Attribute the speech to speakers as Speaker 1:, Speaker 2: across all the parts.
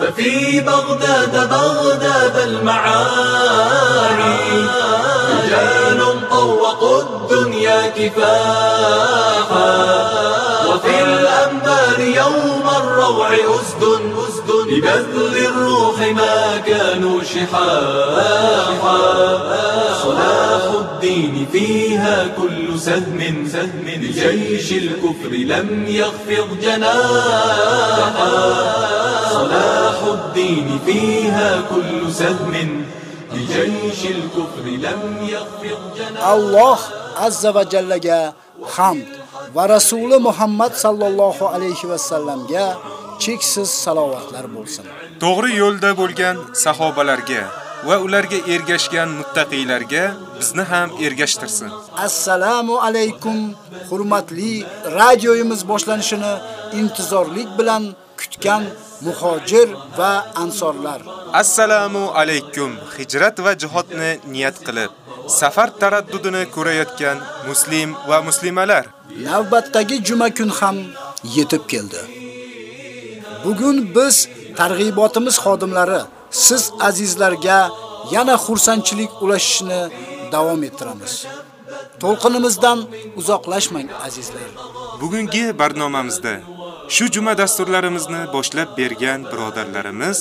Speaker 1: ففي بغداد بغداد المعاني رجال طوقوا الدنيا كفاحا. وفي الأنبار يوم الروع أسد. أسد لبذل الروح ما كانوا شحاحا. صلاح الدين فيها كل سهم. سهم لجيش الكفر لم يخفض جناحا. صلاح الدين فيها كل سهم. لجيش الكفر لم يخفض جناحا.
Speaker 2: Alloh azza va jallaga hamd va rasuli Muhammad sallallohu alayhi va sallamga cheksiz salovatlar bo'lsin.
Speaker 3: To'g'ri yo'lda bo'lgan sahobalarga va ularga ergashgan muttaqiylarga bizni ham ergashtirsin.
Speaker 2: Assalomu alaykum hurmatli radioyimiz boshlanishini intizorlik bilan kutgan muhojir va ansorlar.
Speaker 3: Assalomu alaykum. Hijrat va jihodni niyat qilib, safar taraddudini ko'rayotgan muslim va muslimalar.
Speaker 2: Navbatdagi juma kun ham yetib keldi. Bugun biz targ'ibotimiz xodimlari siz azizlarga yana xursandchilik ulashishni davom ettiramiz. To'lqinimizdan uzoqlashmang azizlar.
Speaker 3: Bugungi barnomamizda shu juma dasturlarimizni boshlab bergan birodarlarimiz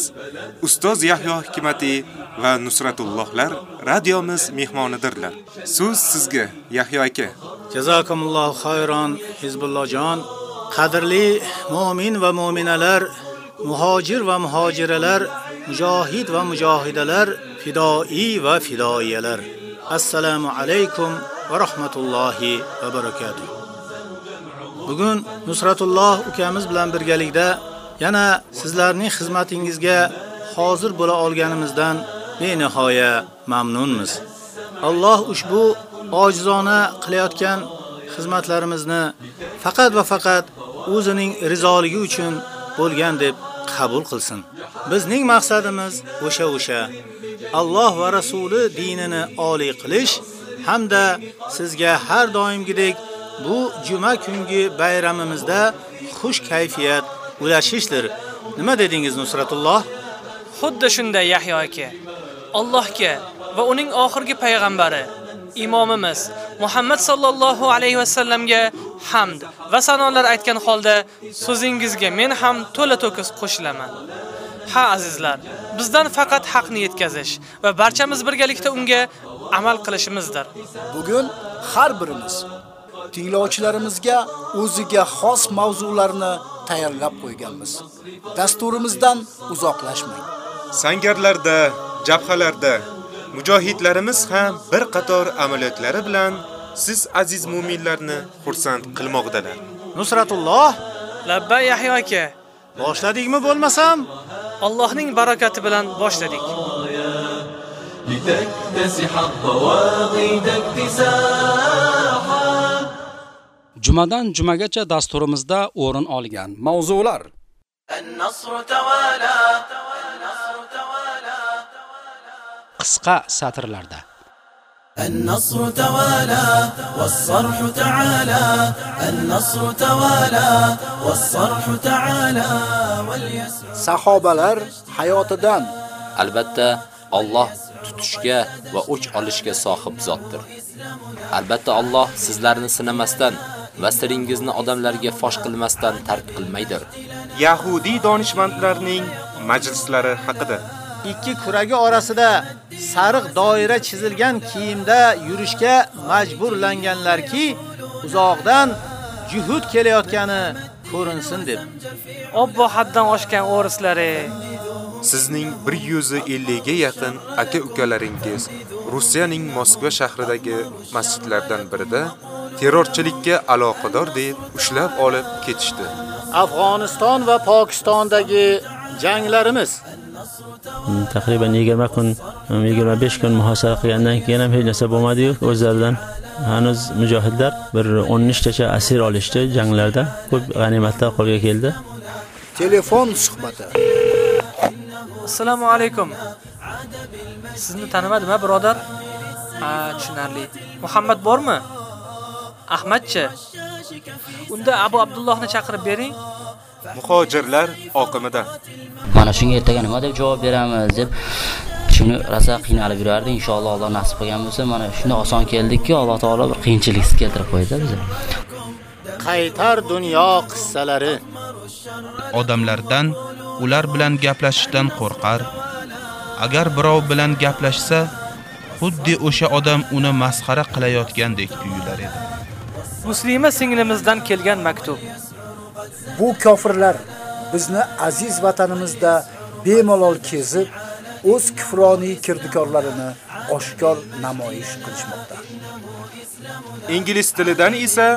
Speaker 3: ustoz Yahyo Hikmati va Nusratullohlar radiomiz mehmonidirlar. So'z sizga Yahyo aka.
Speaker 4: Jazakumullohu xayron Hizbullohjon. Qadrli mu'min va mu'minalar, muhojir va muhojiralar, mujohid va mujohidalar, fidoi va fidoiyalar. Assalomu alaykum va rahmatullohi va barakatuh. Bugun Nusratulloh ukamiz bilan birgalikda yana sizlarning xizmatingizga hozir bo'la olganimizdan benihoya mamnunmiz. Alloh ushbu ojizona qilayotgan xizmatlarimizni faqat va faqat o'zining rizoligi uchun bo'lgan deb qabul qilsin. Bizning maqsadimiz o'sha o'sha Alloh va rasuli dinini oliy qilish hamda sizga har doimgidek bu juma kungi bayramimizda xush kayfiyat ulashishdir. Nima dedingiz Nusratulloh?
Speaker 5: Xuddi shunday Yahyo aka. Allohga va uning oxirgi payg'ambari imomimiz Muhammad sallallohu alayhi va sallamga hamd va sanolar aytgan holda so'zingizga men ham to'la to'kis qo'shilaman. Ha azizlar, bizdan faqat haqni yetkazish va barchamiz birgalikda unga amal qilishimizdir.
Speaker 2: Bugun har birimiz tinglovchilarimizga o'ziga xos mavzularni tayyorlab qo'yganmiz. Dasturimizdan uzoqlashmang.
Speaker 3: Sangarlarda, jabhalarda mujohidlarimiz ham bir qator amaliyotlari bilan siz aziz mu'minlarni xursand qilmoqdalar.
Speaker 4: Nusratulloh,
Speaker 5: Labbay Yahyo aka.
Speaker 4: boshladikmi bo'lmasam?
Speaker 5: Allohning barakati bilan boshladik.
Speaker 1: لتكتسح الضواغي اكتساحا
Speaker 6: Jumadan jumagacha dasturimizda o'rin olgan mavzular
Speaker 1: النصر توالى النصر توالى
Speaker 6: qisqa satrlarda
Speaker 1: النصر توالى والصرح تعالى النصر توالى والصرح تعالى واليسر
Speaker 2: Sahobalar hayotidan
Speaker 7: Albatta, Alloh tutishga va o'ch olishga sohib zotdir. Albatta Alloh sizlarni sinamasdan va siringizni odamlarga fosh qilmasdan tark qilmaydir.
Speaker 3: Yahudi donishmandlarining majlislari haqida
Speaker 4: ikki kuragi orasida sariq doira chizilgan kiyimda yurishga majburlanganlarki, uzoqdan juhud kelayotgani ko'rinsin deb.
Speaker 5: Obbo haddan oshgan o'rislari.
Speaker 3: Sizning 150 ga yaqin aka-ukalaringiz Rossiyaning Moskva shahridagi masjidlardan birida terrorchilikka aloqador deb ushlab olib ketishdi.
Speaker 4: Afg'oniston va Pokistondagi janglarimiz
Speaker 8: Taqriban 20 kun, 25 kun muhosara qilgandan keyin ham hech narsa bo'lmadi-yu, o'zlaridan hanuz mujohidlar bir 13 tacha asir olishdi janglarda. Ko'p g'animatlar qo'lga keldi.
Speaker 2: Telefon suhbati.
Speaker 5: Assalomu alaykum. Sizni tanimadim, ha, birodar? Ha, tushunarli. Muhammad bormi? Ahmadchi. Unda Abu Abdullohni chaqirib bering.
Speaker 3: Muhojirlar oqimida.
Speaker 9: Mana shunga ertaga nima deb javob beramiz deb shuni rosa qiynalib yurardi. Inshaalloh Alloh nasib qilgan bo'lsa, mana shunday oson keldikki, Alloh taolo bir qiyinchiliksiz keltirib qo'ydi bizni.
Speaker 4: Qaytar dunyo qissalari.
Speaker 10: Odamlardan ular bilan gaplashishdan qo'rqar. Agar birov bilan gaplashsa, xuddi o'sha odam uni masxara qilayotgandek tuyular edi.
Speaker 5: Muslima singlimizdan kelgan maktub.
Speaker 2: Bu kofirlar bizni aziz vatanimizda bemalol kezib, o'z kufroniy kirdikorlarini oshkor namoyish qilishmoqda.
Speaker 3: Ingliz tilidan esa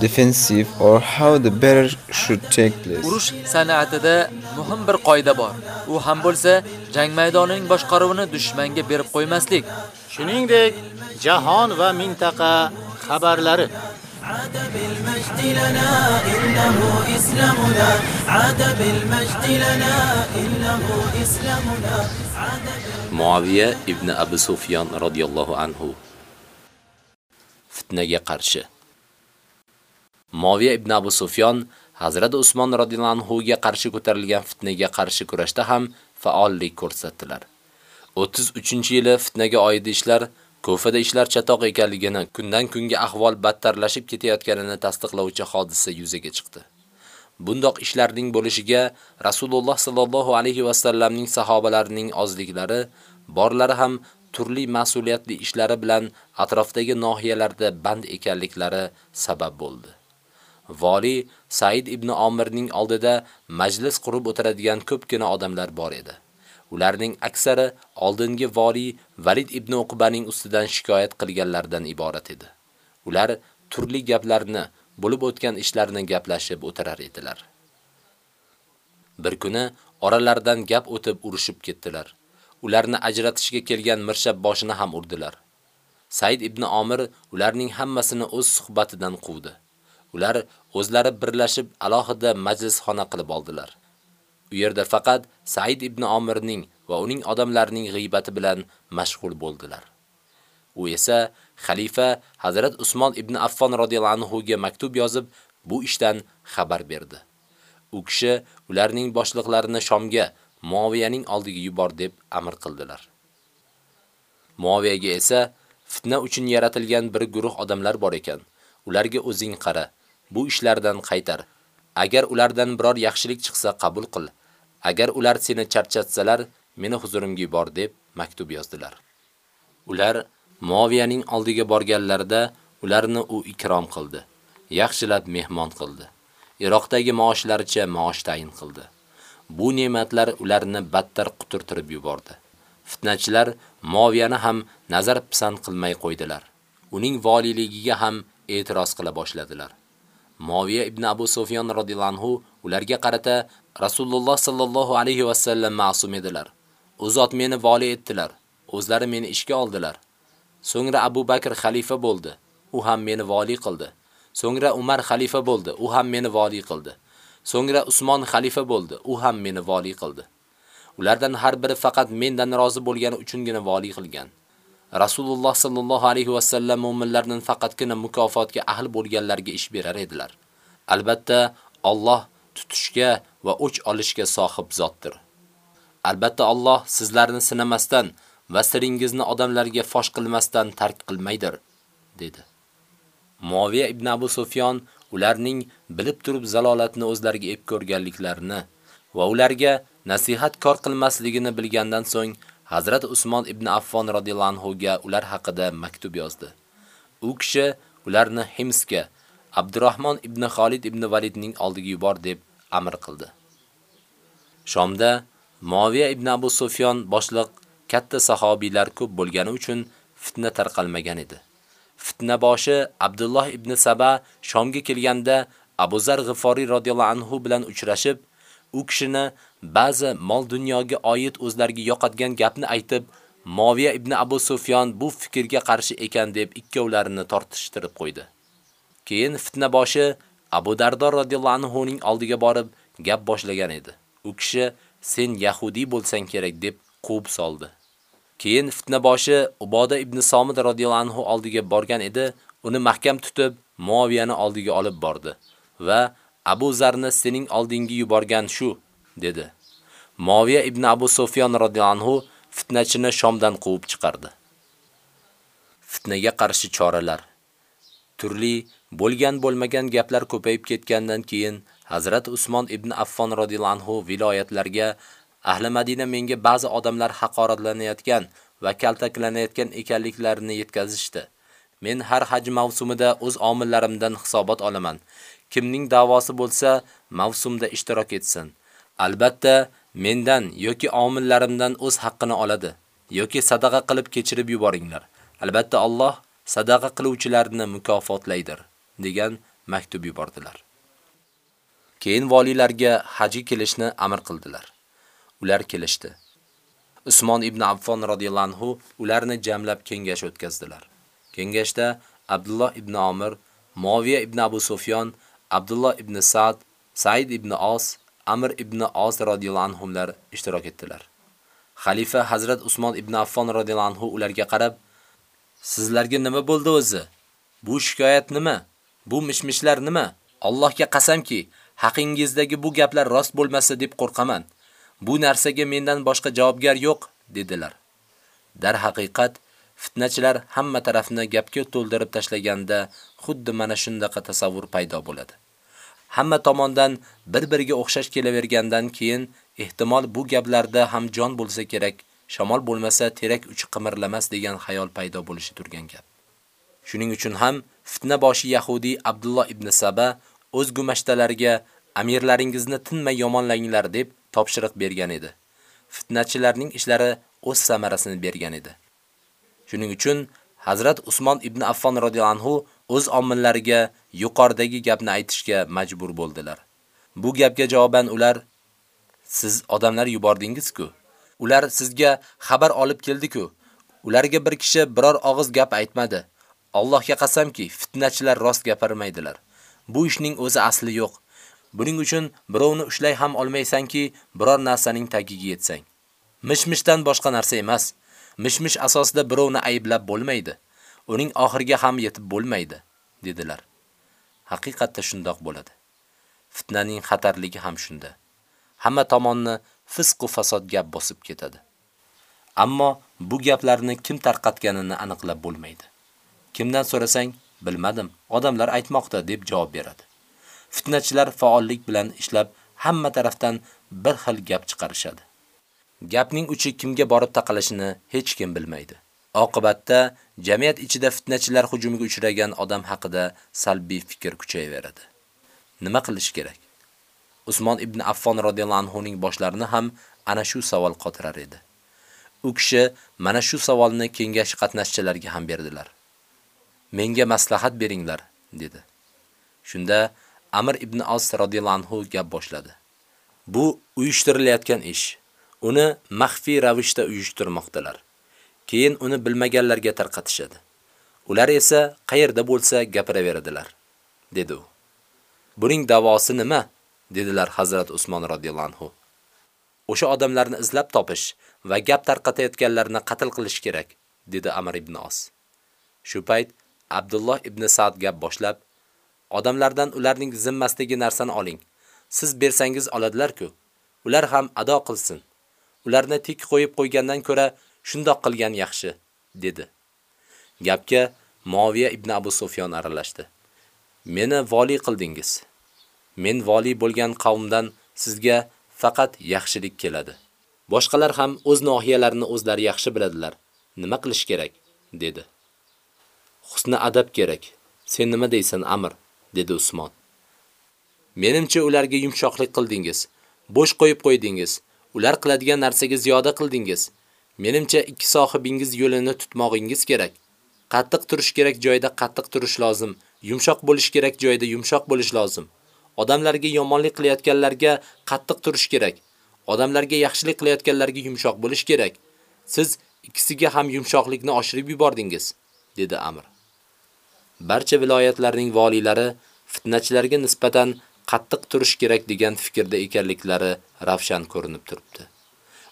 Speaker 11: defensive or how the battle should take place.
Speaker 12: Urush san'atida muhim bir qoida bor. U ham bo'lsa, jang maydonining boshqaruvini dushmanga berib qo'ymaslik.
Speaker 4: Shuningdek, jahon va mintaqa xabarlari
Speaker 13: عاد بالمجد لنا إنه إسلامنا عاد بالمجد لنا إنه إسلامنا
Speaker 7: Muaviya ibn Abu Sufyon radhiyallohu anhu fitnaga qarshi Moviya ibn Abu Sufyon Hazrat Usmon radhiyallohu anhu ga qarshi ko'tarilgan fitnaga qarshi kurashda ham faollik ko'rsatdilar. 33-yili fitnaga oid ishlar Kufada ishlar chatoq ekanligini, kundan kunga ahvol battarlashib ketayotganini tasdiqlovchi hodisa yuzaga chiqdi. Bundoq ishlarning bo'lishiga Rasululloh sallallohu alayhi va sallamning sahobalarining ozliklari, borlari ham turli mas'uliyatli ishlari bilan atrofdagi nohiyalarda band ekanliklari sabab bo'ldi. Vali Said ibn Omirning oldida majlis qurib o'tiradigan ko'pgina odamlar bor edi. Ularning aksari oldingi vali Valid ibn Uqbaning ustidan shikoyat qilganlardan iborat edi. Ular turli gaplarni, bo'lib o'tgan ishlarni gaplashib o'tirar edilar. Bir kuni oralaridan gap o'tib urushib ketdilar. Ularni ajratishga kelgan mirshab boshini ham urdilar. Said ibn Omir ularning hammasini o'z suhbatidan quvdi. Ular o'zlari birlashib alohida majlisxona qilib oldilar. U yerda faqat Said ibn Omirning va uning odamlarining g'ibati bilan mashg'ul bo'ldilar. U esa xalifa Hazrat Usmon ibn Affon radhiyallohu anhu ga maktub yozib, bu ishdan xabar berdi. U kishi ularning boshliqlarini Shomga, Muaviyaning oldiga yubor deb amr qildilar. Muaviyaga esa fitna uchun yaratilgan bir guruh odamlar bor ekan. Ularga o'zing qara, bu ishlardan qaytar. Agar ulardan biror yaxshilik chiqsa qabul qil. Agar ular seni charchatsalar, meni huzurimga yubor deb maktub yozdilar. Ular Muaviyaning oldiga borganlarida ularni u ikrom qildi. Yaxshilab mehmon qildi. Iroqdagi maoshlaricha maosh tayin qildi. Bu ne'matlar ularni battar quturtirib yubordi. Fitnachilar Muaviyani ham nazar pisand qilmay qo'ydilar. Uning valiligiga ham e'tiroz qila boshladilar. Muaviya ibn Abu Sufyan radhiyallohu ularga qarata Rasululloh sallallohu alayhi va sallam ma'sum edilar. U zot meni vali ettilar. O'zlari meni ishga oldilar. So'ngra Abu Bakr xalifa bo'ldi. U ham meni vali qildi. So'ngra Umar xalifa bo'ldi. U ham meni vali qildi. So'ngra Usmon xalifa bo'ldi. U ham meni vali qildi. Ulardan har biri faqat mendan rozi bo'lgani uchungina vali qilgan. Rasululloh sallallohu alayhi va sallam mu'minlarning faqatgina mukofotga ahl bo'lganlarga ish berar edilar. Albatta, Alloh tutishga va o'ch olishga sohib zotdir. Albatta Alloh sizlarni sinamasdan va siringizni odamlarga fosh qilmasdan tark qilmaydir, dedi. Muaviya ibn Abu Sufyon ularning bilib turib zalolatni o'zlariga ep ko'rganliklarini va ularga nasihat kor qilmasligini bilgandan so'ng Hazrat Usmon ibn Affon radhiyallohu anhu ga ular haqida maktub yozdi. U kishi ularni Himsga Abdurrahmon ibn Xolid ibn Validning oldiga yubor deb amr qildi. Shomda Muaviya ibn Abu Sufyon boshliq katta sahobiylar ko'p bo'lgani uchun fitna tarqalmagan edi. Fitna boshi Abdulloh ibn Saba Shomga kelganda Abu Zar G'ifori radhiyallohu anhu bilan uchrashib, u kishini ba'zi mol dunyoga oid o'zlariga yoqadigan gapni aytib, Moviya ibn Abu Sufyon bu fikrga qarshi ekan deb ikkovlarini tortishtirib qo'ydi. Keyin fitna boshi Abu Dardo radhiyallohu anhu ning oldiga borib gap boshlagan edi. U kishi sen yahudi bo'lsang kerak deb quvib soldi. Keyin fitna boshi Uboda ibn Somid radhiyallohu anhu oldiga borgan edi, uni mahkam tutib Muaviyani oldiga olib bordi va Abu Zarni sening oldingi yuborgan shu dedi. Moviya ibn Abu Sufyan radhiyallahu anhu fitnachini Shomdan quvib chiqardi. Fitnaga qarshi choralar turli bo'lgan bo'lmagan gaplar ko'payib ketgandan keyin Hazrat Usmon ibn Affon radhiyallahu anhu viloyatlarga ahli Madina menga ba'zi odamlar haqoratlanayotgan va kaltaklanayotgan ekanliklarini yetkazishdi. Men har haj mavsumida o'z omillarimdan hisobot olaman. Kimning da'vosi bo'lsa, mavsumda ishtirok etsin. Albatta, mendan yoki omillarimdan o'z haqqini oladi yoki sadaqa qilib kechirib yuboringlar. Albatta Alloh sadaqa qiluvchilarni mukofotlaydir degan maktub yubordilar. Keyin valilarga haji kelishni amr qildilar. Ular kelishdi. Usmon ibn Affon radhiyallohu anhu ularni jamlab kengash o'tkazdilar. Kengashda Abdulloh ibn Amir, Muaviya ibn Abu Sufyon, Abdulloh ibn Sa'd, Said ibn Os, Amr ibn Os radhiyallohu anhumlar ishtirok etdilar. Xalifa Hazrat Usmon ibn Affon radhiyallohu anhu ularga qarab, Sizlarga nima bo'ldi o'zi? Bu shikoyat nima? Bu mishmishlar nima? Allohga qasamki, haqingizdagi bu gaplar rost bo'lmasa deb qo'rqaman. Bu narsaga mendan boshqa javobgar yo'q, dedilar. Dar haqiqat, fitnachilar hamma tarafni gapga to'ldirib tashlaganda xuddi mana shundaqa tasavvur paydo bo'ladi. Hamma tomondan bir-biriga o'xshash kelavergandan keyin ehtimol bu gaplarda ham jon bo'lsa kerak, shamol bo'lmasa terak uchi qimirlamas degan xayol paydo bo'lishi turgan gap. Shuning uchun ham fitna boshi Yahudi Abdulloh ibn Saba o'z gumashtalariga amirlaringizni tinmay yomonlanglar deb topshiriq bergan edi. Fitnachilarning ishlari o'z samarasini bergan edi. Shuning uchun Hazrat Usmon ibn Affon radhiyallohu anhu o'z omillariga yuqoridagi gapni aytishga majbur bo'ldilar. Bu gapga javoban ular siz odamlar yubordingiz-ku. Ular sizga xabar olib keldi-ku. Ularga bir kishi biror og'iz gap aytmadi. Allohga qasamki, fitnachilar rost gapirmaydilar. Bu ishning o'zi asli yo'q. Buning uchun birovni ushlay ham olmaysanki, biror narsaning tagiga yetsang. Mishmishdan boshqa narsa emas. Mishmish asosida birovni ayblab bo'lmaydi. Uning oxiriga ham yetib bo'lmaydi, dedilar. Haqiqatda shundoq bo'ladi. Fitnaning xatarligi ham shunda. Hamma tomonni fisq va fasod gap bosib ketadi. Ammo bu gaplarni kim tarqatganini aniqlab bo'lmaydi. Kimdan so'rasang, bilmadim, odamlar aytmoqda deb javob beradi. Fitnachilar faollik bilan ishlab hamma tarafdan bir xil gap chiqarishadi. Gapning uchi kimga borib taqalishini hech kim bilmaydi. Oqibatda jamiyat ichida fitnachilar hujumiga uchragan odam haqida salbiy fikr kuchayveradi. Nima qilish kerak? Usmon ibn Affon radhiyallohu anhu ning boshlarini ham ana shu savol qotirar edi. U kishi mana shu savolni kengash qatnashchilariga ham berdilar. Menga maslahat beringlar, dedi. Shunda Amr ibn As radhiyallohu anhu gap boshladi. Bu uyushtirilayotgan ish. Uni maxfiy ravishda uyushtirmoqdalar. Keyin uni bilmaganlarga tarqatishadi. Ular esa qayerda bo'lsa gapiraveradilar, dedi u. Buning davosi nima? dedilar Hazrat Usmon radhiyallohu anhu. O'sha odamlarni izlab topish va gap tarqatayotganlarni qatl qilish kerak, dedi Amr ibn Os. Shu payt Abdulloh ibn Sa'd gap boshlab, odamlardan ularning zimmasidagi narsani oling. Siz bersangiz oladilar-ku. Ular ham ado qilsin. Ularni tik qo'yib qo'ygandan ko'ra shundoq qilgan yaxshi, dedi. Gapga Muaviya ibn Abu Sufyon aralashdi. Meni vali qildingiz. Men vali bo'lgan qavmdan sizga faqat yaxshilik keladi. Boshqalar ham o'z nohiyalarini o'zlari yaxshi biladilar. Nima qilish kerak? dedi. Husni adab kerak. Sen nima deysan, Amr? dedi Usmon. Menimcha ularga yumshoqlik qildingiz. Bo'sh qo'yib qo'ydingiz. Ular qiladigan narsaga ziyoda qildingiz. Menimcha ikki sohibingiz yo'lini tutmog'ingiz kerak. Qattiq turish kerak joyda qattiq turish lozim. Yumshoq bo'lish kerak joyda yumshoq bo'lish lozim. Odamlarga yomonlik qilayotganlarga qattiq turish kerak. odamlarga yaxshilik qilayotganlarga yumshoq bo'lish kerak. Siz ikkisiga ham yumshoqlikni oshirib yubordingiz, dedi Amr. Barcha viloyatlarning valiylari fitnachilarga nisbatan qattiq turish kerak degan fikrda ekanliklari ravshan ko'rinib turibdi.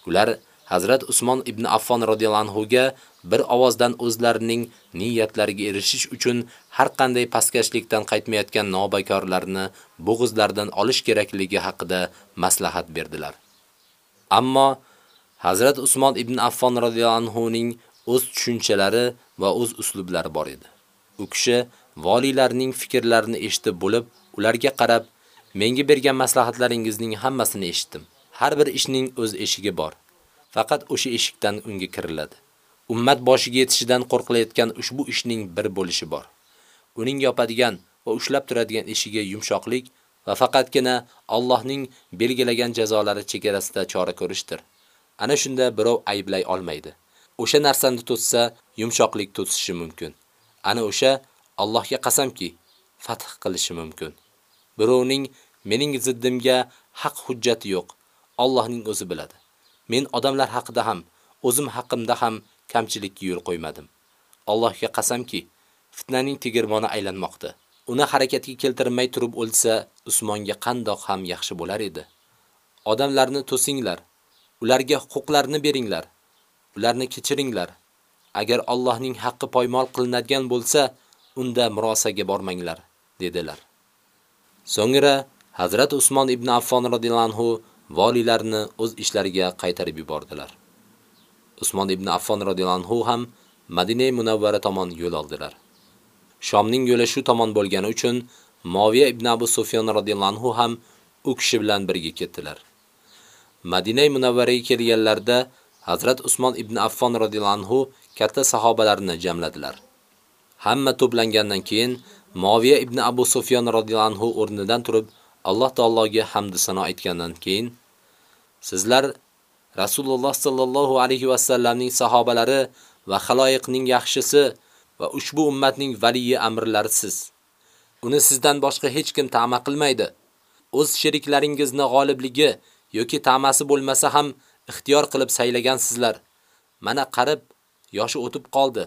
Speaker 7: Ular Hazrat Usmon ibn Affon radhiyallohu anhu ga bir ovozdan o'zlarining niyatlariga erishish uchun har qanday pastkashlikdan qaytmayotgan nobakorlarni bo'g'izlardan olish kerakligi haqida maslahat berdilar. Ammo Hazrat Usmon ibn Affon radhiyallohu anhu ning o'z tushunchalari va o'z uslublari bor edi. U kishi valilarning fikrlarini eshitib bo'lib, ularga qarab, menga bergan maslahatlaringizning hammasini eshitdim. Har bir ishning o'z eshigi bor. Faqat o'sha eshikdan unga kiriladi. Ummat boshiga yetishidan qo'rqilayotgan ushbu ishning bir bo'lishi bor. Uning yopadigan va ushlab turadigan eshigiga yumshoqlik va faqatgina Allohning belgilagan jazolari chegarasida chora ko'rishdir. Ana shunda birov ayblay olmaydi. O'sha narsani to'tsa, yumshoqlik to'sishi mumkin. Ana o'sha Allohga qasamki, fath qilishi mumkin. Birovning mening ziddimga haq hujjati yo'q. Allohning o'zi biladi. Men odamlar haqida ham, o'zim haqimda ham kamchilikka yo'l qo'ymadim. Allohga qasamki, fitnaning tegirmoni aylanmoqda. Uni harakatga keltirmay turib o'lsa, Usmonga qandoq ham yaxshi bo'lar edi. Odamlarni to'singlar, ularga huquqlarini beringlar, ularni kechiringlar. Agar Allohning haqqi poymol qilinadigan bo'lsa, unda murosaga bormanglar, dedilar. So'ngra Hazrat Usmon ibn Affon radhiyallohu voliylarni o'z ishlariga qaytarib yubordilar. Usmon ibn Affon radhiyallohu anhu ham Madina Munawvara tomon yo'l oldilar. Shomning yo'li shu tomon bo'lgani uchun Moviya ibn Abu Sufyon radhiyallohu anhu ham u kishi bilan birga ketdilar. Madina Munawvaraga kelganlarida Hazrat Usmon ibn Affon radhiyallohu anhu katta sahobalarni jamladilar. Hamma to'plangandan keyin Moviya ibn Abu Sufyon radhiyallohu anhu o'rnidan turib Alloh taologa hamd sano aytgandan keyin sizlar Rasululloh sallallohu alayhi va sallamning sahobalari va xaloyiqning yaxshisi va ushbu ummatning valiyi amirlarisiz. Uni sizdan boshqa hech kim ta'ma qilmaydi. O'z sheriklaringizni g'olibligi yoki ta'masi bo'lmasa ham ixtiyor qilib saylagansizlar. Mana qarib, yoshi o'tib qoldi.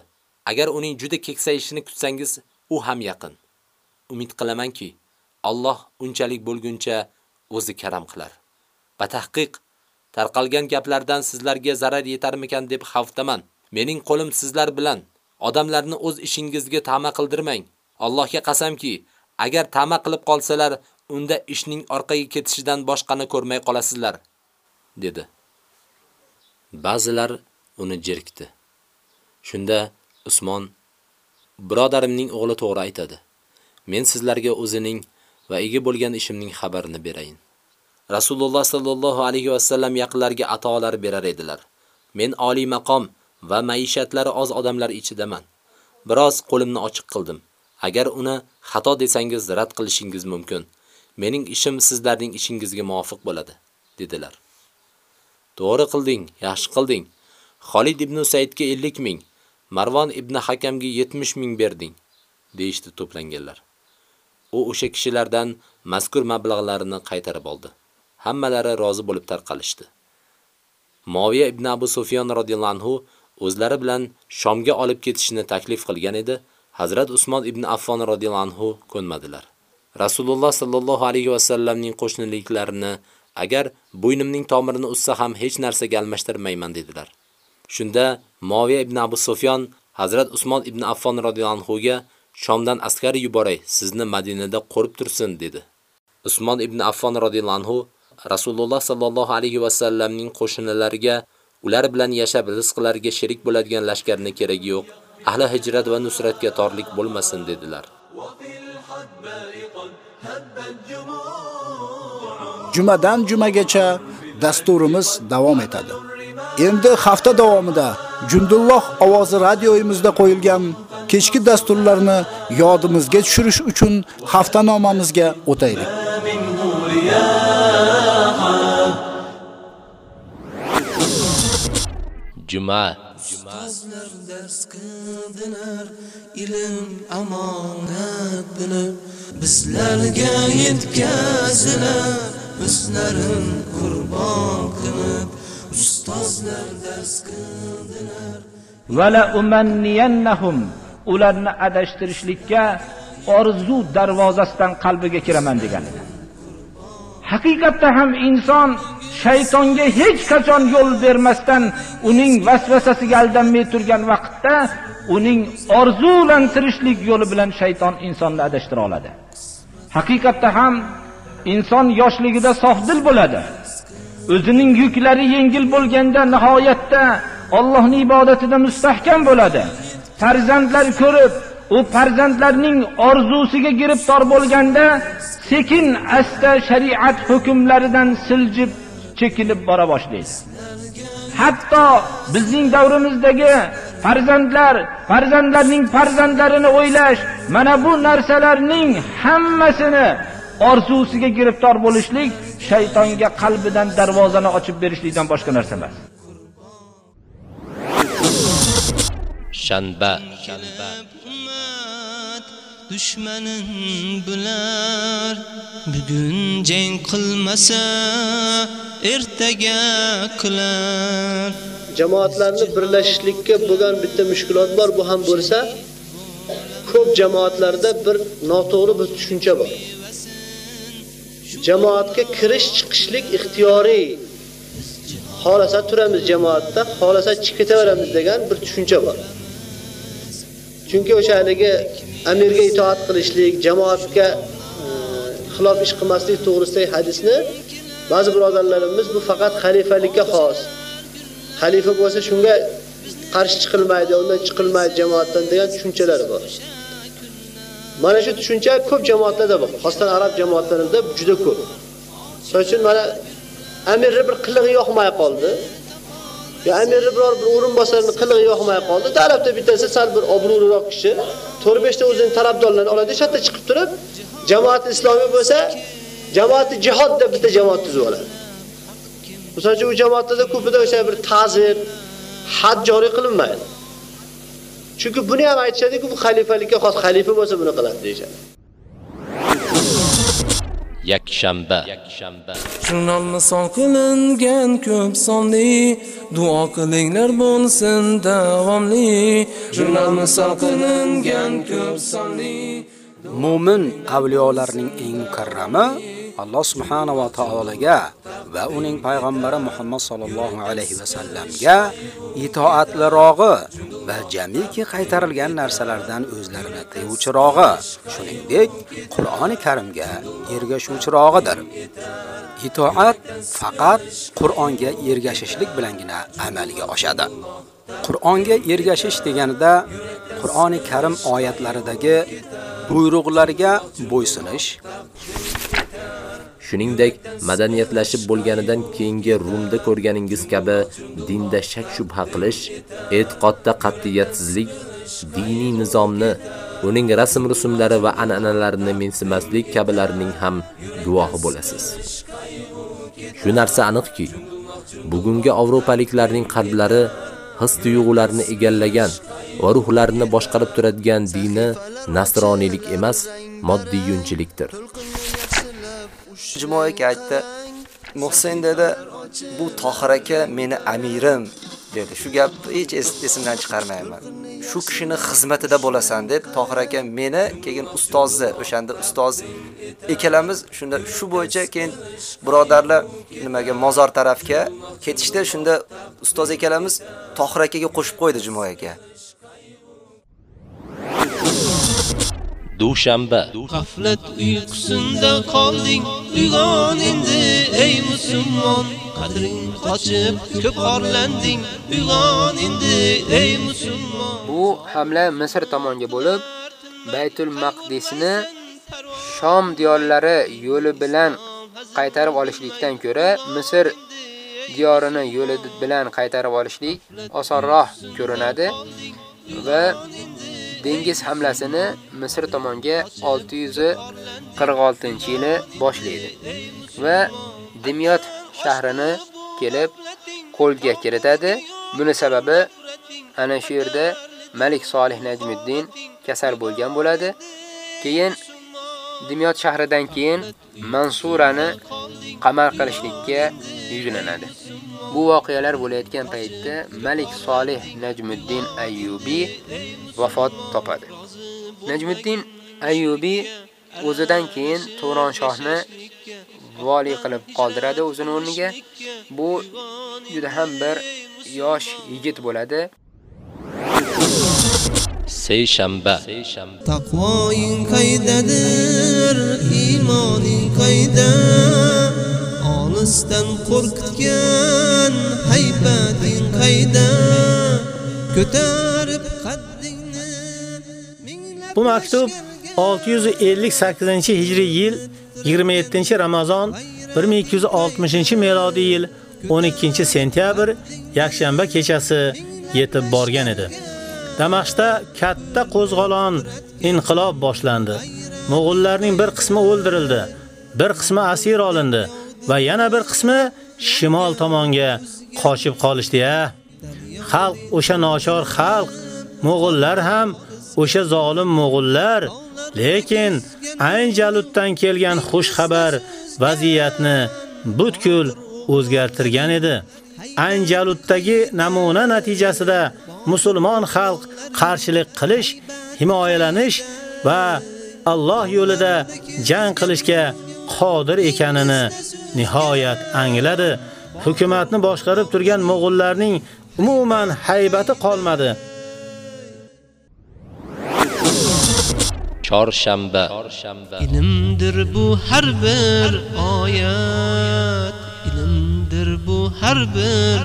Speaker 7: Agar uning juda keksayishini kutsangiz, u ham yaqin. Umid qilamanki, Alloh unchalik bo'lguncha o'zi karam qilar. Batahqiq tarqalgan gaplardan sizlarga zarar yetarmikan deb xavfdaman. Mening qo'lim sizlar bilan. Odamlarni o'z ishingizga ta'ma qildirmang. Allohga qasamki, agar ta'ma qilib qolsalar, unda ishning orqaga ketishidan boshqani ko'rmay qolasizlar, dedi. Ba'zilar uni jerkdi. Shunda Usmon birodarimning o'g'li to'g'ri aytadi. Men sizlarga o'zining va ega bo'lgan ishimning xabarini berayin. Rasululloh sallallohu alayhi va sallam yaqinlarga atolar berar edilar. Men oliy maqom va maishatlari oz odamlar ichidaman. Biroz qo'limni ochiq qildim. Agar uni xato desangiz rad qilishingiz mumkin. Mening ishim sizlarning ishingizga muvofiq bo'ladi, dedilar. To'g'ri qilding, yaxshi qilding. Xolid ibn Saidga 50 ming, Marvon ibn Hakamga 70 ming berding, deyishdi to'planganlar. U o'sha kishilardan mazkur mablag'larini qaytarib oldi. Hammalari rozi bo'lib tarqalishdi. Moviya ibn Abu Sufyon radhiyallohu anhu o'zlari bilan Shomga olib ketishni taklif qilgan edi. Hazrat Usmon ibn Affon radhiyallohu anhu ko'nmadilar. Rasululloh sallallohu alayhi va sallamning qo'shniliklarini agar bo'ynimning tomirini uzsa ham hech narsaga almashtirmayman dedilar. Shunda Moviya ibn Abu Sufyon Hazrat Usmon ibn Affon radhiyallohu anhu ga Shomdan askar yuboray, sizni Madinada qo'rib tursin dedi. Usmon ibn Affon radhiyallohu anhu Rasululloh sallallohu alayhi va sallamning qo'shnilariga ular bilan yashab rizqlariga sherik bo'ladigan lashkarni keragi yo'q. Ahli hijrat va nusratga torlik bo'lmasin dedilar.
Speaker 2: Jumadan jumagacha dasturimiz davom etadi. Endi hafta davomida Jundulloh ovozi radioyimizda qo'yilgan kechki dasturlarni yodimizga tushirish uchun haftanomamizga o'taylik.
Speaker 7: Juma.
Speaker 13: Ustozlar dars qildilar, ilm amonat bilib, bizlarga yetkazilar o'zlarin qurbon qilib ustozlar dars qildilar.
Speaker 14: Vala umanniyannahum ularni adashtirishlikka orzu darvozasidan qalbiga kiraman degan edi. Haqiqatda ham inson shaytonga hech qachon yo'l bermasdan uning vasvasasiga aldanmay turgan vaqtda uning orzulantirishlik yo'li bilan shayton insonni adashtira oladi. Haqiqatda ham inson yoshligida sofdil bo'ladi. O'zining yuklari yengil bo'lganda nihoyatda ollohni ibodatida mustahkam bo'ladi. Farzandlar ko'rib u farzandlarning orzusiga giribtor bo'lganda sekin asta shariat hukmlaridan siljib chekinib bora boshlaydi. Hatto bizning davrimizdagi farzandlar farzandlarning farzandlarini o'ylash mana bu narsalarning hammasini orzusiga giribtor bo'lishlik shaytonga qalbidan darvozani ochib berishlikdan boshqa narsa emas.
Speaker 7: Shanba
Speaker 13: dushmanin bular bugun jang qilmasa ertaga qilar.
Speaker 15: Jamoatlarni birlashishlikka bo'lgan bitta mushkulot bor bu ham bo'lsa ko'p jamoatlarda bir noto'g'ri bir tushuncha bor. Jamoatga kirish chiqishlik ixtiyoriy. Xolasa turamiz jamoatda xolasa chiqib ketaveramiz degan bir tushuncha bor chunki o'sha haligi amirga itoat qilishlik jamoatga e, xilof ish qilmaslik to'g'risidagi hadisni ba'zi birodarlarimiz bu faqat xalifalikka xos. Xalifa bo'lsa shunga qarshi chiqilmaydi undan chiqilmaydi jamoatdan degan tushunchalar bor. Mana shu tushuncha ko'p jamoatlarda bor xosdan arab jamoatlarida juda ko'p. Shuning uchun mana amirni bir qilig'i yoqmay qoldi. Ya amirni biror bir o'rinbosarini qilig'i yoqmay qoldi Tarafda bittasi sal bir obro'liroq kishi 4-5 ta o'zining tarafdorlarini oladi shatta chiqib turib jamoat islomiy bo'lsa jamoati jihod deb bitta jamoat tuzib oladi Misol uchun u jamoatda ko'pida o'sha bir ta'zir, had joriy qilinmaydi. Chunki buni ham aytishadiki, bu xalifalikka xos, xalifa bo'lsa buni qiladi deyshadi.
Speaker 7: Yakshanba.
Speaker 13: Jurnal misol qilingan ko'p sonli duo qilinglar bo'lsin davomli. Jurnal misol qilingan ko'p sonli.
Speaker 6: Mo'min avliyolarning eng mukarrami Alloh subhanahu va taolaga va uning payg'ambari Muhammad sallallohu alayhi va sallamga itoatlirog'i va jamiki qaytarilgan narsalardan o'zlarini tiyuvchirog'i, shuningdek Qur'oni Karimga ergashuvchirog'idir. Itoat faqat Qur'onga ergashishlik bilangina amalga oshadi. Qur'onga ergashish deganida Qur'oni Karim oyatlaridagi buyruqlarga bo'ysunish,
Speaker 7: shuningdek madaniyatlashib bo'lganidan keyingi Rumda ko'rganingiz kabi dinda shak shubha qilish, e'tiqodda qat'iyatsizlik, diniy nizomni, uning rasm rusumlari va an'analarini mensimaslik kabilarining ham guvohi bo'lasiz. Shu narsa aniqki, bugungi Avropaliklarning qalblari his tuyg'ularni egallagan va ruhlarini boshqarib turadigan dini nasroniylik emas, moddiyunchilikdir.
Speaker 16: Jumoyga aytdi, Muhsin dedi, bu Tohir aka meni amirim dedi. Shu gapni hech esimdan chiqarmayman. Shu kishini xizmatida bo'lasan deb Tohir aka meni keyin ustozni, o'shanda ustoz ikkalamiz shunda shu bo'yicha keyin birodarlar nimaga mozor tarafga ketishdi. Shunda ustoz ikkalamiz Tohir akaga qo'shib qo'ydi Jumoyaga.
Speaker 7: Dushanba.
Speaker 13: G'aflat uyqusinda qolding uyg'on endi ey musulmon. Qadring qochib ko'p orlanding uyg'on endi ey musulmon.
Speaker 17: Bu hamla Misr tomonga bo'lib Baytul Maqdisni Shom diyorlari yo'li bilan qaytarib olishlikdan ko'ra Misr diyorini yo'li bilan qaytarib olishlik osonroq ko'rinadi va dengiz hamlasini Misr tomonga 646-yili boshlaydi va Dimyot shahrini kelib qo'lga kiritadi. Buni sababi ana shu yerda Malik Solih Najmiddin kasal bo'lgan bo'ladi. Keyin Dimyot shahridan keyin Mansurani qamal qilishlikka yuzlanadi. Bu voqealar bo'layotgan paytda Malik Solih Najmuddin Ayyubi vafot topadi. Najmuddin Ayyubi o'zidan keyin Turon shohni vali qilib qoldiradi o'zining o'rniga. Bu juda ham bir yosh yigit bo'ladi.
Speaker 7: Seyshanba.
Speaker 13: Taqvoing qaydadir, iymoning qayda? Olisdan qo'rqitgan haybating qayda? Ko'tarib qaddingni
Speaker 4: Bu maktub 658-hijriy yil 27-Ramazon 1260-melodiy yil 12-sentyabr yakshanba kechasi yetib borgan edi. Damashqda katta qo'zg'olon inqilob boshlandi. Mo'g'ullarning bir qismi o'ldirildi, bir qismi asir olindi va yana bir qismi shimol tomonga qochib qolishdi-ya. Xalq o'sha noshor xalq, mo'g'ullar ham o'sha zolim mo'g'ullar, lekin Anjalutdan kelgan xush xabar vaziyatni butkul o'zgartirgan edi. Ayn Jalutdagi namuna natijasida musulmon xalq qarshilik qilish, himoyalanish va Alloh yo'lida jang qilishga qodir ekanini nihoyat angladi. Hukumatni boshqarib turgan mo'g'ullarning umuman haybati qolmadi.
Speaker 7: Chorshanba.
Speaker 13: Ilmdir bu har bir oyat, har bir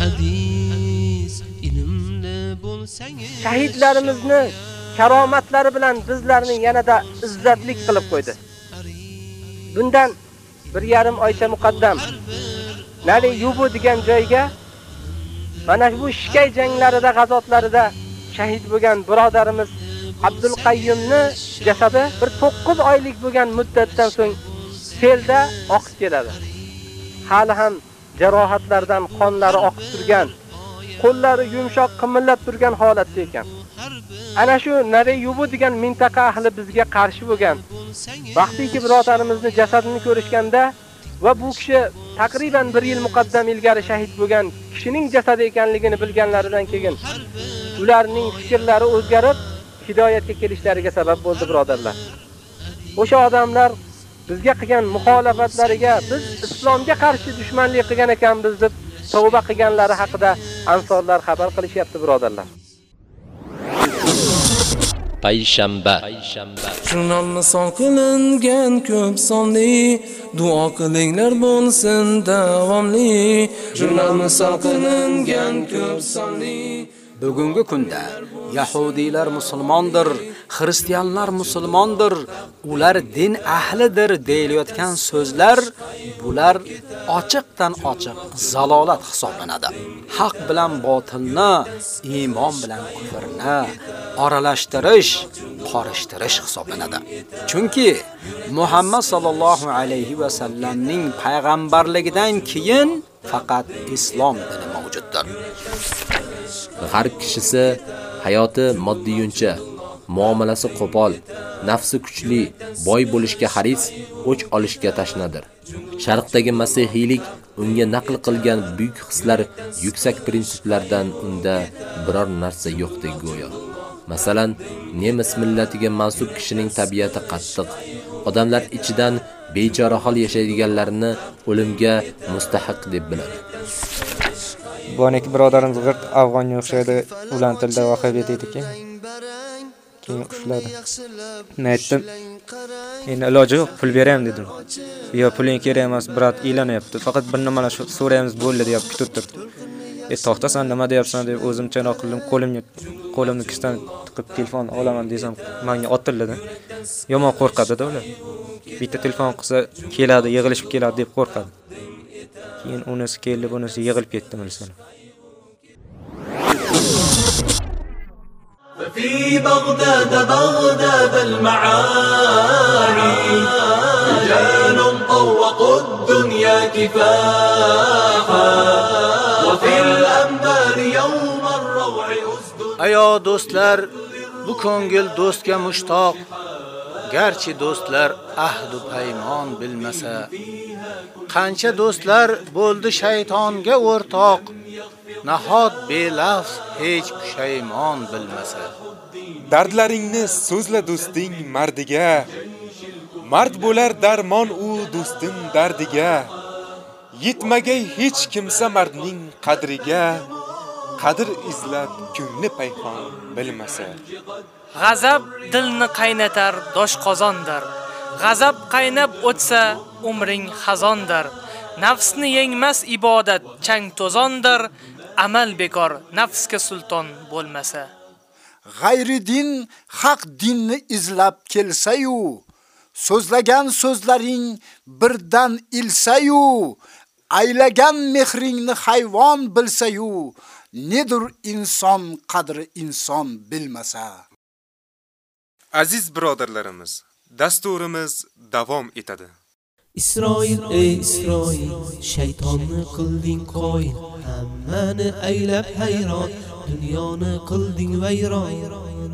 Speaker 13: hadis. Ilmli bo'lsangiz
Speaker 18: shahidlarimizni karomatlari bilan bizlarni yanada izzatlik qilib qo'ydi. Bundan bir yarim oycha muqaddam Nali Yubu degan joyga mana bu Shikay janglarida, g'azotlarida shahid bo'lgan birodarimiz Abdul Qayyumni jasadi bir 9 oylik bo'lgan muddatdan so'ng selda oqib keladi. Hali ham jarohatlardan qonlari oqib turgan, qo'llari yumshoq qimillab turgan holatda ekan. Ana shu Nare Yubu degan mintaqa ahli bizga qarshi bo'lgan. Vaqtiki birodarimizni jasadini ko'rishganda va bu kishi taqriban 1 yil muqaddam ilgari shahid bo'lgan kishining jasadi ekanligini bilganlaridan keyin ularning fikrlari o'zgarib hidoyatga kelishlariga sabab bo'ldi birodarlar. O'sha odamlar bizga qilgan muxolifatlariga biz islomga qarshi dushmanlik qilgan ekanmiz deb tavba qilganlari haqida ansorlar xabar qilishyapti birodarlar.
Speaker 7: Payshanba.
Speaker 13: Jurnalni son qilingan ko'p sonli duo qilinglar bo'lsin davomli. Jurnalni son qilingan ko'p sonli
Speaker 6: Bugungi kunda Yahudiylar musulmondir, xristianlar musulmondir, ular din ahlidir deyilayotgan so'zlar bular ochiqdan ochiq zalolat hisoblanadi. Haq bilan botilni, iymon bilan kufrni aralashtirish, qorishtirish hisoblanadi. Chunki Muhammad sallallohu alayhi va sallamning payg'ambarligidan keyin faqat islom dini mavjuddir.
Speaker 7: G'arb kishisi hayoti moddiyuncha, muomalasi qo'pol, nafsi kuchli, boy bo'lishga haris, o'ch olishga tashnadir. Sharqdagi masihiylik unga naql qilgan buyuk hislar yuksak prinsiplardan unda biror narsa yo'qdek go'yo. Masalan, nemis millatiga mansub kishining tabiati qattiq. Odamlar ichidan bechora hol yashaydiganlarni o'limga mustahiq deb biladi.
Speaker 11: Boniki birodarimiz g'irt afg'onga o'xshaydi, ulan tilda voqea etdiki. Keyin ushladi. Men aytdim, endi iloji yo'q, pul berayim dedim. Yo, puling kerak emas, brat iylanyapti. Faqat bir nimalar so'raymiz bo'ldi deb kutib turibdi. E to'xtasan, nima deyapsan deb o'zim chanoq qildim, qo'limga qo'limni kistan tiqib telefon olaman desam, menga otildi. Yomon qo'rqadi-da ular. Bitta telefon qilsa keladi, yig'ilishib keladi deb qo'rqadi. Keyin unisi keldi, bunisi yig'ilib ketdi bilsam.
Speaker 13: في بغداد بغداد المعاني رجال طوقوا الدنيا كفاحا وفي الأنبار يوم الروع أسد
Speaker 4: Ayo do'stlar, bu ko'ngil do'stga mushtoq. Garchi do'stlar ahd va paymon bilmasa, qancha do'stlar bo'ldi shaytonga o'rtoq nahot belafz hech pushaymon bilmasa
Speaker 3: Dardlaringni so'zla do'sting mardiga. Mard bo'lar darmon u do'stin dardiga. Yetmagay hech kimsa mardning qadriga. Qadr izlab ko'ngli payhon bilmasa.
Speaker 5: G'azab dilni qaynatar dosh qozondir. G'azab qaynab o'tsa umring xazondir. Nafsni yengmas ibodat chang to'zondir. Amal bekor nafsga sulton bo'lmasa.
Speaker 2: g'ayri din haq dinni izlab kelsa-yu, so'zlagan so'zlaring birdan ilsa-yu, aylagan mehringni hayvon bilsa-yu, nedir inson qadri inson bilmasa.
Speaker 3: Aziz birodarlarimiz, dasturimiz davom etadi.
Speaker 13: Isroil ey Isroil shaytonni qilding qo'y hammani aylab hayron dunyoni qilding vayron.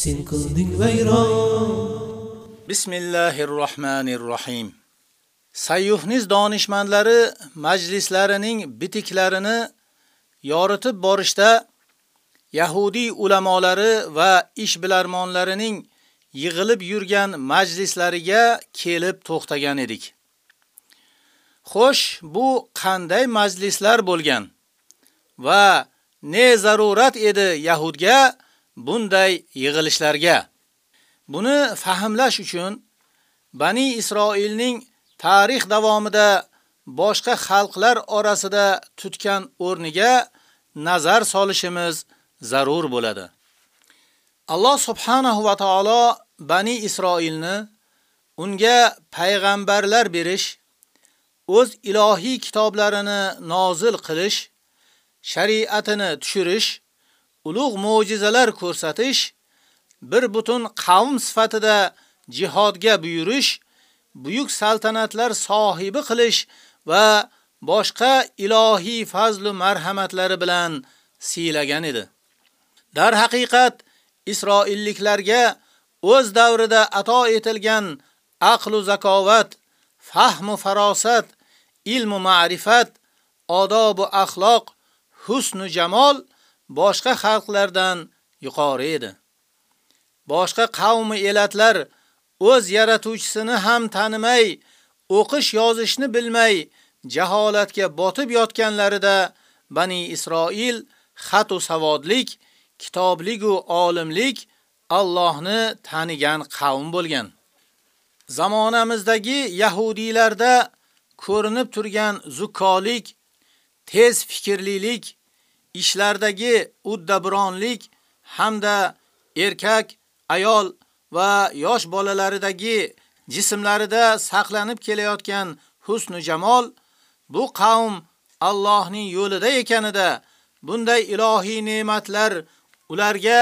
Speaker 13: Sen qilding vayron.
Speaker 4: Bismillahir Rohmanir Rohim Sayyuhniz donishmandlari majlislarining bitiklarini yoritib borishda Yahudi ulamolari va ishbilarmonlarining yig'ilib yurgan majlislariga kelib to'xtagan edik. Xo'sh, bu qanday majlislar bo'lgan va ne zarurat edi Yahudga bunday yig'ilishlarga? Buni fahmlash uchun Bani Isroilning tarix davomida boshqa xalqlar orasida tutgan o'rniga nazar solishimiz zarur bo'ladi. Alloh subhanahu va taolo Bani Isroilni unga payg'ambarlar berish, o'z ilohiy kitoblarini nozil qilish, shariatini tushirish, ulug' mo'jizalar ko'rsatish, bir butun qavm sifatida jihodga buyurish, buyuk saltanatlar sohibi qilish va boshqa ilohiy fazl va marhamatlari bilan siylagan edi. Dar haqiqat Isroilliklarga o'z davrida ato etilgan aql va zakovat, fahm va farosat, Ilm-ma'rifat, odob va axloq, husn va jamol boshqa xalqlardan yuqori edi. Boshqa qavm elatlar o'z yaratuvchisini ham tanimay, o'qish yozishni bilmay, jaholatga botib yotganlarida Bani Isroil xat va savodlik, kitoblik va olimlik Allohni tanigan qavm bo'lgan. Zamonamizdagi yahudiylarda ko'rinib turgan zukkolik, tez fikrlilik, ishlardagi uddabronlik hamda erkak, ayol va yosh bolalaridagi jismlarida saqlanib kelayotgan husn jamol bu qavm Allohning yo'lida ekanida bunday ilohiy ne'matlar ularga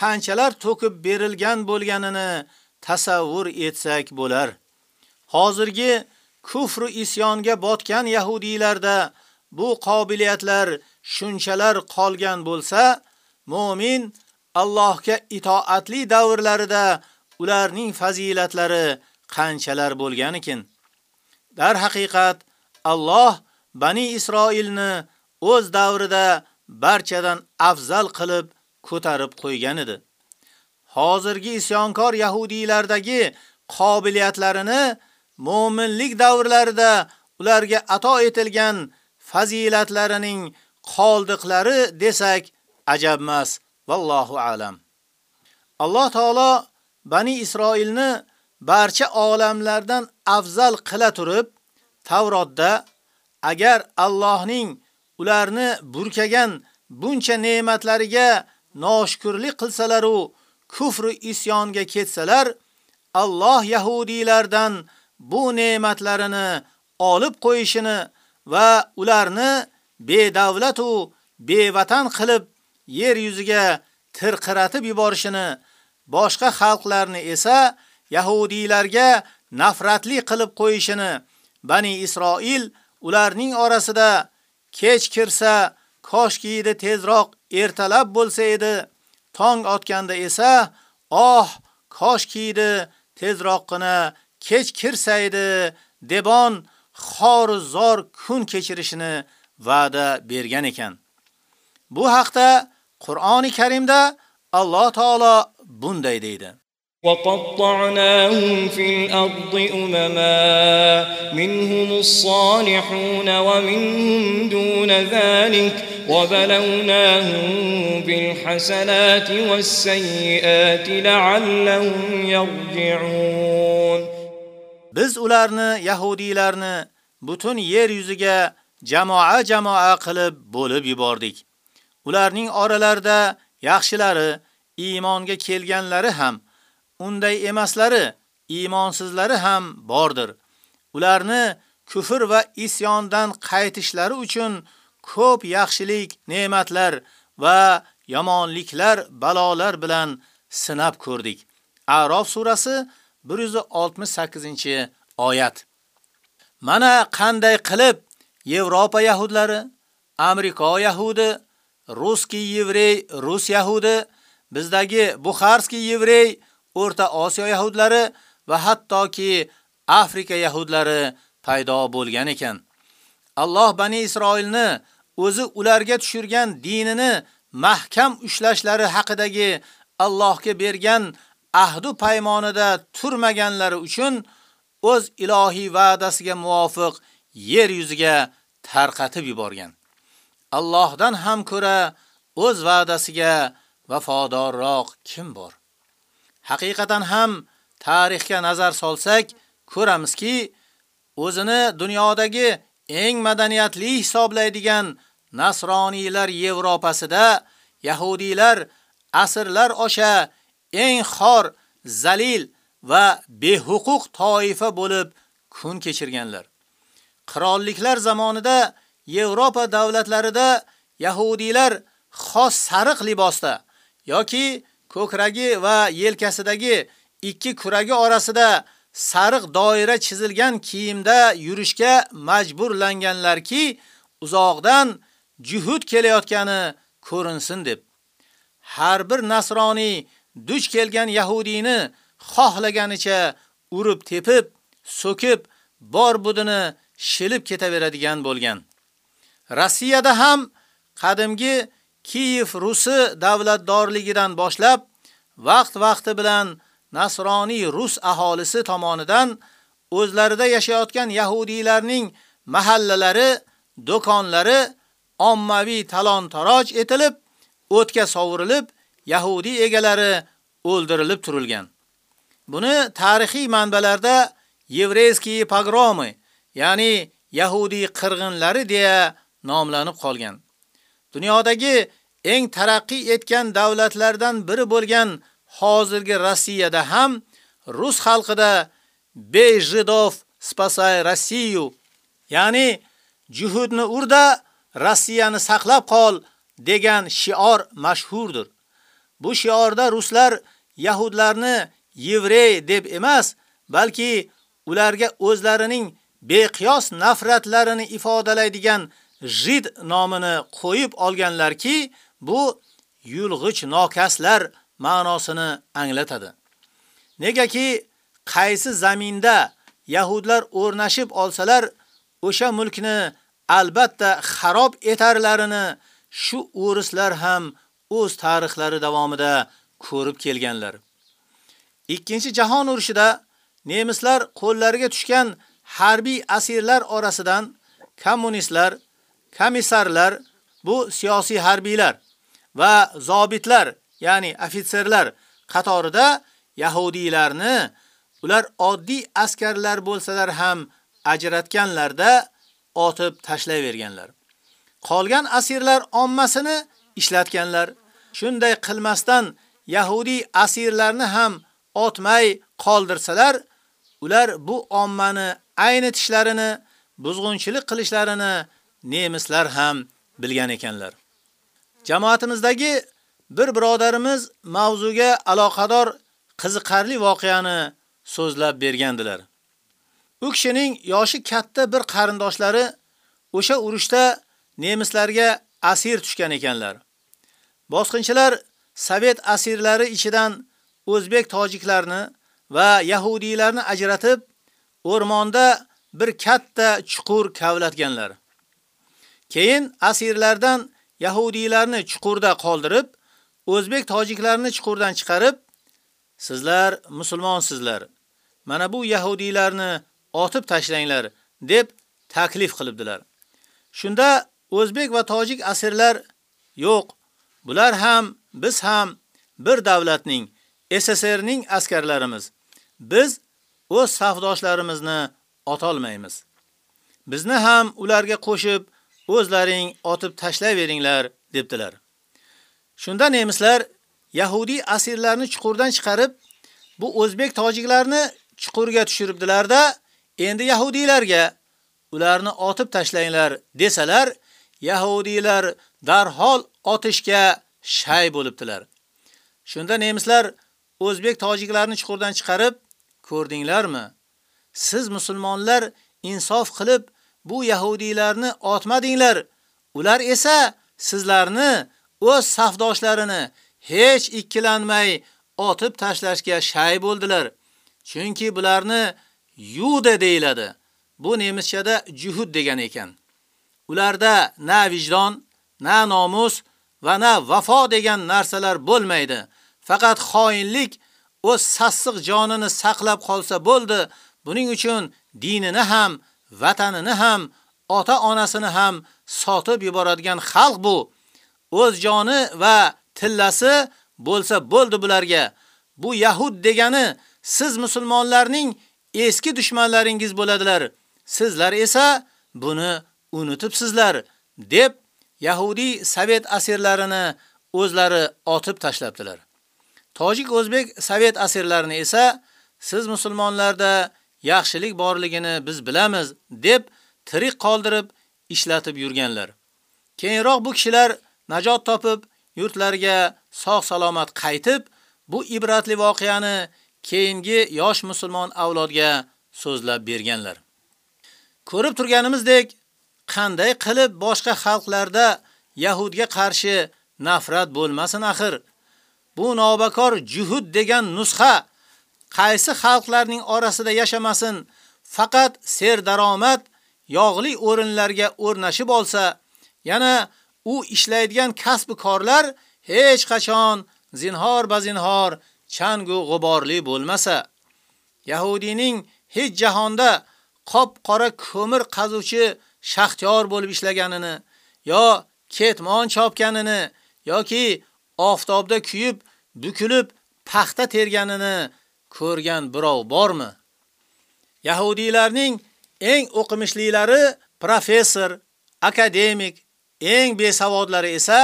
Speaker 4: qanchalar to'kib berilgan bo'lganini tasavvur etsak bo'lar. Hozirgi kufr isyonga botgan yahudiylarda bu qobiliyatlar shunchalar qolgan bo'lsa, mu'min Allohga itoatli davrlarida ularning fazilatlari qanchalar bo'lganikin. Dar haqiqat Alloh Bani Isroilni o'z davrida barchadan afzal qilib ko'tarib qo'ygan edi. Hozirgi isyonkor yahudiylardagi qobiliyatlarini mu'minlik davrlarida ularga ato etilgan fazilatlarining qoldiqlari desak ajabmas. Vallohu alam. Alloh taolo Bani Isroilni barcha olamlardan afzal qila turib, Tavrotda agar Allohning ularni burkagan buncha ne'matlariga noshukrlik qilsalar u kufr isyonga ketsalar, Alloh yahudiylardan bu ne'matlarini olib qo'yishini va ularni bedavlat u bevatan qilib yer yuziga tirqiratib yuborishini, boshqa xalqlarni esa yahudiylarga nafratli qilib qo'yishini Bani Isroil ularning orasida kech kirsa koshki tezroq ertalab bo'lsa edi, tong otganda esa oh koshki tezroqgina kech kirsa edi, debon xor zor kun kechirishini va'da bergan ekan. Bu haqda Qur'oni Karimda Alloh taolo bunday deydi:
Speaker 19: وقطعناهم في الأرض أمما منهم الصالحون ومنهم دون ذلك وبلوناهم بالحسنات والسيئات لعلهم يرجعون
Speaker 4: Biz ularni Yahudiylarni butun yer yuziga jamoa-jamoa qilib bo'lib yubordik. Ularning oralarida yaxshilari, iymonga kelganlari ham unday emaslari, iymonsizlari ham bordir. Ularni kufr va isyondan qaytishlari uchun ko'p yaxshilik, ne'matlar va yomonliklar, balolar bilan sinab ko'rdik. A'rof surasi 168-oyat. Mana qanday qilib Yevropa yahudlari, Amerika yahudi, Ruskiy yevrey, Rus yahudi, bizdagi Bukharskiy yevrey O'rta Osiyo yahudlari va hattoki Afrika yahudlari paydo bo'lgan ekan. Alloh Bani Isroilni o'zi ularga tushirgan dinini mahkam ushlashlari haqidagi Allohga bergan ahdu paymonida turmaganlari uchun o'z ilohiy va'dasiga muvofiq yer yuziga tarqatib yuborgan. Allohdan ham ko'ra o'z va'dasiga vafodorroq kim bor? Haqiqatan ham tarixga nazar solsak, ko'ramizki, o'zini dunyodagi eng madaniyatli hisoblaydigan nasroniylar Yevropasida yahudiylar asrlar osha eng xor, zalil va behuquq toifa bo'lib kun kechirganlar. Qirolliklar zamonida Yevropa davlatlarida yahudiylar xos sariq libosda yoki ko'kragi va yelkasidagi ikki kuragi orasida sariq doira chizilgan kiyimda yurishga majburlanganlarki, uzoqdan juhud kelayotgani ko'rinsin deb. Har bir nasroniy duch kelgan yahudiyni xohlaganicha urib tepib, so'kib, bor budini shilib ketaveradigan bo'lgan. Rossiyada ham qadimgi Kiyev Rusi davlatdorligidan boshlab vaqt-vaqti bilan nasroniy rus aholisi tomonidan o'zlarida yashayotgan yahudiylarning mahallalari, do'konlari ommaviy talon-taroj etilib, o'tga sovurilib, yahudi egalari o'ldirilib turilgan. Buni tarixiy manbalarda Yevreyskiy pogromi, ya'ni yahudi qirg'inlari deya nomlanib qolgan. Dunyodagi eng taraqqiy etgan davlatlardan biri bo'lgan hozirgi Rossiyada ham rus xalqida Bey Jidov spasay Rossiyu, ya'ni juhudni urda Rossiyani saqlab qol degan shior mashhurdir. Bu shiorda ruslar yahudlarni yevrey deb emas, balki ularga o'zlarining beqiyos nafratlarini ifodalaydigan Jid nomini qo'yib olganlarki, bu yulg'ich nokaslar ma'nosini anglatadi. Negaki qaysi zaminda yahudlar o'rnashib olsalar, o'sha mulkni albatta xarob etarlarini shu o'rislar ham o'z tarixlari davomida ko'rib kelganlar. Ikkinchi jahon urushida nemislar qo'llariga tushgan harbiy asirlar orasidan kommunistlar, komissarlar, bu siyosiy harbiylar va zobitlar, ya'ni ofitserlar qatorida yahudiylarni ular oddiy askarlar bo'lsalar ham ajratganlarda otib tashlayverganlar. Qolgan asirlar ommasini ishlatganlar. Shunday qilmasdan yahudi asirlarni ham otmay qoldirsalar, ular bu ommani ayni tishlarini, buzg'unchilik qilishlarini nemislar ham bilgan ekanlar. Jamoatimizdagi bir birodarimiz mavzuga aloqador qiziqarli voqeani so'zlab bergandilar. U kishining yoshi katta bir qarindoshlari o'sha urushda nemislarga asir tushgan ekanlar. Bosqinchilar Sovet asirlari ichidan o'zbek tojiklarni va yahudiylarni ajratib, o'rmonda bir katta chuqur kavlatganlar. Keyin asirlardan yahudiylarni chuqurda qoldirib, o'zbek tojiklarni chuqurdan chiqarib, sizlar musulmonsizlar. Mana bu yahudiylarni otib tashlanglar deb taklif qilibdilar. Shunda o'zbek va tojik asirlar yo'q, bular ham biz ham bir davlatning SSRning askarlarimiz. Biz o'z safdoshlarimizni otolmaymiz. Bizni ham ularga qo'shib o'zlaring otib tashlayveringlar debdilar. Shunda nemislar Yahudi asirlarni chuqurdan chiqarib, bu o'zbek tojiklarni chuqurga tushiribdilarda, endi yahudiylarga ularni otib tashlanglar desalar, yahudiylar darhol otishga shay bo'libdilar. Shunda nemislar o'zbek tojiklarni chuqurdan chiqarib, ko'rdinglarmi? Siz musulmonlar insof qilib bu yahudiylarni otmadinglar. Ular esa sizlarni o'z safdoshlarini hech ikkilanmay otib tashlashga shay bo'ldilar. Chunki bularni yuda deyiladi. Bu nemischada juhud degan ekan. Ularda na vijdon, na nomus va na vafo degan narsalar bo'lmaydi. Faqat xoinlik o'z sassiq jonini saqlab qolsa bo'ldi. Buning uchun dinini ham, vatanini ham, ota-onasini ham sotib yuboradigan xalq bu. O'z joni va tillasi bo'lsa bo'ldi bularga. Bu yahud degani siz musulmonlarning eski dushmanlaringiz bo'ladilar. Sizlar esa buni unutibsizlar deb Yahudi Sovet asirlarini o'zlari otib tashlabdilar. Tojik o'zbek Sovet asirlarini esa siz musulmonlarda yaxshilik borligini biz bilamiz deb tirik qoldirib ishlatib yurganlar. Keyinroq bu kishilar najot topib, yurtlariga sog' salomat qaytib, bu ibratli voqeani keyingi yosh musulmon avlodga so'zlab berganlar. Ko'rib turganimizdek, qanday qilib boshqa xalqlarda Yahudga qarshi nafrat bo'lmasin axir. Bu nobakor juhud degan nusxa qaysi xalqlarning orasida yashamasin, faqat ser daromad yog'li o'rinlarga o'rnashib olsa, yana u ishlaydigan kasb korlar hech qachon zinhor bazinhor changu g'uborli bo'lmasa, Yahudining hech jahonda qop qora ko'mir qazuvchi shaxtyor bo'lib ishlaganini yo ketmon chopganini yoki oftobda kuyib, bukilib paxta terganini ko'rgan birov bormi? Yahudiylarning eng o'qimishlilari professor, akademik, eng besavodlari esa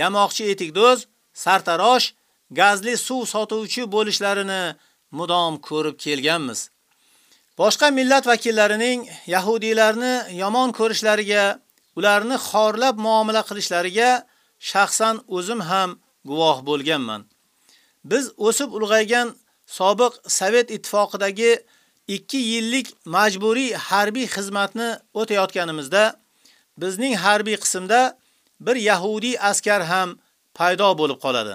Speaker 4: yamoqchi etikdo'z, sartarosh, gazli suv sotuvchi bo'lishlarini mudom ko'rib kelganmiz. Boshqa millat vakillarining yahudiylarni yomon ko'rishlariga, ularni xorlab muomala qilishlariga shaxsan o'zim ham guvoh bo'lganman. Biz o'sib ulg'aygan sobiq Sovet ittifoqidagi 2 yillik majburiy harbiy xizmatni o'tayotganimizda bizning harbiy qismda bir yahudi askar ham paydo bo'lib qoladi.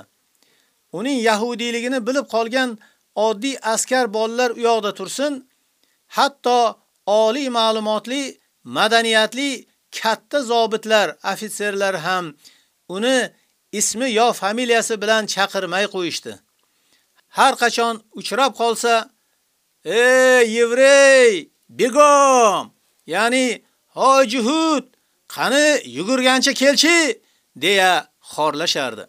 Speaker 4: Uning yahudiyligini bilib qolgan oddiy askar bolalar u yoqda tursin, hatto oliy ma'lumotli, madaniyatli katta zobitlar, ofitserlar ham uni ismi yo familiyasi bilan chaqirmay qo'yishdi. Har qachon uchrab qolsa, "Ey yevrey, begom!" ya'ni "Hoy juhud, qani yugurgancha kelchi!" deya xorlashardi.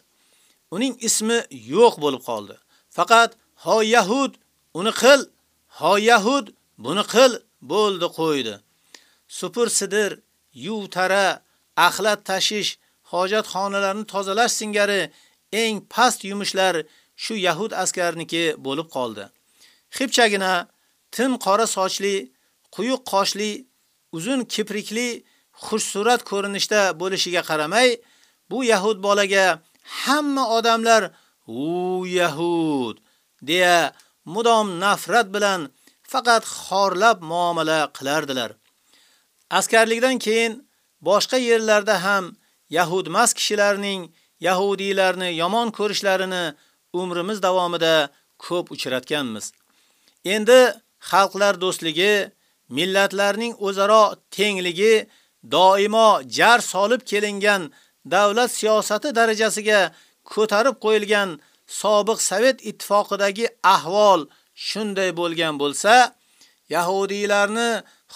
Speaker 4: Uning ismi yo'q bo'lib qoldi. Faqat "Hoy yahud, uni qil, hoy yahud, buni qil" bo'ldi qo'ydi. Supur sidir, yuv tara, axlat tashish, hojat xonalarini tozalash singari eng past yumushlar shu yahud askarniki bo'lib qoldi. Xipchagina, tin qora sochli, quyuq qoshli, uzun kiprikli, xushsurat ko'rinishda bo'lishiga qaramay, bu yahud bolaga hamma odamlar "U yahud" deya mudom nafrat bilan faqat xorlab muomala qilardilar. Askarlikdan keyin boshqa yerlarda ham yahudmas kishilarning yahudiylarni yomon ko'rishlarini umrimiz davomida ko'p uchratganmiz. Endi xalqlar do'stligi, millatlarning o'zaro tengligi doimo jar solib kelingan davlat siyosati darajasiga ko'tarib qo'yilgan sobiq Sovet ittifoqidagi ahvol shunday bo'lgan bo'lsa, yahudiylarni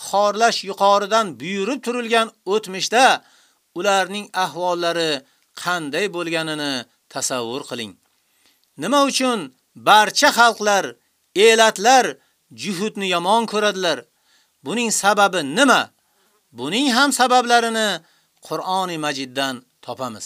Speaker 4: xorlash yuqoridan buyurib turilgan o'tmishda ularning ahvollari qanday bo'lganini tasavvur qiling. Nima uchun barcha xalqlar, elatlar juhudni yomon ko'radilar? Buning sababi nima? Buning ham sabablarini Qur'oni Majiddan topamiz.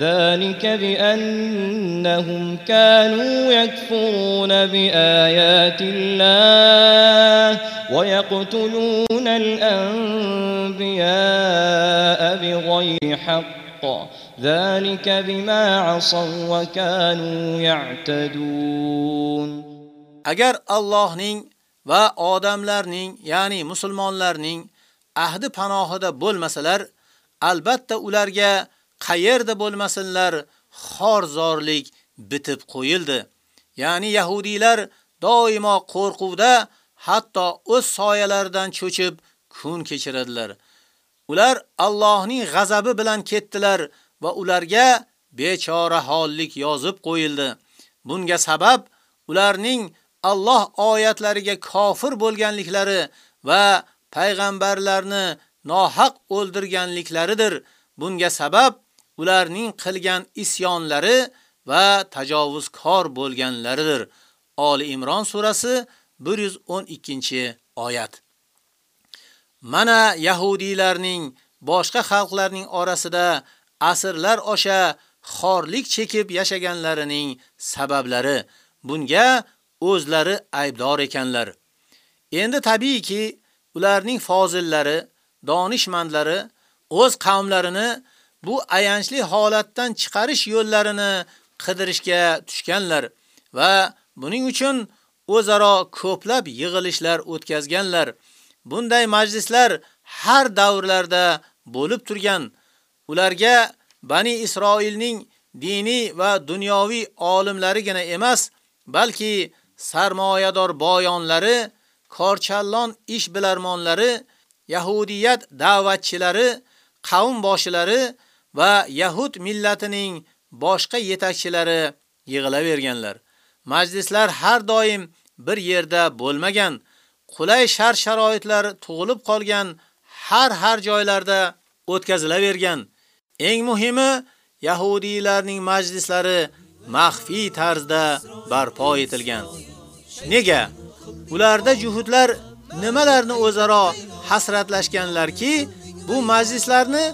Speaker 19: ذلك بأنهم كانوا يكفرون بآيات الله ويقتلون الأنبياء بغير حق. ذلك بما عصوا وكانوا يعتدون.
Speaker 4: اگر الله نين و آدم لر يعني مسلمان لر اهد پناه بول مسلر البته اولرگه qayerda bo'lmasinlar xorzorlik bitib qo'yildi. Ya'ni yahudiylar doimo qo'rquvda, hatto o'z soyalaridan cho'chib kun kechiradilar. Ular Allohning g'azabi bilan ketdilar va ularga bechora hollik yozib qo'yildi. Bunga sabab ularning Alloh oyatlariga kofir bo'lganliklari va payg'ambarlarni nohaq o'ldirganliklaridir. Bunga sabab ularning qilgan isyonlari va tajovuzkor bo'lganlaridir. Oli Imron surasi 112-oyat. Mana yahudiylarning boshqa xalqlarning orasida asrlar osha xorlik chekib yashaganlarining sabablari bunga o'zlari aybdor ekanlar. Endi tabiiyki, ularning fozillari, donishmandlari o'z qavmlarini bu ayanchli holatdan chiqarish yo'llarini qidirishga tushganlar va buning uchun o'zaro ko'plab yig'ilishlar o'tkazganlar. Bunday majlislar har davrlarda bo'lib turgan. Ularga Bani Isroilning diniy va dunyoviy olimlarigina emas, balki sarmoyador boyonlari, korchallon ish bilarmonlari, yahudiyat da'vatchilari, qavm boshilari va yahud millatining boshqa yetakchilari yig'ilaverganlar. Majlislar har doim bir yerda bo'lmagan, qulay shart sharoitlar tug'ilib qolgan har har joylarda o'tkazilavergan. Eng muhimi yahudiylarning majlislari maxfiy tarzda barpo etilgan. Nega? Ularda juhudlar nimalarni o'zaro hasratlashganlarki, bu majlislarni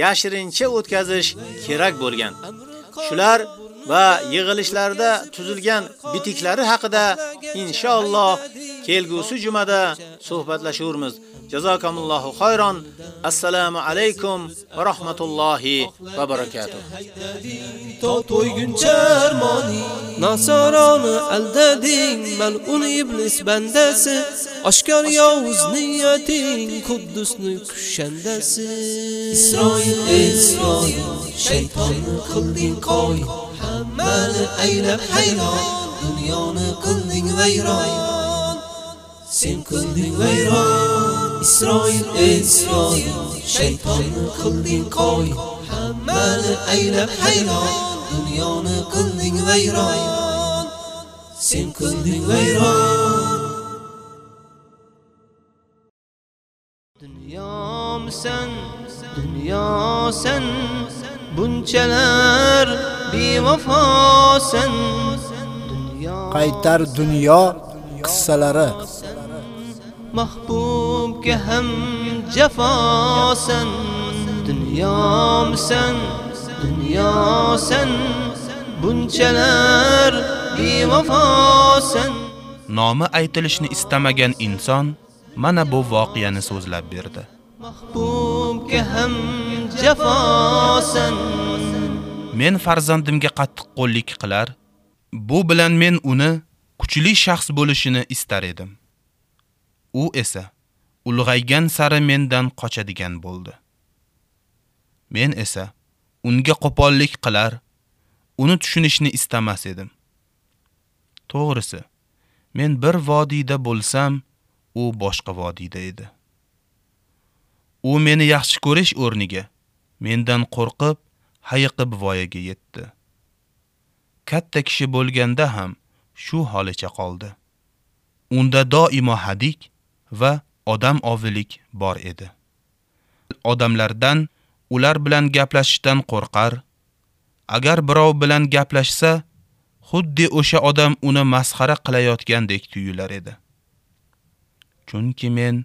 Speaker 4: yashirincha o'tkazish kerak bo'lgan. Shular va yig'ilishlarda tuzilgan bitiklari haqida inshaalloh kelgusi jumada suhbatlashamiz. Jazakumullohu xayron. Assalomu alaykum va rahmatullohi va barakatuh.
Speaker 13: To to'yguncha armoni Nasaroni aldading mal'un iblis bandasi oshkor yovuz niyating Quddusni kushandasi Isroil Isroil shaytonni qilding qo'y hammani aylab hayron dunyoni qilding vayron sen qilding vayron Isroil Isroil shaytonni qilding qo'y hammani aylab hayron dunyoni qilding vayron sen qilding vayron. Dunyomisan dunyo sen bunchalar bevafosan
Speaker 2: qaytar dunyo qissalari
Speaker 13: mahbubga ham jafosan dunyomisan dunyosan bunchalar bevafosan
Speaker 10: nomi aytilishni istamagan inson mana bu voqeani so'zlab berdi.
Speaker 13: mahbubga ham jafosan
Speaker 10: Men farzandimga qattiq qo'llik qilar, Bu bilan men uni kuchli shaxs bo'lishini istar edim. U esa ulg'aygan sari mendan qochadigan bo'ldi. Men esa unga qo'pollik qilar, uni tushunishni istamas edim. To'g'risi, men bir vodiyda bo'lsam, u boshqa vodiyda edi. U meni yaxshi ko'rish o'rniga mendan qo'rqib, hayiqib voyaga yetdi. Katta kishi bo'lganda ham shu holicha qoldi. Unda doimo hadik va odam ovilik bor edi. Odamlardan ular bilan gaplashishdan qo'rqar. Agar birov bilan gaplashsa, xuddi o'sha odam uni masxara qilayotgandek tuyular edi. Chunki men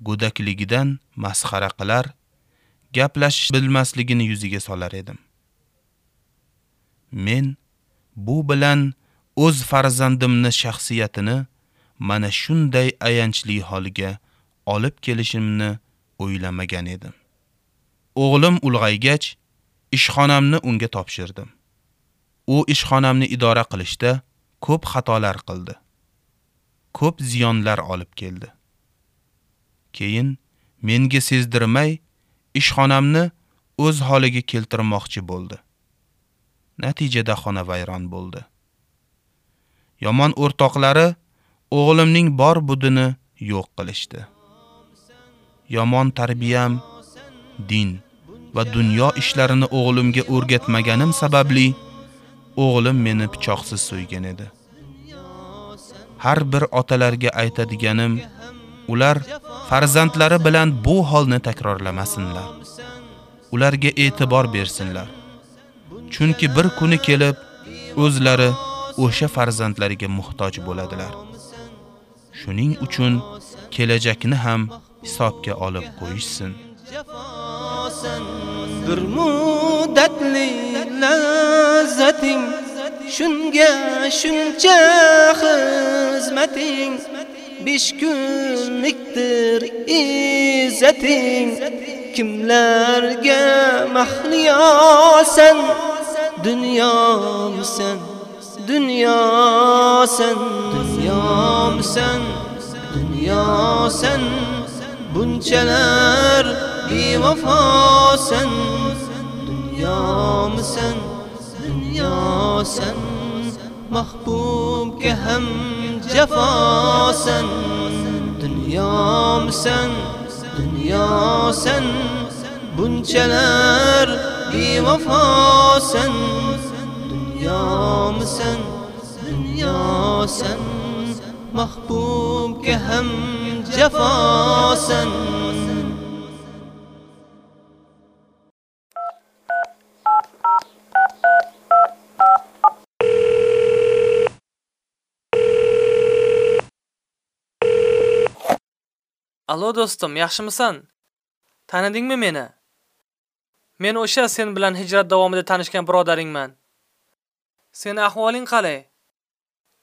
Speaker 10: go'dakligidan masxara qilar, gaplashish bilmasligini yuziga solar edim. Men bu bilan o'z farzandimni shaxsiyatini mana shunday ayanchli holiga olib kelishimni o'ylamagan edim. O'g'lim ulg'aygach, ishxonamni unga topshirdim. U ishxonamni idora qilishda ko'p xatolar qildi. Ko'p ziyonlar olib keldi. Keyin menga sezdirmay ishxonamni o'z holiga keltirmoqchi bo'ldi. Natijada xona vayron bo'ldi. Yomon o'rtoqlari o'g'limning bor budini yo'q qilishdi. Yomon tarbiyam, din va dunyo ishlarini o'g'limga o'rgatmaganim sababli o'g'lim meni pichoqsiz so'ygan edi. Har bir otalarga aytadiganim ular farzandlari bilan bu holni takrorlamasinlar. Ularga e'tibor bersinlar. Chunki bir kuni kelib o'zlari o'sha farzandlariga muhtoj bo'ladilar. Shuning uchun kelajakni ham hisobga olib qo'yishsin.
Speaker 13: bir muddatli lazzating shunga shuncha xizmating. Besh kunlikdir izzating kimlarga mahliyosan? Dunyomsan dunyosan dunyomisan dunyosan bunchalar bevafosan dunyomisan dunyosan mahbubga ham jafosan dunyomisan dunyosan bunchalar bevafosan dunyomisan dunyosan mahbubga ham jafosan
Speaker 5: Allo do'stim, yaxshimisan? Tanidingmi meni? Men o'sha sen bilan hijrat davomida tanishgan birodaringman. Sen ahvoling qalay?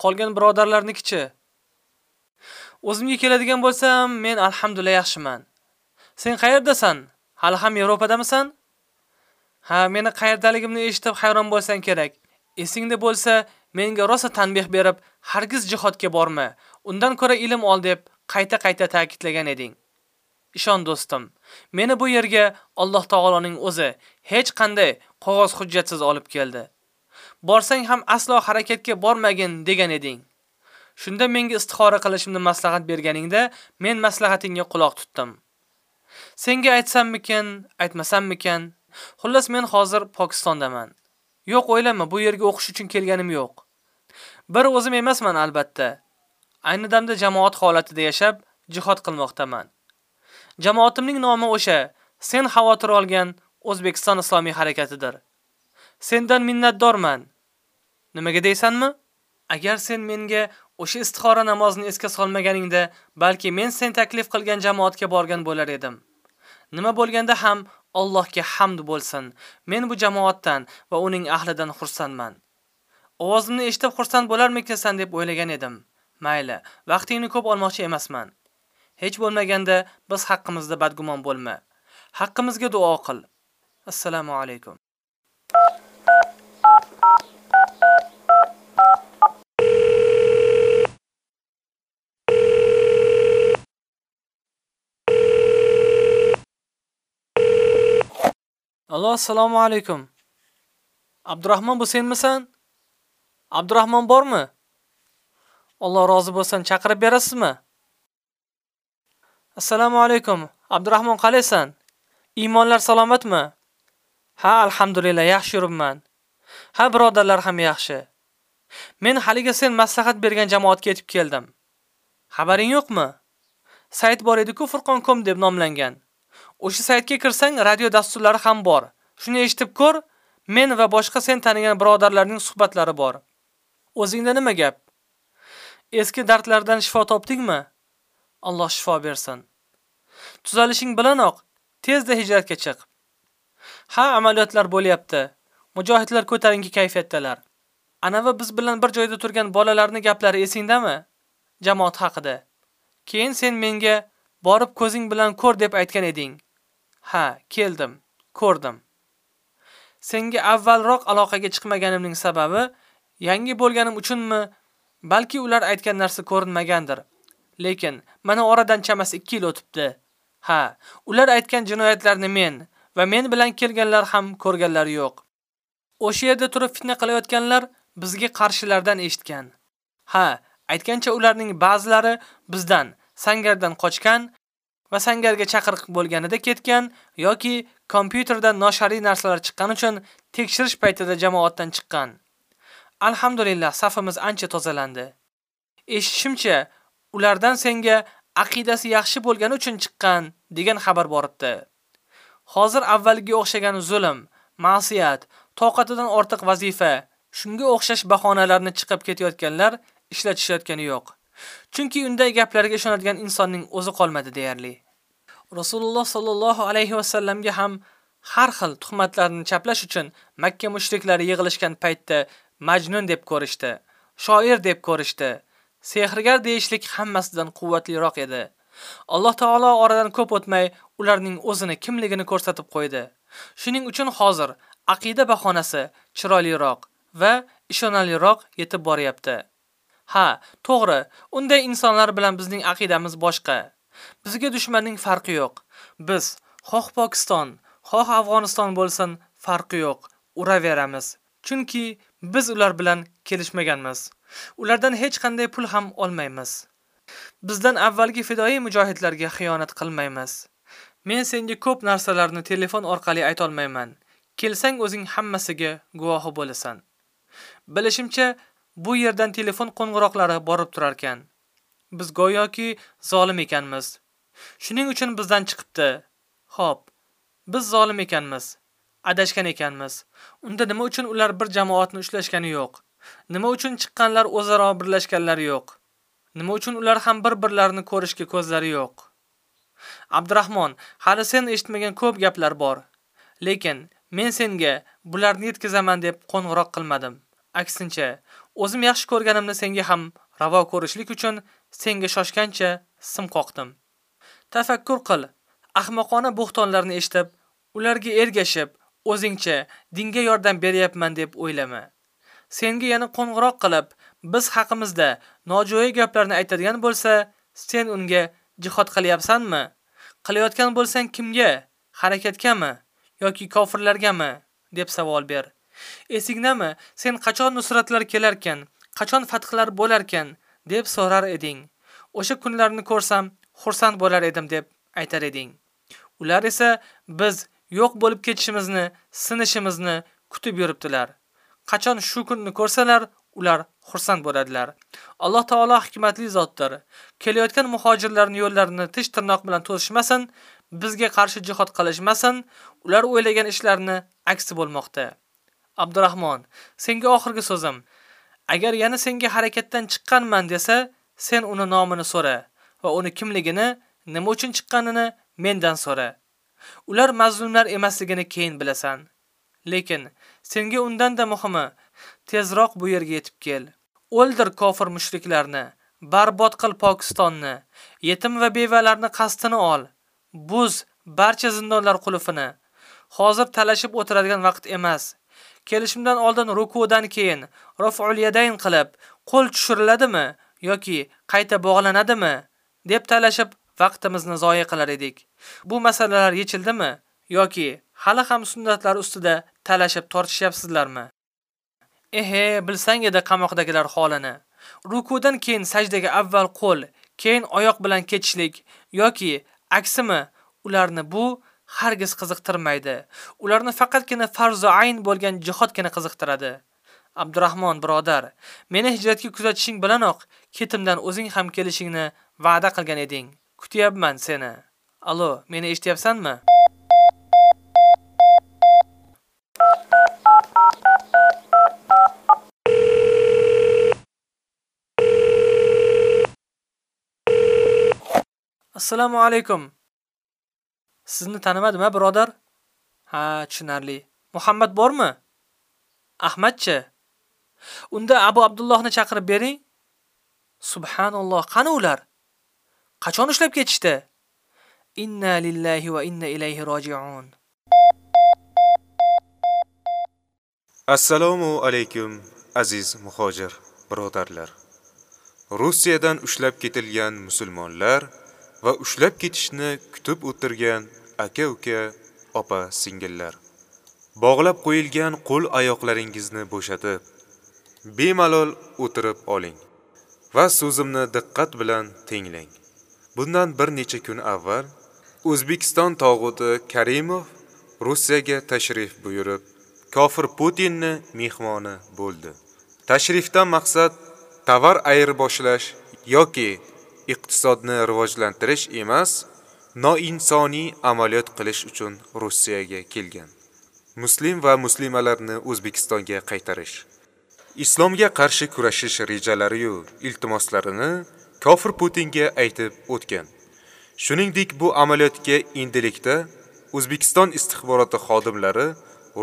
Speaker 5: Qolgan birodarlarnikichi? O'zimga keladigan bo'lsam, men alhamdulillah yaxshiman. Sen qayerdasan? Hali ham Yevropadamisan? Ha, meni qayerdaligimni eshitib hayron bo'lsang kerak. Esingda bo'lsa, menga rosa tanbeh berib, hargiz jihodga borma. Undan ko'ra ilm ol deb qayta-qayta ta'kidlagan eding. Ishon do'stim, meni bu yerga Alloh taoloning o'zi hech qanday qog'oz hujjatsiz olib keldi. Borsang ham aslo harakatga bormagin degan eding. Shunda menga istixora qilishimni maslahat berganingda men maslahatingga quloq tutdim. Senga aytsammikin, aytmasammikin? Xullas men hozir Pokistondaman. Yo'q, o'ylama, bu yerga o'qish uchun kelganim yo'q. Bir o'zim emasman albatta. Ayni damda jamoat holatida yashab, jihad qilmoqdaman. Jamoatimning nomi o'sha sen xavotir olgan O'zbekiston islomiy harakatidir. Sendan minnatdorman. Nimaga deysanmi? Agar sen menga o'sha istixora namozini esga solmaganingda, balki men sen taklif qilgan jamoatga borgan bo'lar edim. Nima bo'lganda ham Allohga hamd bo'lsin. Men bu jamoatdan va uning ahlidan xursandman. Ovozimni eshitib xursand bo'larmikansan deb o'ylagan edim. Mayli, vaqtingni ko'p olmoqchi emasman. Hech bo'lmaganda biz haqqimizda badgumon bo'lma. Haqqimizga duo qil. Assalomu alaykum. Allo, assalomu alaykum. Abdurahmon bu senmisan? Abdurahmon bormi? Alloh rozi bo'lsin, chaqirib berasizmi? Assalomu alaykum. Abdurahmon qalaysan? Iymonlar salomatmi? Ha, alhamdulillah, yaxshi yuribman. Ha, birodarlar ham yaxshi. Men haliga sen maslahat bergan jamoatga yetib keldim. Xabaring yo'qmi? Sayt bor edi-ku Furqon.com deb nomlangan. O'sha saytga kirsang, radio dasturlari ham bor. Shuni eshitib ko'r, men va boshqa sen tanigan birodarlarning suhbatlari bor. O'zingda nima gap? Eski dardlardan shifo topdingmi? Alloh shifo bersin. Tuzalishing bilanoq tezda hijratga chiq. Ha, amaliyotlar bo'lyapti. Mujohidlar ko'tarinki kayfiyatdalar. Ana va biz bilan bir joyda turgan bolalarning gaplari esingdami? Jamoat haqida. Keyin sen menga borib ko'zing bilan ko'r deb aytgan eding. Ha, keldim, ko'rdim. Senga avvalroq aloqaga chiqmaganimning sababi yangi bo'lganim uchunmi, balki ular aytgan narsa ko'rinmagandir. Lekin mana oradan chamas 2 yil o'tibdi. Ha, ular aytgan jinoyatlarni men va men bilan kelganlar ham ko'rganlari yo'q. O'sha yerda turib fitna qilayotganlar bizga qarshilardan eshitgan. Ha, aytgancha ularning ba'zilari bizdan sangardan qochgan va sangarga chaqiriq bo'lganida ketgan yoki kompyuterdan noshariy narsalar chiqqan uchun tekshirish paytida jamoatdan chiqqan. Alhamdulillah, safimiz ancha tozalandi. Eshitishimcha, ulardan senga aqidasi yaxshi bo'lgani uchun chiqqan degan xabar boribdi. Hozir avvalgi o'xshagan zulm, ma'siyat, toqatidan ortiq vazifa, shunga o'xshash bahonalarni chiqib ketayotganlar ishlatishayotgani yo'q. Chunki unday gaplarga ishonadigan insonning o'zi qolmadi deyarli. Rasululloh sallallohu alayhi va sallamga ham har xil tuhmatlarni chaplash uchun Makka mushriklari yig'ilishgan paytda majnun deb ko'rishdi, shoir deb ko'rishdi. Sehrgar deyishlik hammasidan quvvatliroq edi. Alloh taolo oradan ko'p o'tmay ularning o'zini kimligini ko'rsatib qo'ydi. Shuning uchun hozir aqida bahonasi chiroyliroq va ishonaliroq yetib boryapti. Ha, to'g'ri, unday insonlar bilan bizning aqidamiz boshqa. Bizga dushmanning farqi yo'q. Biz xoh Pokiston, xoh Afg'oniston bo'lsin, farqi yo'q. Uraveramiz. Chunki biz ular bilan kelishmaganmiz. Ulardan hech qanday pul ham olmaymiz. Bizdan avvalgi fidoiy mujohidlarga xiyonat qilmaymiz. Men senga ko'p narsalarni telefon orqali ayta olmayman. Kelsang o'zing hammasiga guvohi bo'lasan. Bilishimcha, bu yerdan telefon qo'ng'iroqlari borib turar ekan. Biz go'yoki zolim ekanmiz. Shuning uchun bizdan chiqibdi. Xo'p, biz zolim ekanmiz. Adashgan ekanmiz. Unda nima uchun ular bir jamoatni ushlashgani yo'q? Nima uchun chiqqanlar o'zaro birlashganlari yo'q? Nima uchun ular ham bir-birlarini ko'rishga ko'zlari yo'q? Abdurahmon, hali sen eshitmagan ko'p gaplar bor. Lekin men senga bularni yetkazaman deb qo'ng'iroq qilmadim. Aksincha, o'zim yaxshi ko'rganimni senga ham ravo ko'rishlik uchun senga shoshgancha sim qoqdim. Tafakkur qil. Ahmoqona bo'xtonlarni eshitib, ularga ergashib, o'zingcha dinga yordam beryapman deb o'ylama. Senga yana qo'ng'iroq qilib, biz haqimizda nojo'ya gaplarni aytadigan bo'lsa, sen unga jihod qilyapsanmi? Qilayotgan bo'lsang kimga? Harakatgami yoki kofirlargami? deb savol ber. Esingdami, sen qachon nusratlar kelarkan, qachon fathlar bo'larkan deb so'rar eding. O'sha kunlarni ko'rsam, xursand bo'lar edim deb aytar eding. Ular esa biz yo'q bo'lib ketishimizni, sinishimizni kutib yuribdilar. Qachon shu kunni ko'rsalar, ular xursand bo'ladilar. Alloh taolo hikmatli zotdir. Kelayotgan muhojirlarning yo'llarini tish tirnoq bilan to'sishmasin, bizga qarshi jihod qilishmasin, ular o'ylagan ishlarini aksi bo'lmoqda. Abdurahmon, senga oxirgi so'zim. Agar yana senga harakatdan chiqqanman desa, sen uni nomini so'ra va uni kimligini, nima uchun chiqqanini mendan so'ra. Ular mazlumlar emasligini keyin bilasan. Lekin senga undan da muhimi, tezroq bu yerga yetib kel. O'ldir kofir mushriklarni, barbod qil Pokistonni, yetim va bevalarni qastini ol. Buz barcha zindonlar qulfini. Hozir talashib o'tiradigan vaqt emas. Kelishimdan oldin rukudan keyin raf'ul yadayn qilib, qo'l tushiriladimi yoki qayta bog'lanadimi deb talashib vaqtimizni zoya qilar edik. Bu masalalar yechildimi yoki hali ham sunnatlar ustida talashib tortishyapsizlarmi? Ehe, bilsang edi qamoqdagilar holini. Rukudan keyin sajdaga avval qo'l, keyin oyoq bilan ketishlik yoki aksimi ularni bu hargiz qiziqtirmaydi. Ularni faqatgina farzo ayn bo'lgan jihodgina qiziqtiradi. Abdurahmon birodar, meni hijratga kuzatishing bilanoq ketimdan o'zing ham kelishingni va'da qilgan eding. Kutyapman seni. Allo, meni eshityapsanmi? Assalomu alaykum. Sizni tanimadim, ha, birodar? Ha, tushunarli. Muhammad bormi? Ahmadchi? Unda Abu Abdullohni chaqirib bering. Subhanalloh, qani ular? Qachon ishlab ketishdi? Inna lillahi va inna ilayhi roji'un.
Speaker 3: Assalomu alaykum aziz muhojir birodarlar. Rossiyadan ushlab ketilgan musulmonlar va ushlab ketishni kutib o'tirgan aka-uka, opa-singillar. Bog'lab qo'yilgan qo'l oyoqlaringizni bo'shatib, bemalol o'tirib oling va so'zimni diqqat bilan tinglang. Bundan bir necha kun avval O'zbekiston tog'uti Karimov Rossiyaga tashrif buyurib, kofir Putinni mehmoni bo'ldi. Tashrifdan maqsad tovar ayirboshlash yoki iqtisodni rivojlantirish emas, noinsoniy amaliyot qilish uchun Rossiyaga kelgan. Muslim va muslimalarni O'zbekistonga qaytarish. Islomga qarshi kurashish rejalari yu iltimoslarini kofir Putinga aytib o'tgan. Shuningdek, bu amaliyotga endilikda O'zbekiston istixboroti xodimlari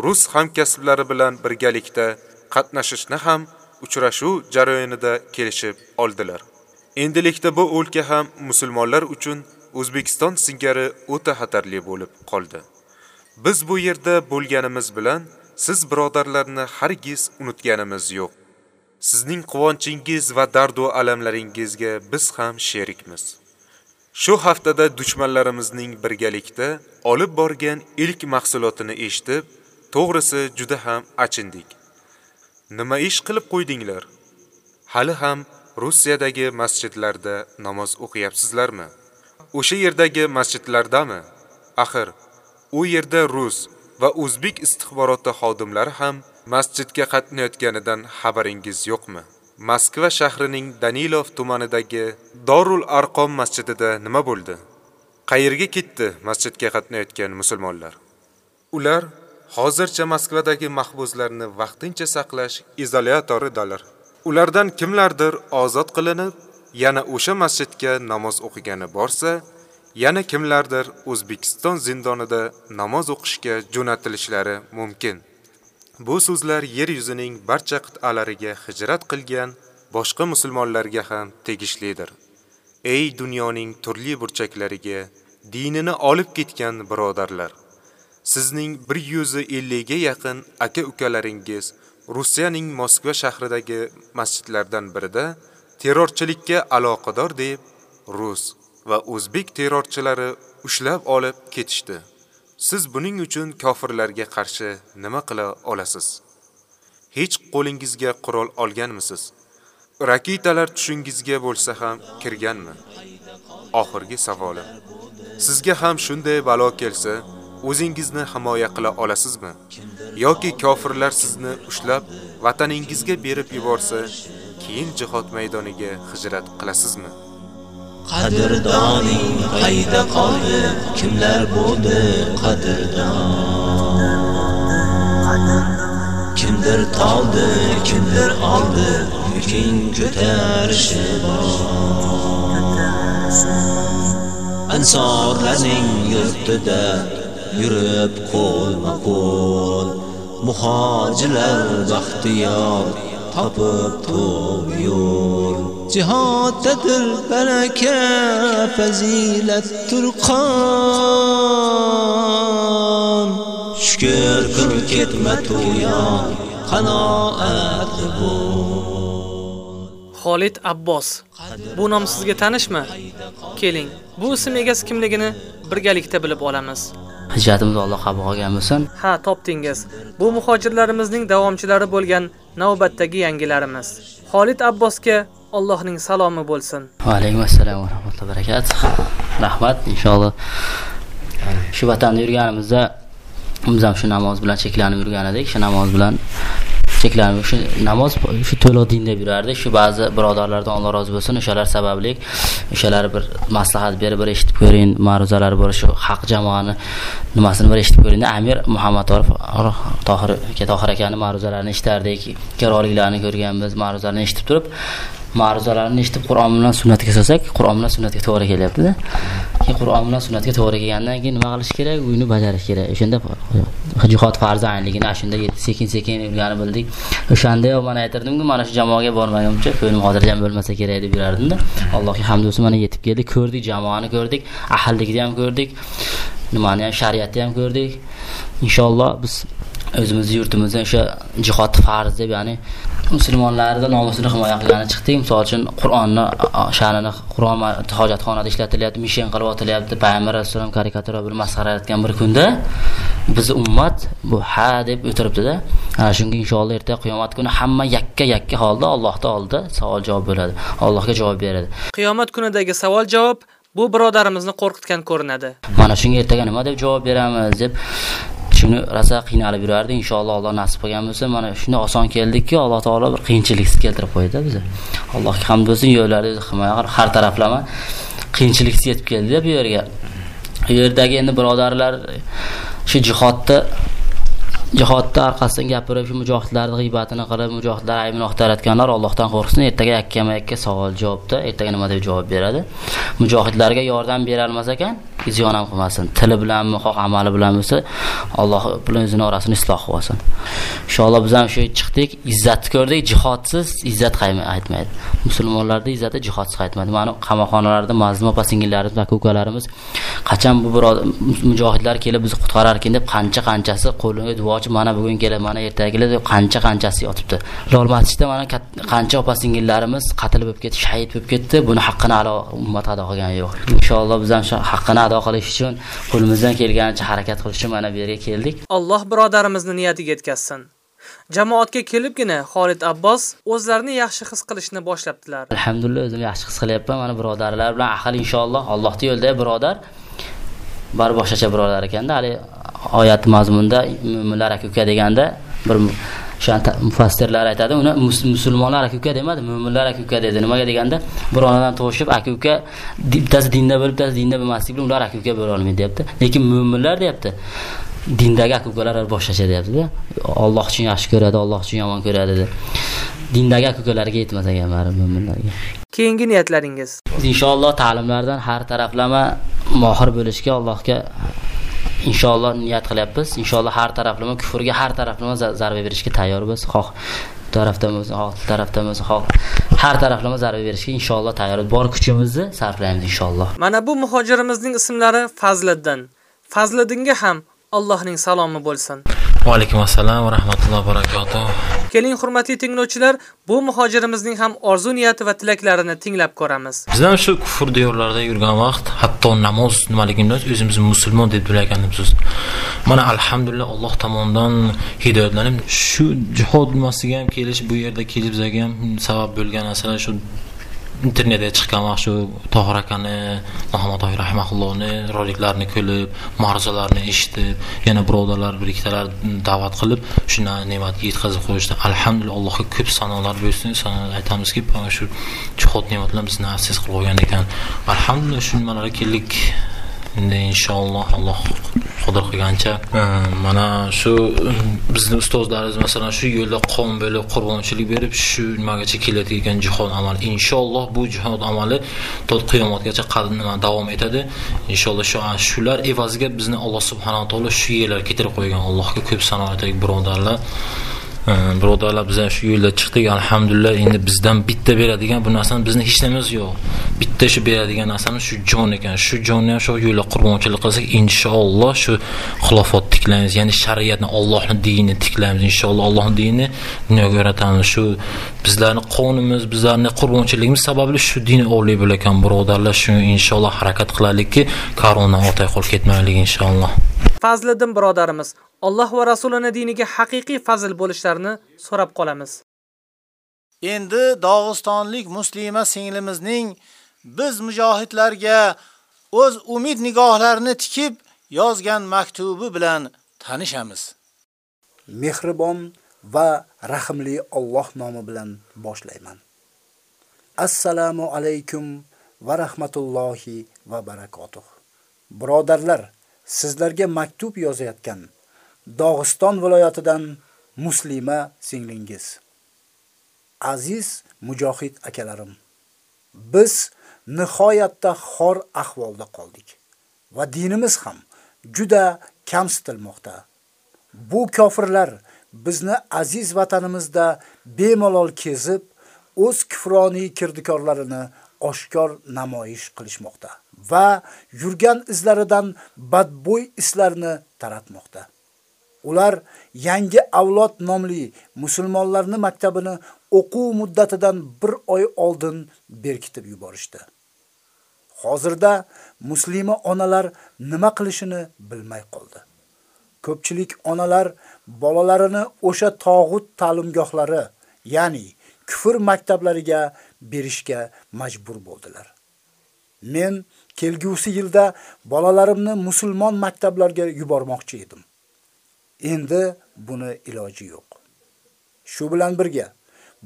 Speaker 3: rus hamkasblari bilan birgalikda qatnashishni ham uchrashuv jarayonida kelishib oldilar. Endilikda bu o'lka ham musulmonlar uchun O'zbekiston singari o'ta xatarli bo'lib qoldi. Biz bu yerda bo'lganimiz bilan siz birodarlarni hargiz unutganimiz yo'q. Sizning quvonchingiz va dard va alamlaringizga biz ham sherikmiz. Shu haftada dushmanlarimizning birgalikda olib borgan ilk mahsulotini eshitib, to'g'risi juda ham achindik. Nima ish qilib qo'ydinglar? Hali ham Rossiyadagi masjidlarda namoz o'qiyapsizlarmi? O'sha yerdagi masjidlardami? Axir u yerda rus va o'zbek istixboroti xodimlari ham masjidga qatnayotganidan xabaringiz yo'qmi? Moskva shahrining Danilov tumanidagi Dorul Arqom masjidida nima bo'ldi? Qayerga ketdi masjidga qatnayotgan musulmonlar? Ular hozircha Moskvadagi mahbuslarni vaqtincha saqlash izolyatoridalar. Ulardan kimlardir ozod qilinib, yana o'sha masjidga namoz o'qigani borsa, yana kimlardir O'zbekiston zindonida namoz o'qishga jo'natilishlari mumkin. Bu so'zlar yer yuzining barcha qit'alariga hijrat qilgan boshqa musulmonlarga ham tegishlidir. Ey dunyoning turli burchaklariga dinini olib ketgan birodarlar, sizning 150 ga yaqin aka-ukalaringiz Rossiyaning Moskva shahridagi masjidlardan birida terrorchilikka aloqador deb rus va o'zbek terrorchilari ushlab olib ketishdi. Siz buning uchun kofirlarga qarshi nima qila olasiz? Hech qo'lingizga qurol olganmisiz? Raketalar tushingizga bo'lsa ham kirganmi? Oxirgi savolim. Sizga ham shunday balo kelsa, o'zingizni himoya qila olasizmi? Yoki kofirlar sizni ushlab vataningizga berib yuborsa, keyin jihod maydoniga hijrat qilasizmi?
Speaker 13: qadrdoning qayda qoldi kimlar bo'ldi qadrdon kimdir toldi kimdir oldi yuking ko'tarishi ansorlarning yurtida yurib qo'lma qo'l muhojirlar baxtiyor topib to'g'ri yo'l jihoddadir baraka fazilat turqon shukr qil ketma to'yon qanoatli bo'l
Speaker 5: Xolid Abbos. Bu nom sizga tanishmi? Keling, bu ism egasi kimligini birgalikda bilib olamiz.
Speaker 9: Hijratimizni Alloh qabul qilgan bo'lsin.
Speaker 5: Ha, topdingiz. Bu muhojirlarimizning davomchilari bo'lgan navbatdagi yangilarimiz. Xolid Abbosga Allohning salomi bo'lsin.
Speaker 9: Va alaykum assalom va rahmatullohi va barakatuh. Rahmat inshaalloh. Shu vatanda yurganimizda biz ham shu namoz bilan cheklanib yurgan edik. Shu namoz bilan cheklanib shu namoz shu to'liq din deb. Shu ba'zi birodarlardan Alloh rozi bo'lsin, o'shalar sababli o'shalar bir maslahat berib, bir eshitib ko'ring, ma'ruzalar bor shu haq jamoani nimasini bir eshitib ko'ring. Amir Muhammad Orif Tohir aka Tohir akani ma'ruzalarini eshitardik, keroliklarni ko'rganmiz, ma'ruzalarini eshitib turib ma'ruzalarni eshitib Qur'on bilan sunnatga solsak, Qur'on bilan sunnatga to'g'ri kelyapti-da. Keyin Qur'on bilan sunnatga to'g'ri kelgandan keyin nima qilish kerak? Uyni bajarish kerak. O'shanda jihod farzi aynligini shunda sekin-sekin o'rganib bildik. O'shanda man aytardimku mana shu jamoaga bormaguncha ko'nglim xotirjam bo'lmasa kerak deb yurardim-da. Allohga hamd bo'lsin, mana yetib keldik, ko'rdik, jamoani ko'rdik, ahillikni ham ko'rdik. Nimani ham shariatni ham ko'rdik. Inshaalloh biz o'zimizni yurtimizda o'sha jihod farz deb ya'ni musulmonlarni nomusini himoya qilgani chiqdik misol uchun qur'onni sha'nini qur'on hojatxonada ishlatilyapti mishen qilib otilyapti payg'ambar alayhissalom karikatura bir masxara aytgan bir kunda bizni ummat bu ha deb o'tiribdida. Ana shunga inshaalloh erta qiyomat kuni hamma yakka yakka holda allohni oldida savol javob bo'ladi. Allohga javob beradi.
Speaker 5: Qiyomat kunidagi savol javob bu birodarimizni qo'rqitgan ko'rinadi.
Speaker 9: mana shunga ertaga nima deb javob beramiz deb shuni rosa qiynalib yurardik inshaalloh alloh nasib qilgan bo'lsa mana shunday oson keldikki alloh taolo bir qiyinchiliksiz keltirib qo'ydida bizni allohga hamd bo'lsin yo'llaringizni himoya qilib har taraflama qiyinchiliksiz yetib keldida bu yerga. Bu yerdagi endi birodarlar shu jihodni jihodni orqasidan gapirib shu mujohidlarni g'iybatini qilib mujohidlar aybini oqtarayotganlar Allohdan qo'rqsin ertaga yakkama yakka savol javobda ertaga nima deb javob beradi? Mujohidlarga yordam berolmas ekan ziyon ham qilmasin tili bilanmi xoh amali bilan bo'lsa Alloh bilan o'zini orasini isloh o'lsin. inshaalloh biz ham shu chiqdik izzatni ko'rdik jihodsiz izzat aytmaydi musulmonlarda izzati jihodsiz qaytmaydi. Mana qamoqxonalarda mazlum opa singillarimiz aka ukalarimiz qachon bu birodar mujohidlar kelib bizni qutqararkan deb qancha qanchasi qo'liga duo ochib mana bugun keladi mana ertaga keladi deb qancha qanchasi yotibdi lolmatishda mana qancha opa singillarimiz qatl bo'lib ketdi shahid bo'lib ketdi. Buni haqqini ado ummat ado qilgani yo'q. Inshaalloh biz ham shu haqqini ado qilish uchun qo'limizdan kelganicha harakat qilish uchun mana bu yerga keldik.
Speaker 5: Alloh birodarimizni niyatiga yetkazsin. Jamoatga kelibgina Xolid Abbos o'zlarini yaxshi his qilishni boshlabdilar.
Speaker 9: alhamdulillah o'zim yaxshi his qilyapman. Mana birodarlar bilan ahil inshaalloh. Allohni yo'lida birodar. Bir boshqacha birodar ekanda hali oyat mazmunida mo'minlar aka uka deganda bir o'sha mufassirlar aytadi uni musulmonlar aka uka demadi mo'minlar aka uka dedi. Nimaga deganda bir onadan tug'ishib aka uka bittasi dinda bo'lib bittasi dinda bo'lmasligi bilan ular aka uka bo'la olmaydi deyapti. Lekin mo'minlar deyapti dindagi aka ukalar boshqacha deyaptida. Alloh uchun yaxshi ko'radi Alloh uchun yomon ko'radi dedi dindagi aka ukalarga yetmas ekan baribir mo'minlarga
Speaker 5: Keyingi niyatlaringiz?
Speaker 9: inshaalloh ta'limlardan har taraflama mohir bo'lishga Allohga inshaalloh niyat qilyapmiz inshaalloh har taraflama kufrga har taraflama zarba berishga tayyormiz xoh tarafdan bo'lsin xoh tarafdan bo'lsin xoh har taraflama zarba berishga inshaalloh tayyormiz bor kuchimizni sarflaymiz inshaalloh
Speaker 5: Mana bu muhojirimizning ismlari Fazliddin. Fazliddinga ham Allohning salomi bo'lsin.
Speaker 20: Va alaykum assalom va rahmatullohi va barakatuh.
Speaker 5: Keling hurmatli tinglovchilar, bu muhojirimizning ham orzu niyati va tilaklarini tinglab ko'ramiz.
Speaker 20: Biz ham shu kufr diyorlarida yurgan vaqt, hatto namoz nimaligini o'zimizni musulmon deb bilganimiz. Mana alhamdulillah Alloh tomonidan hidoyatlanib shu jihod nimasiga ham kelish, bu yerda kelib bizga ham sabab bo'lgan narsalar shu internetga chiqqan mana shu Tohir akani, Muhammad Tohir rahimahullohni roliklarini ko'rib, ma'ruzalarini eshitib, yana birodarlar bir ikkitalar da'vat qilib, shuna ne'matga yetkazib qo'yishdi. Alhamdulillah Allohga ko'p sanolar bo'lsin, aytamizki, mana shu jihod ne'matlar bizni aziz qilib qo'ygan ekan. Alhamdulillah shu nimalarga keldik. Endi inshaalloh Alloh qodir qilgancha mana shu bizni ustozlarimiz masalan shu yo'lda qon bo'lib qurbonchilik berib shu nimagacha kelayotgan jihod amali. Inshaalloh bu jihod amali to qiyomatgacha nima davom etadi. Inshaalloh shu shular evaziga bizni Alloh subhanahu taolo shu yerlarga keltirib qo'ygan. Allohga ko'p sano aytaylik birodarlar birodarlar biz shu yo'lda chiqdik alhamdulillah endi bizdan bitta beradigan bu narsani bizni hech nimamiz yo'q. Bitta shu beradigan narsamiz shu jon ekan. Shu jonni ham shu yo'lda qurbonchilik qilsak inshaalloh shu xilofat tiklaymiz. Ya'ni shariatni Allohning dinini tiklaymiz inshaalloh Allohning dinini dunyoga yaratamiz. Shu bizlarni qonimiz bizlarni qurbonchiligimiz sababli shu din oliy bo'lakan birodarlar. Shu inshaalloh harakat qilaylikki korona o'tay qolib ketmaylik inshaalloh
Speaker 5: fazliddin birodarimiz Alloh va rasulining diniga haqiqiy fazl bo'lishlarini so'rab qolamiz.
Speaker 4: Endi Dog'istonlik muslima singlimizning biz mujohidlarga o'z umid nigohlarini tikib yozgan maktubi bilan tanishamiz.
Speaker 2: Mehribon va rahimli Alloh nomi bilan boshlayman. Assalomu alaykum va rahmatullohi va barakotuh. Birodarlar, sizlarga maktub yozayotgan Dog'iston viloyatidan muslima singlingiz. Aziz mujohid akalarim, biz nihoyatda xor ahvolda qoldik va dinimiz ham juda kamsitilmoqda. Bu kofirlar bizni aziz vatanimizda bemalol kezib, o'z kufroniy kirdikorlarini oshkor namoyish qilishmoqda va yurgan izlaridan badbo'y islarni taratmoqda. Ular yangi avlod nomli musulmonlarning maktabini o'quv muddatidan 1 oy oldin berkitib yuborishdi. Hozirda muslima onalar nima qilishini bilmay qoldi. Ko'pchilik onalar bolalarini o'sha tog'ut ta'limgohlari, ya'ni kufr maktablariga berishga majbur bo'ldilar. Men kelgusi yilda bolalarimni musulmon maktablarga yubormoqchi edim. Endi buni iloji yo'q. Shu bilan birga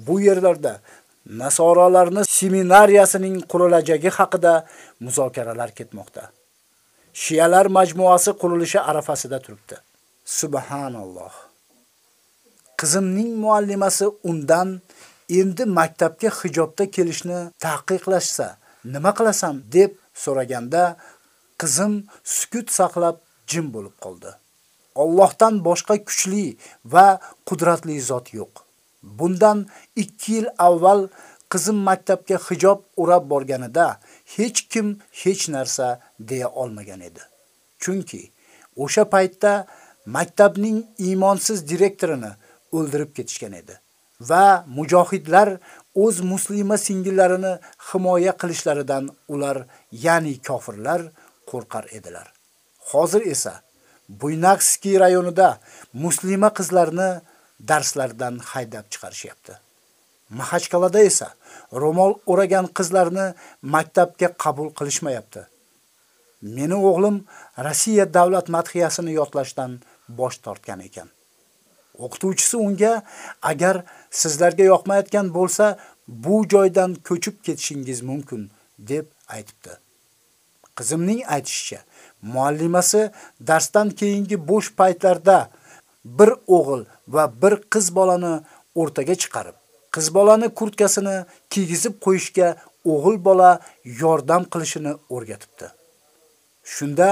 Speaker 2: bu yerlarda nasoralarni seminariyasining qurilajagi haqida muzokaralar ketmoqda. Shiyalar majmuasi qurilishi arafasida turibdi. Subhanalloh. Qizimning muallimasi undan endi maktabga hijobda kelishni taqiqlashsa, nima qilasam deb so'raganda, qizim sukut saqlab jim bo'lib qoldi. Allohdan boshqa kuchli va qudratli zot yo'q. Bundan 2 yil avval qizim maktabga hijob o'rab borganida hech kim hech narsa deya olmagan edi. Chunki o'sha paytda maktabning iymonsiz direktorini o'ldirib ketishgan edi. va mujohidlar o'z muslima singillarini himoya qilishlaridan ular, ya'ni kofirlar qo'rqar edilar. Hozir esa Buynakskiy rayonida muslima qizlarni darslardan haydab chiqarishyapti. Mahachkalada esa ro'mol o'ragan qizlarni maktabga qabul qilishmayapti. Meni o'g'lim Rossiya davlat madhiyasini yodlashdan bosh tortgan ekan. O'qituvchisi unga agar sizlarga yoqmayotgan bo'lsa, bu joydan ko'chib ketishingiz mumkin deb aytibdi. Qizimning aytishicha, muallimasi darsdan keyingi bo'sh paytlarda bir o'g'il va bir qiz bolani o'rtaga chiqarib, qiz bolani kurtkasini kiygizib qo'yishga o'g'il bola yordam qilishini o'rgatibdi. Shunda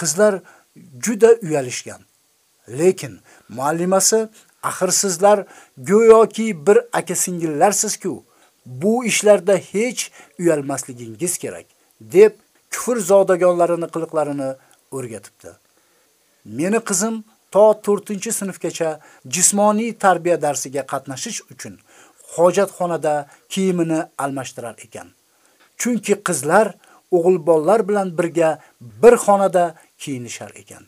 Speaker 2: qizlar juda uyalishgan. Lekin muallimasi axir sizlar go'yoki bir aka singillarsiz-ku. Bu ishlarda hech uyalmasligingiz kerak deb kufr zodagonlarini qiliqlarini o'rgatibdi. Meni qizim to 4-sinfgacha jismoniy tarbiya darsiga qatnashish uchun hojatxonada kiyimini almashtirar ekan. Chunki qizlar o'g'il bilan birga bir xonada kiyinishar ekan.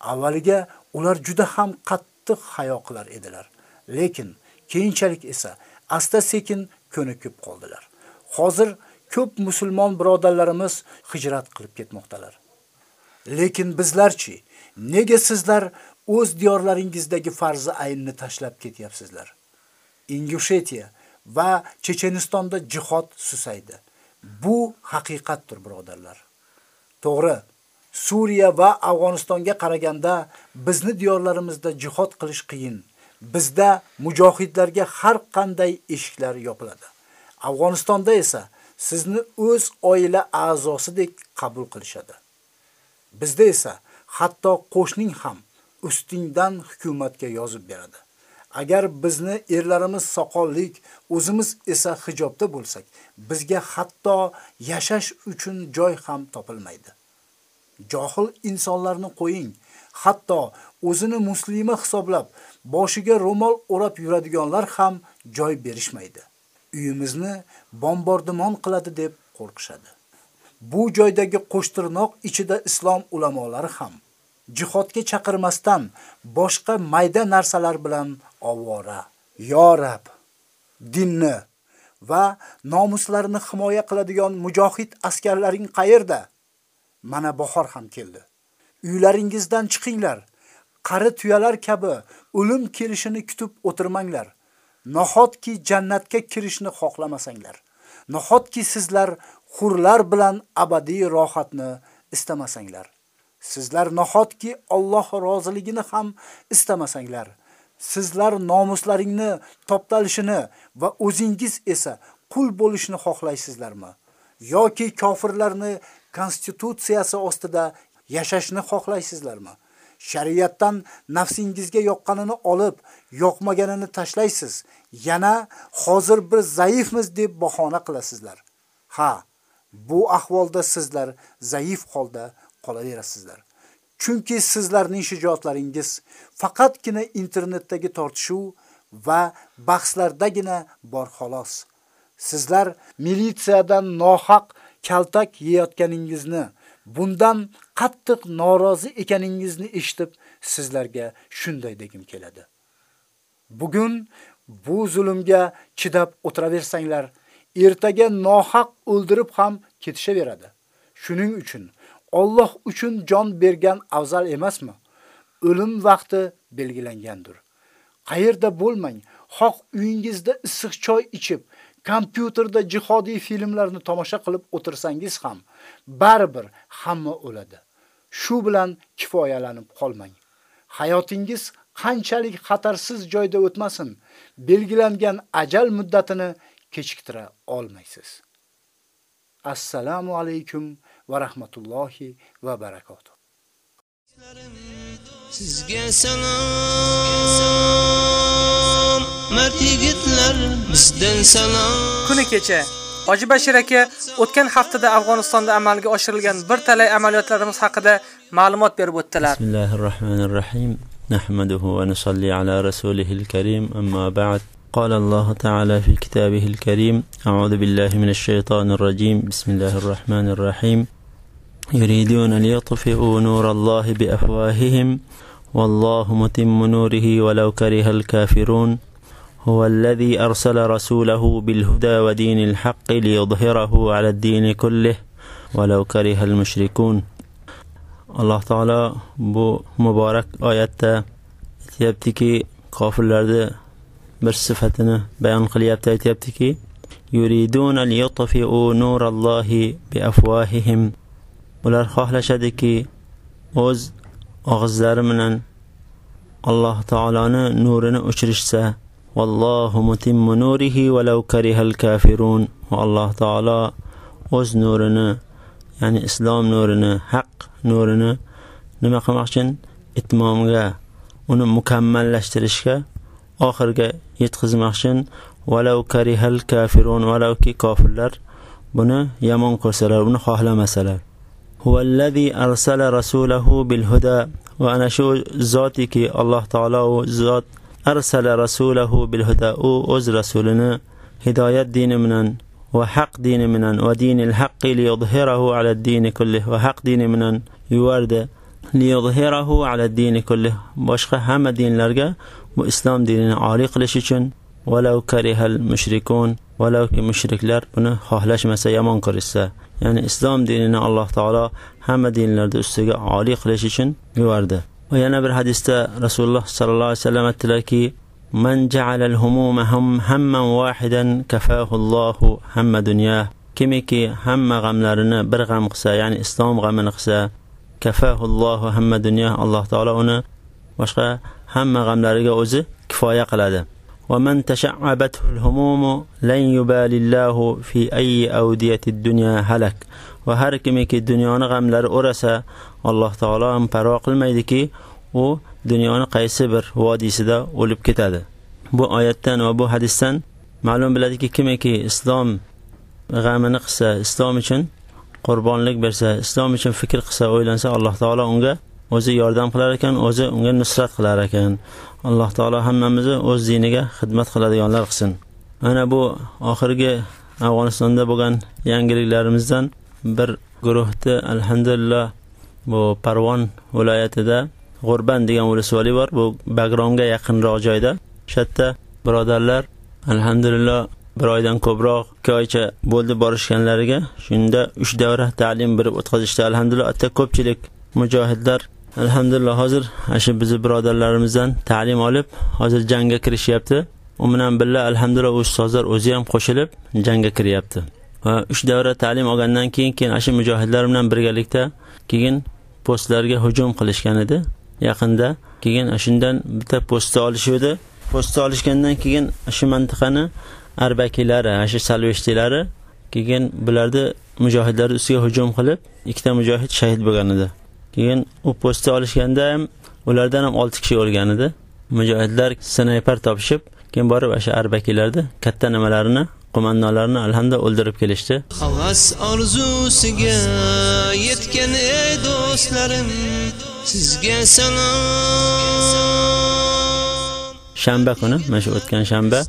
Speaker 2: Avvaliga ular juda ham qattiq hayo qilar edilar. Lekin keyinchalik esa asta-sekin ko'nikib qoldilar. Hozir ko'p musulmon birodarlarimiz hijrat qilib ketmoqdalar. Lekin bizlarchi, nega sizlar o'z diyorlaringizdagi farzi aynni tashlab ketyapsizlar? Ingushetiya va Chechenistonda jihod susaydi. Bu haqiqatdir, birodarlar. To'g'ri, Suriya va Afg'onistonga qaraganda bizni diyorlarimizda jihod qilish qiyin. Bizda mujohidlarga har qanday eshiklar yopiladi. Afg'onistonda esa sizni o'z oila a'zosidek qabul qilishadi. Bizda esa hatto qo'shning ham ustingdan hukumatga yozib beradi. Agar bizni erlarimiz soqollik, o'zimiz esa hijobda bo'lsak, bizga hatto yashash uchun joy ham topilmaydi. Johil insonlarni qo'ying. Hatto o'zini muslima hisoblab, boshiga ro'mol o'rab yuradiganlar ham joy berishmaydi. Uyimizni bombardimon qiladi deb qo'rqishadi. Bu joydagi qo'shtirnoq ichida islom ulamolari ham jihodga chaqirmasdan boshqa mayda narsalar bilan ovora. Yo Rab, dinni va nomuslarini himoya qiladigan mujohid askarlaring qayerda? Mana bahor ham keldi. Uylaringizdan chiqinglar. Qari tuyalar kabi o'lim kelishini kutib o'tirmanglar. Nahotki jannatga kirishni xohlamasanglar. Nahotki sizlar hurlar bilan abadiy rohatni istamasanglar. Sizlar nahotki Alloh roziligini ham istamasanglar. Sizlar nomuslaringni toptalishini va o'zingiz esa qul bo'lishni xohlaysizlarmi? Yoki kofirlarni konstitutsiyasi ostida yashashni xohlaysizlarmi? Shariatdan nafsingizga yoqqanini olib, yoqmaganini tashlaysiz. Yana hozir bir zaifmiz deb bahona qilasizlar. Ha, bu ahvolda sizlar zaif holda qolaverasizlar. Chunki sizlarning shijoatlaringiz faqatgina internetdagi tortishuv va bahslardagina bor xolos. Sizlar militsiyadan nohaq kaltak yeyotganingizni, bundan qattiq norozi ekaningizni eshitib, sizlarga shunday degim keladi. Bugun bu zulmga chidab o'tiraversanglar, ertaga nohaq o'ldirib ham ketishaveradi. Shuning uchun Alloh uchun jon bergan afzal emasmi? O'lim vaqti belgilangandir. Qayerda bo'lmang, xoq uyingizda issiq choy ichib, kompyuterda jihodiy filmlarni tomosha qilib o'tirsangiz ham baribir hamma o'ladi. Shu bilan kifoyalanib qolmang. Hayotingiz qanchalik xatarsiz joyda o'tmasin, belgilangan ajal muddatini kechiktira olmaysiz. Assalomu alaykum va rahmatullohi va barakotuh.
Speaker 13: Sizga salom, mard yigitlar bizdan salom.
Speaker 5: Kuni kecha Hoji Bashir aka o'tgan haftada Afg'onistonda amalga oshirilgan bir talay amaliyotlarimiz haqida ma'lumot berib o'tdilar.
Speaker 8: Bismillahirrohmanirrohim. نحمده ونصلي على رسوله الكريم أما بعد قال الله تعالى في كتابه الكريم أعوذ بالله من الشيطان الرجيم بسم الله الرحمن الرحيم يريدون ليطفئوا نور الله بأفواههم والله متم نوره ولو كره الكافرون هو الذي أرسل رسوله بالهدى ودين الحق ليظهره على الدين كله ولو كره المشركون alloh taolo bu muborak oyatda aytyaptiki kofirlarni bir sifatini bayon qilyapti aytyaptiki yuriduna liyutfi'u nurallohi biafwahihim ular xohlashadiki o'z og'izlari bilan alloh taoloni nurini o'chirishsa vallohu mutimmu nurihi walau karihal kafirun. Va alloh taolo o'z nurini ya'ni islom nurini haq nurini nima qilmoqchi itmomga uni mukammallashtirishga oxirga yetkazmoqchi valau karihal kafirun valauki kofirlar buni yomon ko'rsalar buni xohlamasalar. Huvallazi arsala rasulahu bil huda. Va ana shu zotiki alloh taolo u zot arsala rasulahu bil huda u o'z rasulini hidoyat dini bilan va haq dini bilan va dinil haqqi liyudhhirahu ala dini kullih va haq dini bilan yuvardi liyudhhirahu ala dini kullih boshqa hamma dinlarga bu islom dinini oliy qilish uchun walau karihal mushrikun valauki mushriklar buni xohlashmasa yomon ko'rishsa ya'ni islom dinini alloh taolo hamma dinlarda ustiga oliy qilish uchun yuvardi ويانا برهادستا رسول الله صلى الله عليه وسلم تلاكي من جعل الهموم هم هما واحدا كفاه الله هم دنياه. كيميكي هم غملرنا برغم قسا يعني إسلام غمن قسا كفاه الله هم دنياه الله تعالى هنا. واشقى هم غملرنا اوزي كفاية قلادة. ومن تشعبته الهموم لن يبالي الله في أي أودية الدنيا هلك. va har kimiki dunyoni g'amlari o'rasa alloh taolo ham parvo qilmaydiki u dunyoni qaysi bir vodiysida o'lib ketadi. Bu oyatdan va bu hadisdan ma'lum biladiki kimiki islom g'amini qilsa islom uchun qurbonlik bersa islom uchun fikr qilsa o'ylansa alloh taolo unga o'zi yordam qilar ekan o'zi unga nusrat qilar ekan. Alloh taolo hammamizni o'z diniga xizmat qiladiganlar qilsin. Mana bu oxirgi afg'onistonda bo'lgan yangiliklarimizdan bir guruhni alhamdulillah bu Parvon viloyatida G'urban degan o'lisvoli bor. Bu Bagromga yaqinroq joyda. O'sha yerda birodarlar alhamdulillah bir oydan ko'proq ikki oycha bo'ldi borishganlariga shunda uch davra ta'lim berib o'tkazishdi alhamdulillah atta ko'pchilik mujohidlar alhamdulillah hozir shu bizni birodarlarimizdan ta'lim olib hozir jangga kirishyapti u bilan birga alhamdulillah ustozlar o'zi ham qo'shilib jangga kiryapti va uch davra ta'lim olgandan keyin keyin shu mujohidlar bilan birgalikda keyin postlarga hujum qilishgan edi. Yaqinda keyin shundan bitta postni olishuvdi postni olishgandan keyin shu mintaqani arbakilari shu salveshtilari keyin bularni mujohidlar ustiga hujum qilib ikkita mujohid shahid bo'lgan edi. Keyin u postni olishganda ham ulardan ham olti kishi o'lgan edi. Mujohidlar snayper topishib keyin borib o'sha arbakilarni katta nimalarini qo'mondonlarni alhamdulillah o'ldirib kelishdi.
Speaker 13: Havas orzusiga yetgan ey do'stlarim sizga salom.
Speaker 8: Shanba kuni mana shu o'tgan shanba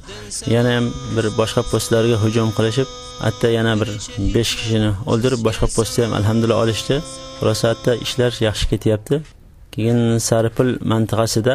Speaker 8: yana ham bir boshqa postlarga hujum qilishib hatto yana bir 5 kishini o'ldirib boshqa postni ham alhamdulillah olishdi. Xulosa hatto ishlar yaxshi ketyapti. Keyin saripul mintaqasida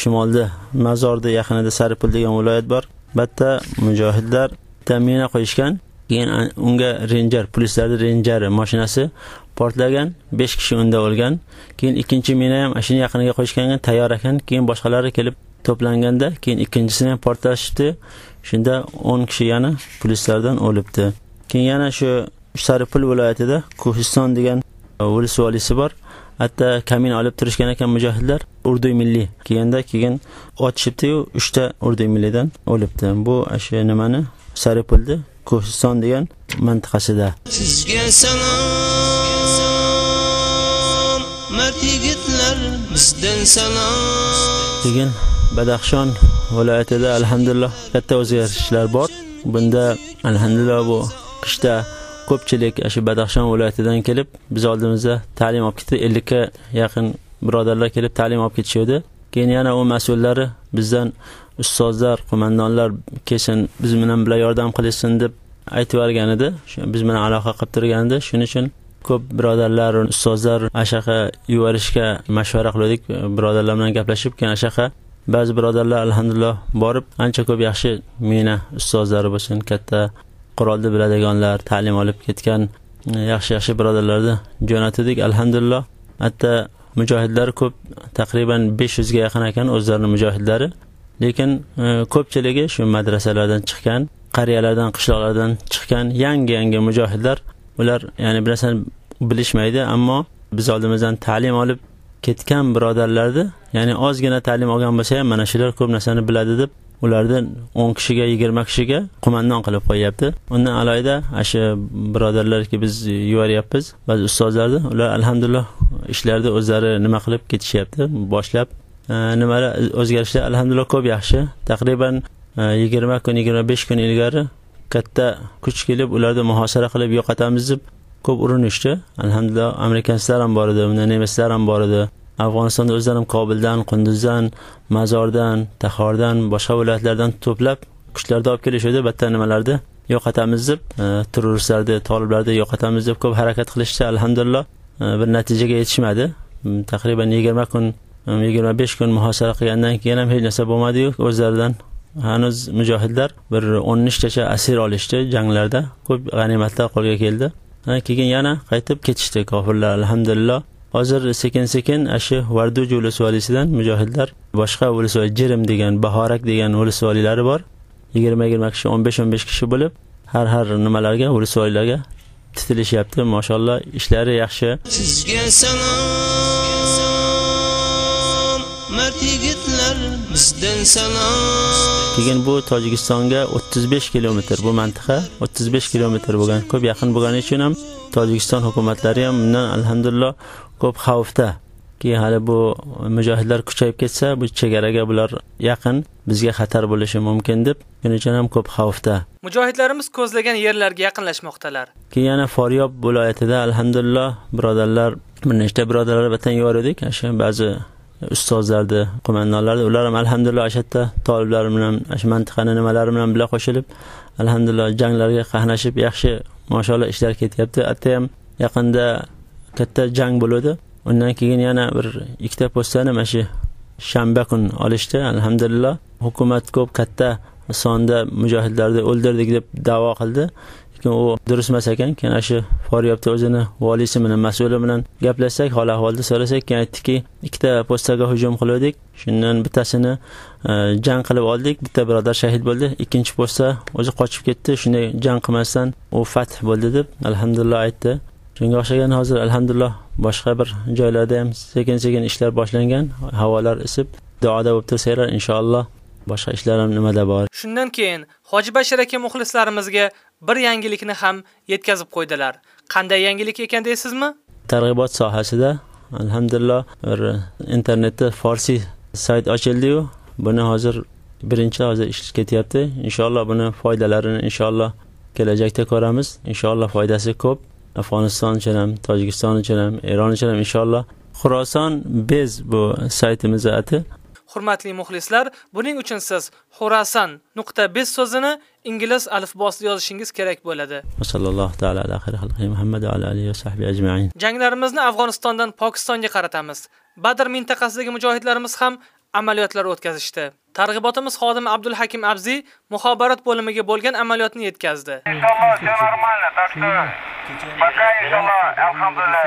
Speaker 8: shimolda mazorda yaqinida saripul degan viloyat bor. Bitta mujohidlar bitta mina qo'yishgan keyin unga renjar polislarni renjari mashinasi portlagan 5 kishi unda o'lgan keyin ikkinchi mina ham shuni yaqiniga qo'yishgan tayyor ekan keyin boshqalari kelib to'planganda keyin ikkinchisini ham portlashdi shunda 10 kishi yana polislardan o'libdi. Keyin yana shu saripul viloyatida kuhiston degan e, ulis bor. Hatto kamin olib turishgan ekan mujohidlar urdu milliy keyinda keyin otishibdiyu uchta urdu millidan o'libdi. Bu shu nimani? Saripulni kuhiston degan mintaqasida.
Speaker 13: Sizga salom. Mard yigitlar bizdan salom.
Speaker 8: Keyin badaxshon viloyatida alhamdulillah katta o'zgarishlar bor. Bunda alhamdulillah bu qishda ko'pchilik shu badaxshon viloyatidan kelib biz oldimizda ta'lim olib ketdi. ellikka yaqin birodarlar kelib ta'lim olib ketishdi keyin yana u mas'ullari bizdan ustozlar qo'mondonlar kelsin biz bilan birga yordam qilishsin deb aytib yuborgan edi. Biz bilan aloqa qilib turgan edi. Shuning uchun ko'p birodarlar ustozlar ashaqa yuborishga mashvara qildik. Birodarlar bilan gaplashib keyin ashaqa ba'zi birodarlar alhamdulillah borib ancha ko'p yaxshi mina ustozlari bo'lsin katta qurolni biladiganlar ta'lim olib ketgan yaxshi yaxshi birodarlarni jo'natdik alhamdulillah. Hatto mujohidlar ko'p taqriban 500 ga yaqin ekan o'zlarini mujohidlari. Lekin e, ko'pchiligi shu madrasalardan chiqqan qariyalardan qishloqlardan chiqqan yangi yangi mujohidlar ular ya'ni bir narsani bilishmaydi ammo biz oldimizdan ta'lim olib ketgan birodarlarni ya'ni ozgina ta'lim olgan bo'lsa ham mana shular ko'p narsani biladi deb ularni 10 kishiga 20 kishiga qo'mondon qilib qo'yyapti. Undan alohida shu birodarlarki biz yuboryapmiz ba'zi ustozlarni ular alhamdulillah ishlarni o'zlari nima qilib ketishyapti boshlab Э, nimalar o'zgarishlar? Alhamdulillah ko'p yaxshi. Taqriban e, 20 kun 25 kun ilgari katta kuch kelib ularni muhosara qilib yo'qotamiz deb ko'p urinishdi. Alhamdulillah amerikanslar ham bor edi unda nemislar ham bor edi. Afg'onistonda o'zlari ham kobildan qunduzdan mazordan tahordan boshqa viloyatlardan to'plab kuchlarni olib kelishadi bitta nimalarni yo'qotamiz deb e, terroristlarni toliblarni yo'qotamiz deb ko'p harakat qilishdi. Alhamdulillah e, bir natijaga yetishmadi. Taqriban yigirma kun yigirma besh kun muhosara qilgandan keyin ham hech narsa bo'lmadiyu o'zlaridan. Hanuz mujohidlar bir o'n nechtacha asir olishdi janglarda. Ko'p g'animatlar qo'lga keldi. Keyin yana qaytib ketishdi kofirlar alhamdulillah. Hozir sekin sekin shu varduj ulusvoliysidan mujohidlar boshqa ulus jirim degan bahorak degan ulusvoliylari bor. Yigirma yigirma kishi o'n besh o'n besh kishi bo'lib har har nimalarga ulusvoliylarga titilishyapti. Mashalloh ishlari yaxshi.
Speaker 13: Sizga salom. Mard yigitlar bizdan salom
Speaker 8: keyin bu tojikistonga 35 kilometr bu mantiqa 35 kilometr bo'lgan ko'p yaqin bo'lgani uchun ham tojikiston hukumatlari ham bundan alhamdulillah ko'p xavfda. Keyin hali bu mujohidlar kuchayib ketsa bu chegaraga bular yaqin bizga xatar bo'lishi mumkin deb shuning uchun ham ko'p xavfda.
Speaker 5: Mujohidlarimiz ko'zlagan yerlarga yaqinlashmoqdalar.
Speaker 8: Keyin yana foryob viloyatida alhamdulillah birodarlar bir nechta birodarlar vatan yubordik shu ba'zi ustozlarni qo'mondonlarni ular ham alhamdulillah o'sha yerda toliblar bilan shu mintaqani nimalari bilan birga qo'shilib alhamdulillah janglarga qatnashib yaxshi mashalloh ishlar ketyapti. Atta ham yaqinda katta jang bo'ladi. Undan keyin yana bir ikkita postani mana shu shanba kun olishdi. Alhamdulillah hukumat ko'p katta sonda mujohidlarni o'ldirdik deb da'vo qildi. Lekin u durust emas ekan keyin shu faryobda o'zini voliysi bilan mas'uli bilan gaplashsak hol ahvolni so'rasak keyin aytdiki ikkita postaga hujum qiluvdik shundan bittasini e, jang qilib oldik bitta birodar shahid bo'ldi ikkinchi posta o'zi qochib ketdi shunday jang qilmasdan u fath bo'ldi deb alhamdulillah aytdi. Shunga o'xshagan hozir alhamdulillah boshqa bir joylarda ham sekin sekin ishlar boshlangan havolar isib duoda bo'lib tursanglar inshaalloh boshqa ishlar ham nimada bor.
Speaker 5: Shundan keyin Hoji Bashir aka muxlislarimizga bir yangilikni ham yetkazib qo'ydilar. Qanday yangilik ekan deysizmi?
Speaker 8: targ'ibot sohasida alhamdulillah bir internetda farsi sayt ochildi-yu, buni hozir birinchi hozir ish ketyapti. Inshaalloh buni foydalarini inshaalloh kelajakda ko'ramiz. Inshaalloh foydasi ko'p. Afg'oniston uchun ham tojikiston uchun ham eron uchun ham inshaalloh. Xuroson bez bu saytimiz ati.
Speaker 5: Hurmatli muxlislar, buning uchun siz Xorasan.biz so'zini ingliz alifbosida yozishingiz kerak bo'ladi.
Speaker 8: va sallallohu taala ala xayri xalqi muhammad va ala alihi va sahbihi ajmain
Speaker 5: Janglarimizni Afg'onistondan Pokistonga qaratamiz. Badr mintaqasidagi mujohidlarimiz ham amaliyotlar o'tkazishdi. Targ'ibotimiz xodimi Abdul Hakim Abzi muxobarat bo'limiga bo'lgan amaliyotni yetkazdi.
Speaker 21: Иншаллах, все нормально, так что пока, иншаллах, алхамдулилlah.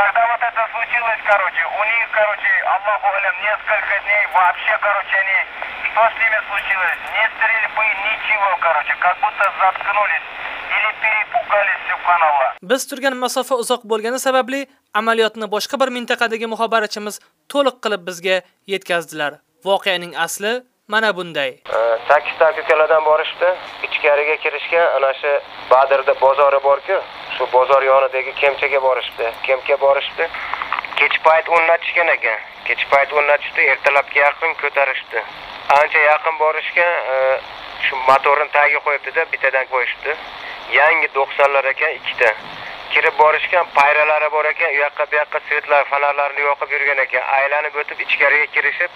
Speaker 21: Когда вот это случилось, короче, у них, короче, Аллаху алям, несколько дней вообще, короче, они, что с ними случилось? Ни стрельбы, ничего, короче, как будто заткнулись или перепугались, субханаллах.
Speaker 5: Biz turgan masofa uzoq bo'lgani sababli amaliyotni boshqa bir mintaqadagi muxobarachimiz to'liq qilib bizga yetkazdilar. Voqeaning asli mana bunday.
Speaker 22: 8ta ukalardan borishdi. Ichkariga kirishga ana shu badrda bozori borku. Shu bozor yonidagi kemchaga borishdi. Kemga borishdi. Kech payt o'rnatishgan ekan. Kech payt o'rnatishdi ertalabga yaqin ko'tarishdi. Ancha yaqin borishgan e, shu motorni tagiga qo'yibdida bittadan qo'yishdi. Yangi 90lar ekan ikkita. Kirib borishgan payralari bor ekan u yoqqa bu yoqqa svetlar fonarlarni yoqib yurgan ekan. Aylanib o'tib ichkariga kirishib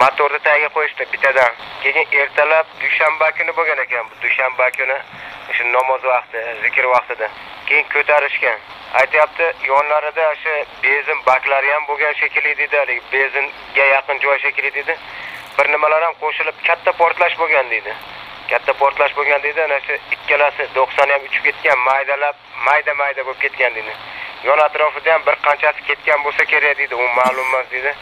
Speaker 22: motorni tagiga qo'yishdi bittadan. Keyin ertalab dushanba kuni bo'lgan ekan bu dushanba kuni o'sha namoz vaqti zikr vaqtida. Keyin ko'tarishgan. Aytyapti yonlarida o'sha benzin baklari ham bo'lgan shekilli deydi haligi benzinga yaqin joy shekilli deydi bir nimalar ham qo'shilib katta portlash bo'lgan deydi katta portlash bo'lgan deydi ana shu ikkalasi do'qsoni ham uchib ketgan maydalab mayda mayda bo'lib ketgan deydi yon atrofida ham bir qanchasi ketgan bo'lsa kerak deydi u ma'lum emas deydi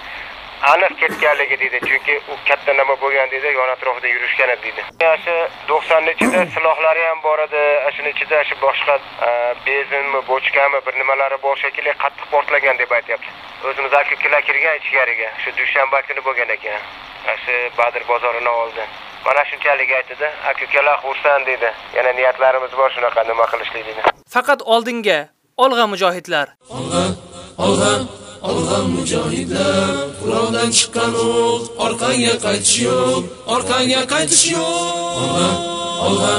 Speaker 22: aniq ketganligi deydi chunki u katta nima bo'lgan deydi yon atrofida yurishgan edi deydi ana shu to'qsonni ichida silohlari ham bor edi ana shuni ichida shu boshqa e, benzinmi bochkami bir nimalari bor shekilli qattiq portlagan deb aytyapti. O'zimiz aka ukalar kirgan ichkariga shu dushanba kuni bo'lgan ekan. Ana shu badr bozorini oldi. Mana shunchalik aytdida aka ukalar xursand deydi yana niyatlarimiz bor shunaqa nima qilishlik deydi
Speaker 5: Faqat oldinga, olg'a mujohidlar.
Speaker 23: Olg'a, olg'a mujohidlar, Qur'ondan chiqqan o'q, orqaga qaytish yo'q, orqaga qaytish yo'q. Olg'a, olg'a,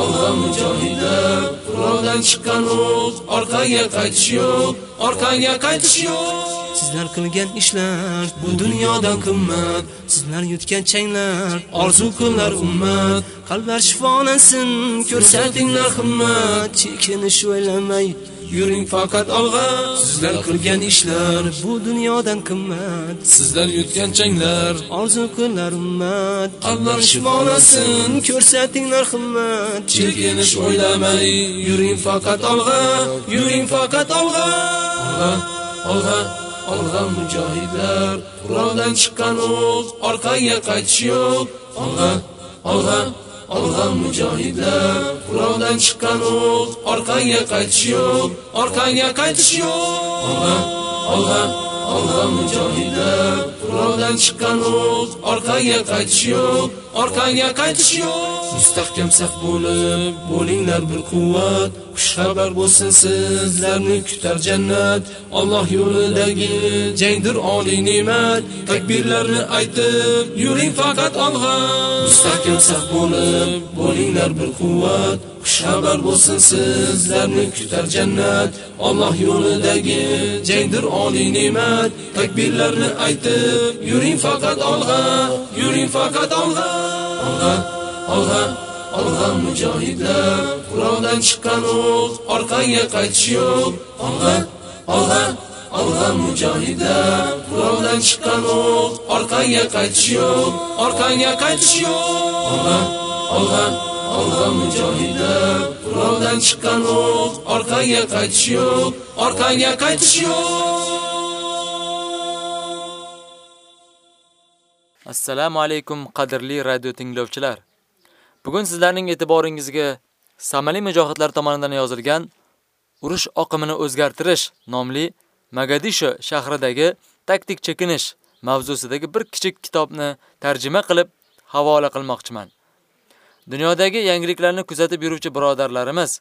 Speaker 23: olg'a mujohidlar, Qur'ondan chiqqan o'q, orqaga qaytish yo'q, orqaga qaytish yo'q. Sizlar qilgan ishlar bu dunyodan qimmat Sizlar yutgan changlar orzu qillar ummat Qalblar shifolansin ko'rsatinglar himmat Chekinish o'ylamay Yuring faqat olg'a. Sizlar qilgan ishlar bu dunyodan qimmat. Sizlar yutgan changlar orzu qillar ummat. Qalblar shifolansin ko'rsatinglar himmat Chekinish o'ylamay. Yuring faqat olg'a. Yuring faqat olg'a. Olg'a olg'a olg'a mujohidlar. Qur'ondan chiqqan o'q orqaga qaytish yo'q. Olg'a olg'a olg'an mujohidlar Qur'ondan chiqqan o'q orqangga qaytish yo'q orqangga qaytish yo'q olg'an olg'an mujohidlar Qur'ondan chiqqan o'q orqaga qaytish yo'q orqaga qaytish yo'q mustahkam saf bo'lib bo'linglar bir quvvat xushxabar bo'lsin sizlarni kutar jannat Alloh yo'lidagi jangdir oliy ne'mat takbirlarni aytib yuring faqat olg'a mustahkam saf bo'lib bo'linglar bir quvvat xushxabar bo'lsin sizlarni kutar jannat Alloh yo'lidagi jangdir oliy ne'mat takbirlarni aytib yuring faqat olg'a yuring faqat olg'a olg'a olg'a olg'a mujohidlar Qur'ondan chiqqan o'q orqaga qaytish yo'q olg'a olg'a
Speaker 13: olg'a mujohidlar quroldan chiqqan o'q orqaga qaytish yo'q orqaga qaytish yo'q olg'a olg'a olg'a mujohidlar quroldan chiqqan o'q orqaga qaytish yo'q orqaga qaytish yo'q
Speaker 24: Assalomu alaykum qadrli radio tinglovchilar. Bugun sizlarning e'tiboringizga Samali mujohidlar tomonidan yozilgan Urush oqimini o'zgartirish nomli Mogadisho shahridagi taktik chekinish mavzusidagi bir kichik kitobni tarjima qilib havola qilmoqchiman. Dunyodagi yangiliklarni kuzatib yuruvchi birodarlarimiz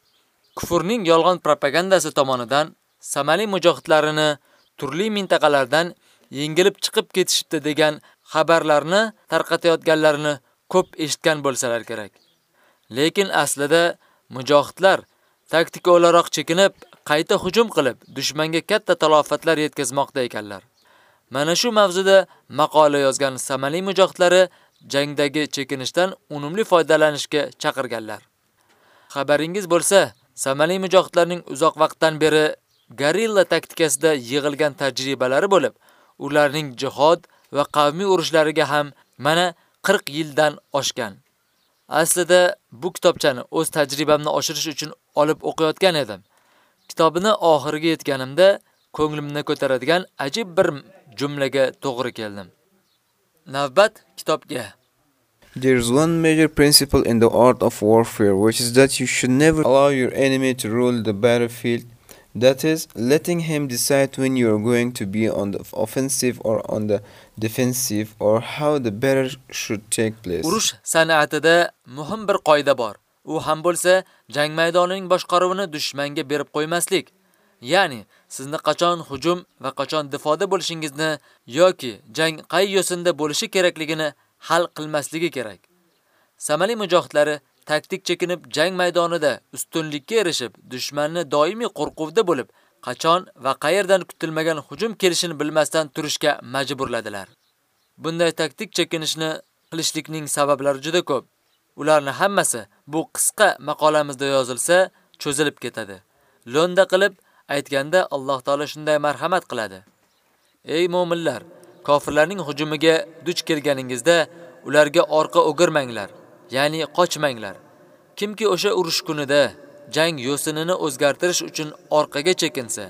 Speaker 24: kufrning yolg'on propagandasi tomonidan Samali mujohidlarini turli mintaqalardan yengilib chiqib ketishibdi degan xabarlarni tarqatayotganlarini ko'p eshitgan bo'lsalar kerak. Lekin aslida mujohidlar taktika o'laroq chekinib, qayta hujum qilib, dushmanga katta talofatlar yetkazmoqda ekanlar. Mana shu mavzuda maqola yozgan Samali mujohidlari jangdagi chekinishdan unumli foydalanishga chaqirganlar. Xabaringiz bo'lsa, Samali mujohidlarning uzoq vaqtdan beri gorilla taktikasida yig'ilgan tajribalari bo'lib, ularning jihod va qavmiy urushlariga ham mana 40 yildan oshgan. Aslida bu kitobchani o'z tajribamni oshirish uchun olib o'qiyotgan edim. Kitobini oxiriga yetganimda ko'nglimni ko'taradigan ajib bir jumlaga to'g'ri keldim. Navbat kitobga.
Speaker 25: There is one major principle in the art of warfare, which is that you should never allow your enemy to rule the battlefield. That is, letting him decide when you are going to be on the offensive or on the defensive or how the battle should take place.
Speaker 24: Urush san'atida muhim bir qoida bor. U ham bo'lsa, jang maydonining boshqaruvini dushmanga berib qo'ymaslik. Ya'ni, sizni qachon hujum va qachon difoda bo'lishingizni yoki jang qay yo'sinda bo'lishi kerakligini hal qilmasligi kerak. Samali mujohidlari taktik chekinib jang maydonida ustunlikka erishib, dushmanni doimiy qo'rquvda bo'lib, qachon va qayerdan kutilmagan hujum kelishini bilmasdan turishga majburladilar. Bunday taktik chekinishni qilishlikning sabablari juda ko'p. Ularni hammasi bu qisqa maqolamizda yozilsa, cho'zilib ketadi. Lo'nda qilib aytganda Alloh taolo shunday marhamat qiladi. Ey mu'minlar, kofirlarning hujumiga duch kelganingizda ularga orqa o'girmanglar, ya'ni qochmanglar. Kimki o'sha urush kunida jang yo'sinini o'zgartirish uchun orqaga chekinsa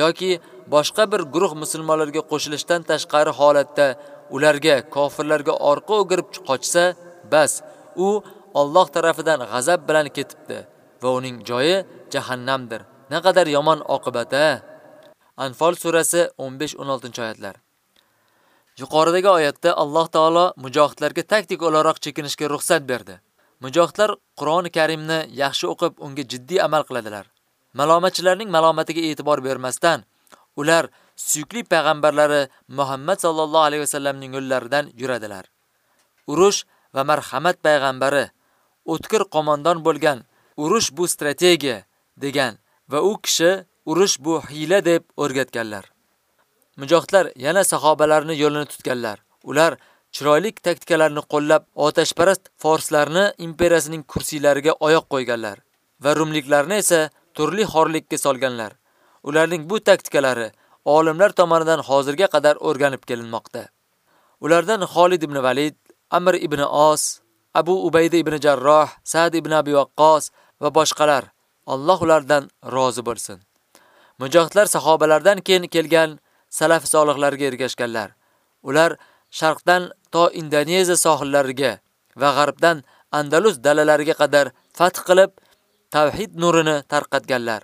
Speaker 24: yoki boshqa bir guruh musulmonlarga qo'shilishdan tashqari holatda ularga kofirlarga orqa o'girib qochsa, bas, u Alloh tarafidan g'azab bilan ketibdi va uning joyi jahannamdir. Naqadar yomon oqibata. Anfal surasi 15-16 oyatlar. Yuqoridagi oyatda Alloh taolo mujohidlarga taktik o'laroq chekinishga ruxsat berdi. Mujohidlar Qur'oni Karimni yaxshi o'qib, unga jiddiy amal qiladilar. Malomatchilarning malomatiga e'tibor bermasdan, ular suyukli payg'ambarlari Muhammad sallallohu alayhi vasallamning yo'llaridan yuradilar. Urush va marhamat payg'ambari o'tkir qo'mondon bo'lgan urush bu strategiya degan va u kishi urush bu hiyla deb o'rgatganlar. Mujohidlar yana sahobalarni yo'lini tutganlar. Ular chiroyli taktikalarni qo'llab, otashparast forslarni imperiyasining kursilariga oyoq qo'yganlar va rumliklarni esa turli xorlikka solganlar. Ularning bu taktikalari olimlar tomonidan hozirga qadar o'rganib kelinmoqda. Ulardan Xolid ibn Valid, Amr ibn Os, Abu Ubayda ibn Jarroh, Sa'd ibn Abi Waqqas va boshqalar Alloh ulardan rozi bo'lsin. Mujohidlar sahobalardan keyin kelgan salaf solihlarga ergashganlar. Ular sharqdan to Indoneziya sohillariga va g'arbdan Andalus dalalariga qadar fath qilib, tavhid nurini tarqatganlar.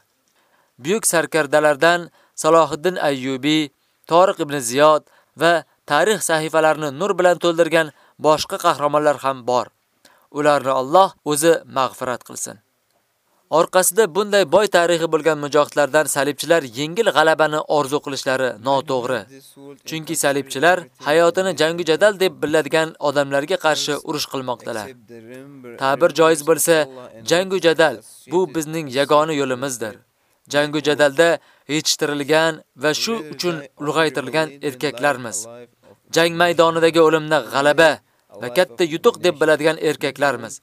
Speaker 24: Buyuk sarkardalardan Salohiddin Ayyubi, Tariq ibn Ziyod va tarix sahifalarini nur bilan to'ldirgan boshqa qahramonlar ham bor. Ularni Alloh o'zi mag'firat qilsin. Orqasida bunday boy tarixi bo'lgan mujohidlardan salibchilar yengil g'alabani orzu qilishlari noto'g'ri. Chunki salibchilar hayotini jangu jadal deb biladigan odamlarga qarshi urush qilmoqdalar. Ta'bir joiz bo'lsa, jangu jadal bu bizning yagona yo'limizdir. Jangu jadalda yetishtirilgan va shu uchun ulg'aytirilgan erkaklarmiz. Jang maydonidagi o'limni g'alaba va katta yutuq deb biladigan erkaklarmiz.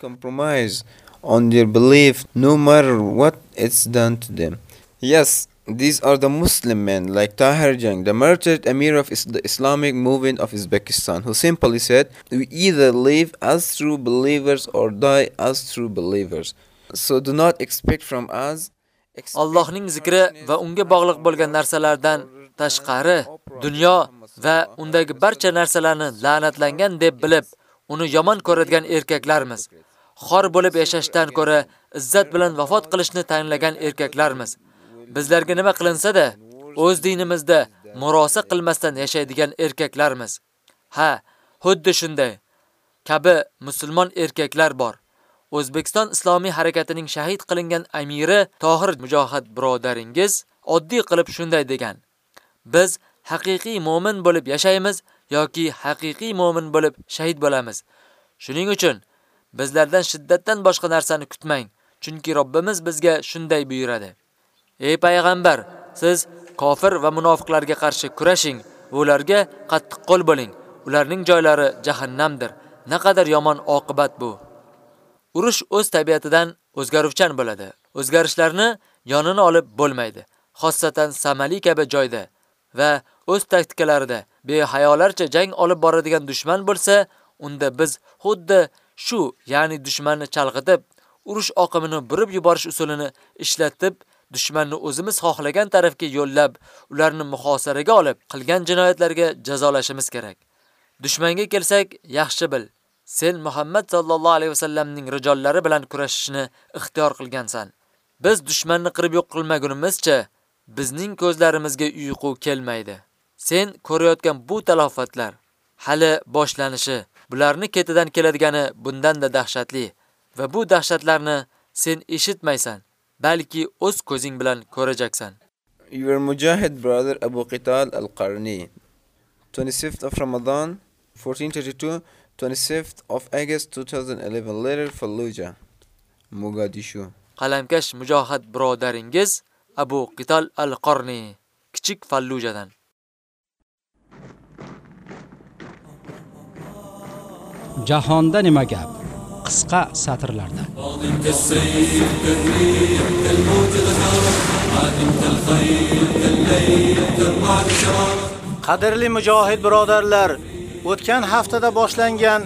Speaker 25: On their belief no matter what it's done to them. Yes, These are the Muslim men like Tahir Jang, the murdered emir of is- the Islamic movement of Uzbekistan, who simply said, We either live as true believers or die as true believers. So do not expect from us
Speaker 24: Allohning zikri va unga bog'liq bo'lgan narsalardan tashqari dunyo va undagi barcha narsalarni la'natlangan deb bilib, uni yomon ko'radigan erkaklarmiz. Xor bo'lib yashashdan ko'ra izzat bilan vafot qilishni tanlagan erkaklarmiz. Bizlarga nima qilinsa-da, o'z dinimizda murosa qilmasdan yashaydigan erkaklarmiz. Ha, xuddi shunday. Kabi musulmon erkaklar bor. O'zbekiston Islomiy harakatining shahid qilingan amiri Tohir Mujohid birodaringiz oddiy qilib shunday degan: Biz haqiqiy mu'min bo'lib yashaymiz yoki haqiqiy mu'min bo'lib shahid bo'lamiz. Shuning uchun bizlardan shiddatdan boshqa narsani kutmang, chunki Robbimiz bizga shunday buyuradi. Ey payg'ambar, siz kofir va munofiqlarga qarshi kurashing ularga qattiq qo'l bo'ling. Ularning joylari jahannamdir. Naqadar yomon oqibat bu. Urush o'z tabiatidan o'zgaruvchan bo'ladi. O'zgarishlarni yonini olib bo'lmaydi. Xossatan Samali kabi joyda va o'z taktikalarida behayolarcha jang olib boradigan dushman bo'lsa, unda biz xuddi shu, ya'ni dushmanni chalg'itib, urush oqimini burib yuborish usulini ishlatib, dushmanni o'zimiz xohlagan tarafga yo'llab, ularni muhosaraga olib, qilgan jinoyatlarga jazolashimiz kerak. Dushmanga kelsak, yaxshi bil. Sen Muhammad sallallohu alayhi vasallamning rijollari bilan kurashishni ixtiyor qilgansan. Biz dushmanni qirib yo'q qilmagunimizcha bizning ko'zlarimizga uyqu kelmaydi. Sen ko'rayotgan bu talofatlar hali boshlanishi, bularni ketidan keladigani bundan-da dahshatli va bu dahshatlarni sen eshitmaysan, balki o'z ko'zing bilan ko'rajaksan.
Speaker 25: Your Mujahid brother Abu Qital al-Qarni 25th of Ramadan 1432 25th of August 2011 later Fallujah Mogadishu
Speaker 24: Qalamkash mujohid birodaringiz Abu Qital al-Qarni kichik Fallujadan.
Speaker 26: Jahonda nima gap? Qisqa satrlarda.
Speaker 4: Qadrli mujohid birodarlar, o'tgan haftada boshlangan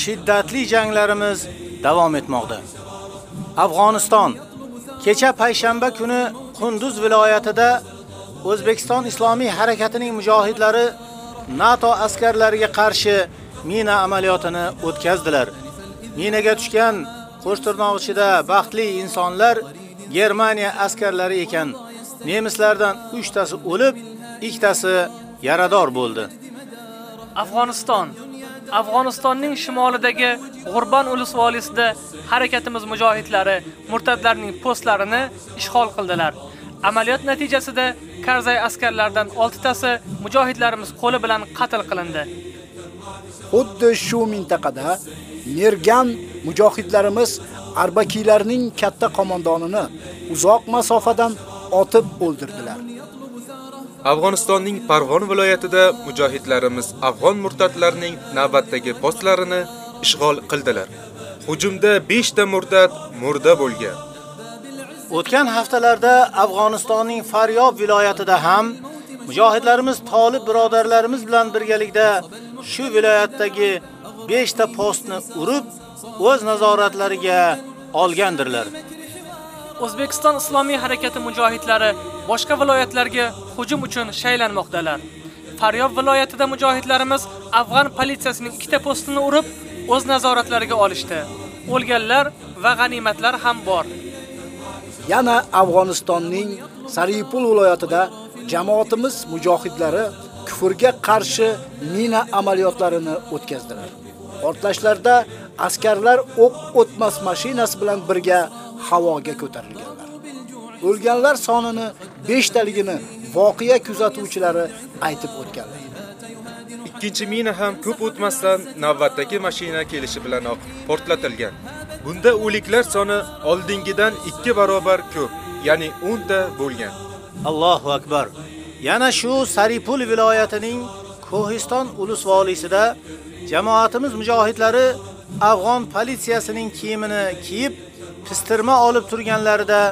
Speaker 4: shiddatli janglarimiz davom etmoqda. Afg'oniston kecha payshanba kuni Qunduz viloyatida O'zbekiston Islomiy harakatining mujohidlari NATO askarlariga qarshi mina amaliyotini o'tkazdilar. Minaga tushgan qo'shtirnoq ichida baxtli insonlar Germaniya askarlari ekan. Nemislardan 3 tasi o'lib, ikkitasi yarador bo'ldi.
Speaker 5: Afg'oniston Afg'onistonning shimolidagi G'urban ulusvolisida harakatimiz mujohidlari murtadlarning postlarini ishg'ol qildilar. Amaliyot natijasida Karzay askarlaridan 6 tasi mujohidlarimiz qo'li bilan qatl qilindi.
Speaker 2: Xuddi shu mintaqada Mergan mujohidlarimiz Arbakiylarning katta qo'mondonini uzoq masofadan otib o'ldirdilar.
Speaker 3: Afg'onistonning Farg'on viloyatida mujohidlarimiz afg'on murtadlarining navbatdagi postlarini ishg'ol qildilar. Hujumda 5 ta murtad murda bo'lgan.
Speaker 4: O'tgan haftalarda Afg'onistonning Faryob viloyatida ham mujohidlarimiz Tolib birodarlarimiz bilan birgalikda shu viloyatdagi 5 ta postni urib, o'z nazoratlariga olgandirlar.
Speaker 5: O'zbekiston Islomiy harakati mujohidlari boshqa viloyatlarga hujum uchun shaylanmoqdalar. Faryob viloyatida mujohidlarimiz afg'on politsiyasining ikkita postini urib, o'z nazoratlariga olishdi. O'lganlar va g'animatlar ham bor.
Speaker 2: Yana Afg'onistonning Saripul viloyatida jamoatimiz mujohidlari kufrga qarshi mina amaliyotlarini o'tkazdilar. Portlashlarda askarlar o'q o'tmas mashinasi bilan birga havoga ko'tarilganlar. O'lganlar sonini 5 taligini voqea kuzatuvchilari aytib o'tganlar.
Speaker 3: Ikkinchi mina ham ko'p o'tmasdan navbatdagi mashina kelishi bilanoq portlatilgan. Bunda o'liklar soni oldingidan 2 barobar ko'p, ya'ni 10 ta bo'lgan.
Speaker 4: Allohu akbar. Yana shu Saripul viloyatining Kohiston ulus valisida jamoatimiz mujohidlari afg'on politsiyasining kiyimini kiyib pistirma olib turganlarida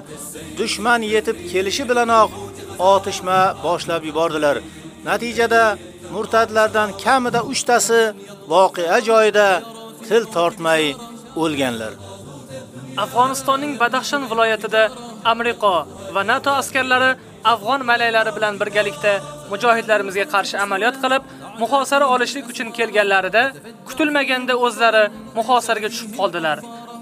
Speaker 4: dushman yetib kelishi bilanoq otishma boshlab yubordilar. Natijada murtadlardan kamida 3 tasi voqea joyida til tortmay o'lganlar.
Speaker 5: Afg'onistonning Badaxshon viloyatida Amerika va NATO askarlari afg'on malaylari bilan birgalikda mujohidlarimizga qarshi amaliyot qilib, muhosara olishlik uchun kelganlarida kutilmaganda o'zlari muhosaraga tushib qoldilar.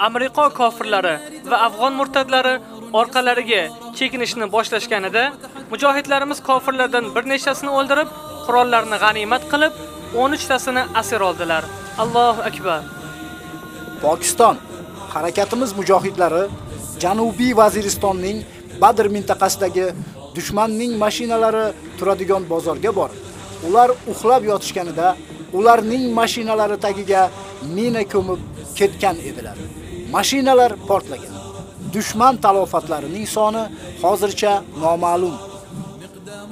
Speaker 5: Amerika kofirlari va afg'on murtadlari orqalariga chekinishni boshlashganida mujohidlarimiz kofirlardan bir nechtasini o'ldirib, qurollarni g'animat qilib, 13 tasini asir oldilar. Allohu akbar.
Speaker 2: Pokiston harakatimiz mujohidlari Janubiy Vaziristonning Badr mintaqasidagi dushmanning mashinalari turadigan bozorga borib, ular uxlab yotishganida ularning mashinalari tagiga mina ko'mib ketgan edilar. Mashinalar portlagan. Dushman talofatlarining soni hozircha noma'lum.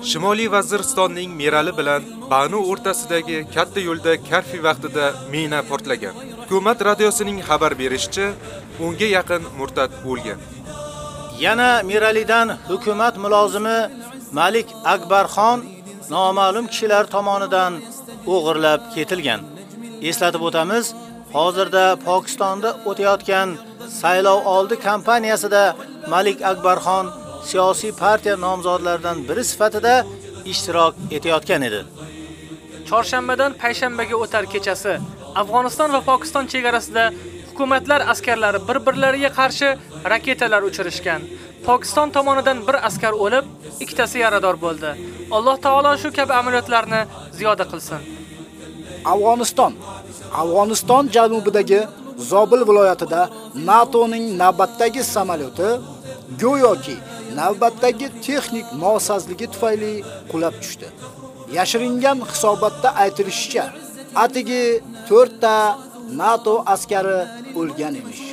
Speaker 3: Shimoliy Vaziristonning Merali bilan Banu o'rtasidagi katta yo'lda karfi vaqtida mina portlagan. Hukumat radiosining xabar berishicha, unga yaqin murtad bo'lgan.
Speaker 4: Yana Meralidan hukumat mulozimi Malik Akbarxon noma'lum kishilar tomonidan o'g'irlab ketilgan. Eslatib o'tamiz, hozirda Pokistonda o'tayotgan saylov oldi kampaniyasida Malik Akbarxon siyosiy partiya nomzodlaridan biri sifatida ishtirok etayotgan edi.
Speaker 5: Chorshanbadan payshanbaga o'tar kechasi Afg'oniston va Pokiston chegarasida hukumatlar askarlari bir-birlariga qarshi raketalar uchirishgan. Pokiston tomonidan bir askar o'lib, ikkitasi yarador bo'ldi. Alloh taolo shu kabi amaliyotlarni ziyoda qilsin.
Speaker 2: Afg'oniston Afg'oniston janubidagi Zobil viloyatida NATOning navbatdagi samolyoti go'yoki navbatdagi texnik nosozligi tufayli qulab tushdi. Yashiringan hisobotda aytilishicha, atigi 4 ta NATO askari o'lgan emish.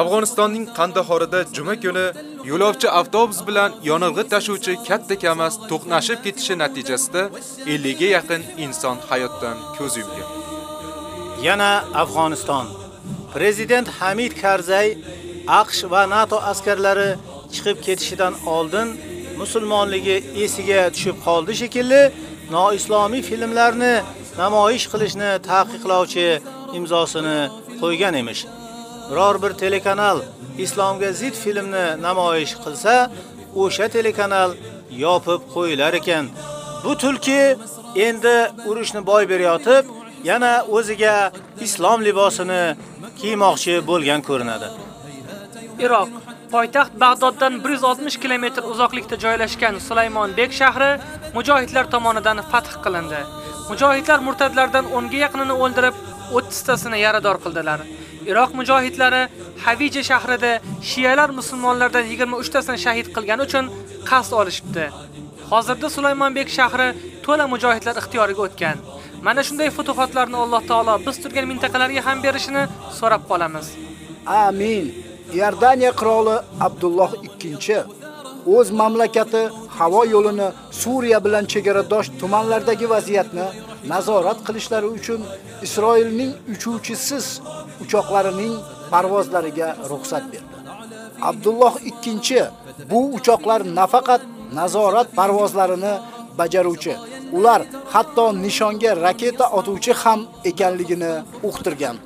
Speaker 3: Afg'onistonning Qandahorida juma kuni yo'lovchi avtobus bilan yonilg'i tashuvchi katta Kamaz to'qnashib ketishi natijasida 50 ga yaqin inson hayotdan ko'z yumgan.
Speaker 4: Yana Afg'oniston. Prezident Hamid Karzay AQSh va NATO askarlari chiqib ketishidan oldin musulmonligi esiga tushib qoldi shekilli noislomiy filmlarni namoyish qilishni taqiqlovchi imzosini qo'ygan emish. Biror bir telekanal islomga zid filmni namoyish qilsa, o'sha telekanal yopib qo'yilar ekan. Bu tulki endi urushni boy berayotib, yana o'ziga islom libosini kiymoqchi bo'lgan ko'rinadi.
Speaker 5: Iroq poytaxt Bag'doddan 160 kilometr uzoqlikda joylashgan Sulaymonbek shahri mujohidlar tomonidan fath qilindi. Mujohidlar murtadlardan 10 ga yaqinini o'ldirib, 30 tasini yarador qildilar. Iroq mujohidlari Havija shahrida shiyalar musulmonlardan 23 tasini shahid qilgani uchun qasd olishibdi. Hozirda Sulaymonbek shahri to'la mujohidlar ixtiyoriga o'tgan. Mana shunday futuhatlarni Alloh taolo biz turgan mintaqalarga ham berishini so'rab qolamiz.
Speaker 2: Amin. Iordaniya qiroli Abdulloh II o'z mamlakati havo yo'lini Suriya bilan chegaradosh tumanlardagi vaziyatni nazorat qilishlari uchun Isroilning uchuvchisiz uchoqlarining parvozlariga ruxsat berdi. Abdulloh II bu uchoqlar nafaqat nazorat parvozlarini bajaruvchi, ular hatto nishonga raketa otuvchi ham ekanligini uqtirgan.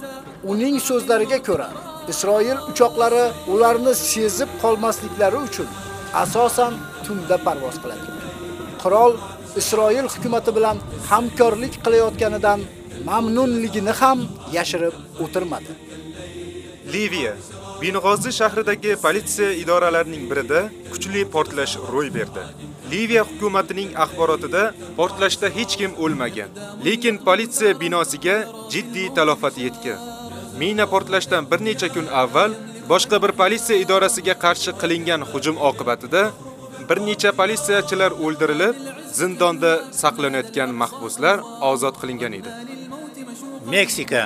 Speaker 2: Uning so'zlariga ko'ra, Isroil uchoqlari ularni sezib qolmasliklari uchun asosan tunda parvoz qiladi. Qirol Isroil hukumatı bilan hamkorlik qilayotganidan mamnunligini ham yashirib o'tirmadi.
Speaker 3: Liviya Beng'ozi shahridagi politsiya idoralarining birida kuchli portlash ro'y berdi. Liviya hukumatining axborotida portlashda hech kim o'lmagan, lekin politsiya binosiga jiddiy talofat yetgan. Mina portlashdan bir necha kun avval boshqa bir politsiya idorasiga qarshi qilingan hujum oqibatida bir necha politsiyachilar o'ldirilib, zindonda saqlanayotgan mahbuslar ozod qilingan edi.
Speaker 4: Meksika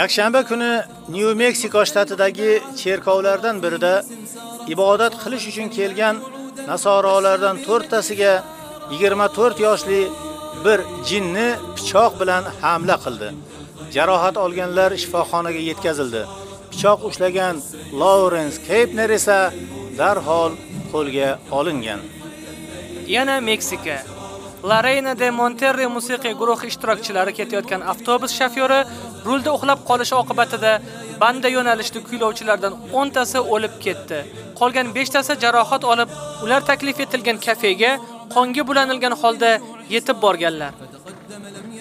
Speaker 4: Yakshanba kuni New Mexico shtatidagi cherkovlardan birida ibodat qilish uchun kelgan nasorolardan 4 tasiga 24 yoshli bir jinni pichoq bilan hamla qildi. Jarohat olganlar shifoxonaga yetkazildi. Pichoq ushlagan Lawrence Kepner esa darhol qo'lga olingan.
Speaker 5: Yana Meksika. La Reina de Monterrey musiqiy guruhi ishtirokchilari ketayotgan avtobus shofyori rulda uxlab qolishi oqibatida banda yo'nalishli kuylovchilardan 10 tasi o'lib ketdi. Qolgan 5 tasi jarohat olib, ular taklif etilgan kafega qonga bulanilgan holda yetib borganlar.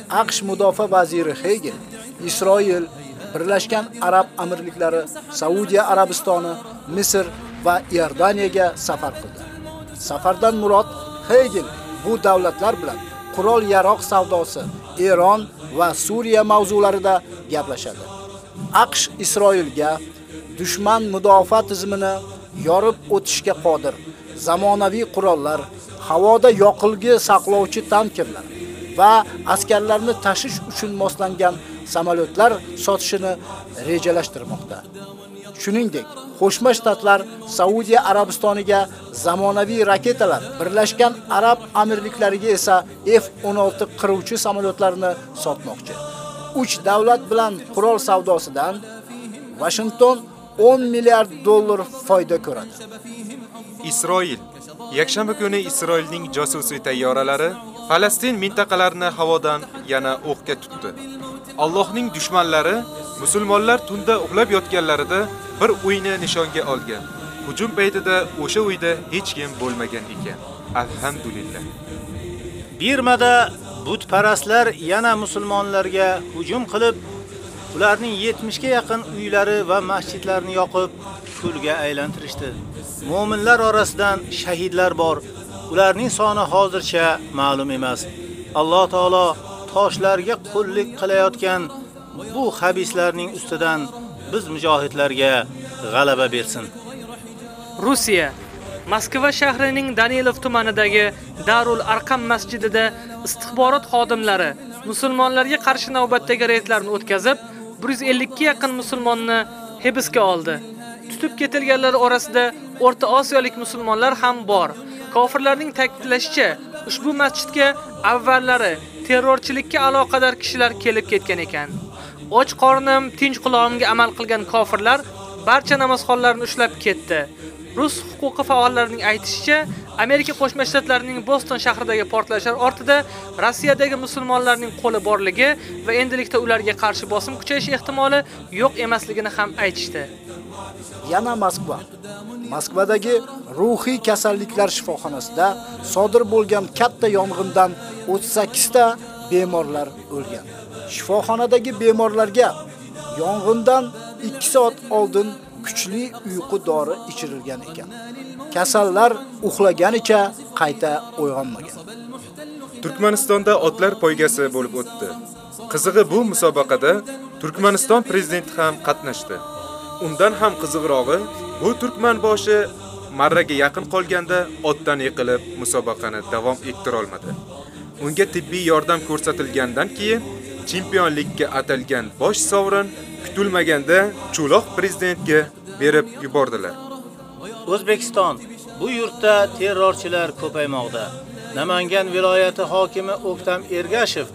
Speaker 2: AQSh mudofaa vaziri Hegel Isroil, Birlashgan Arab Amirliklari, Saudiya Arabistoni, Misr va Iordaniyaga safar qildi. Safardan murod Hegel bu davlatlar bilan qurol yaroq savdosi, Eron va Suriya mavzularida gaplashadi. AQSh Isroilga dushman mudofaa tizimini yorib o'tishga qodir zamonaviy qurollar, havoda yoqilgi saqlovchi tankerlar va askarlarni tashish uchun moslangan samolyotlar sotishini rejalashtirmoqda. Shuningdek, Qo'shma Shtatlar Saudiya Arabistoniga zamonaviy raketalar, Birlashgan Arab Amirliklariga esa F-16 qiruvchi samolyotlarni sotmoqchi. 3 davlat bilan qurol savdosidan Washington 10 milliard dollar foyda ko'radi.
Speaker 3: Isroil yakshanba kuni Isroilning josusiy tayyoralari Falastin mintaqalarini havodan yana o'qqa tutdi. Allohning dushmanlari musulmonlar tunda uxlab yotganlarida bir uyni nishonga olgan. Hujum paytida o'sha uyda hech kim bo'lmagan ekan. Alhamdulillah.
Speaker 4: Birmada butparastlar yana musulmonlarga hujum qilib, ularning 70 ga yaqin uylari va masjidlarini yoqib, kulga aylantirishdi. Mu'minlar orasidan shahidlar bor. Ularning soni hozircha ma'lum emas. Alloh taolo toshlarga qullik qilayotgan bu habislarning ustidan biz mujohidlarga g'alaba bersin.
Speaker 5: Rossiya Moskva shahrining Danilov tumanidagi Darul Arqam masjidida istixborot xodimlari musulmonlarga qarshi navbatdagi reydlarni o'tkazib, 150 ga yaqin musulmonni hibsga oldi. Tutib ketilganlar orasida O'rta Osiyolik musulmonlar ham bor. Kofirlarning ta'kidlashicha, ushbu masjidga avvallari terrorchilikka aloqador kishilar kelib ketgan ekan. Och qornim, tinch qulog'imga amal qilgan kofirlar barcha namozxonlarni ushlab ketdi. Rus huquqi faollarining aytishicha, Amerika Qo'shma Shtatlarining Boston shahridagi portlashlar ortida Rossiyadagi musulmonlarning qo'li borligi va endilikda ularga qarshi bosim kuchayishi ehtimoli yo'q emasligini ham aytishdi.
Speaker 2: Yana Moskva. Moskvadagi ruhiy kasalliklar shifoxonasida sodir bo'lgan katta yong'indan 38 ta bemorlar o'lgan. Shifoxonadagi bemorlarga yong'indan 2 soat oldin kuchli uyqu dori ichirilgan ekan. Kasallar uxlaganicha qayta uyg'onmagan.
Speaker 3: Turkmanistonda otlar poygasi bo'lib o'tdi. Qizig'i bu musobaqada Turkmaniston prezidenti ham qatnashdi. Undan ham qiziqrog'i, bu turkman boshi marraga yaqin qolganda otdan yiqilib musobaqani davom ettira olmadi. Unga tibbiy yordam ko'rsatilgandan keyin chempionlikka atalgan bosh sovrin kutilmaganda Cho'loq prezidentga berib yubordilar.
Speaker 4: O'zbekiston bu yurtda terrorchilar ko'paymoqda. Namangan viloyati hokimi O'ktam Ergashev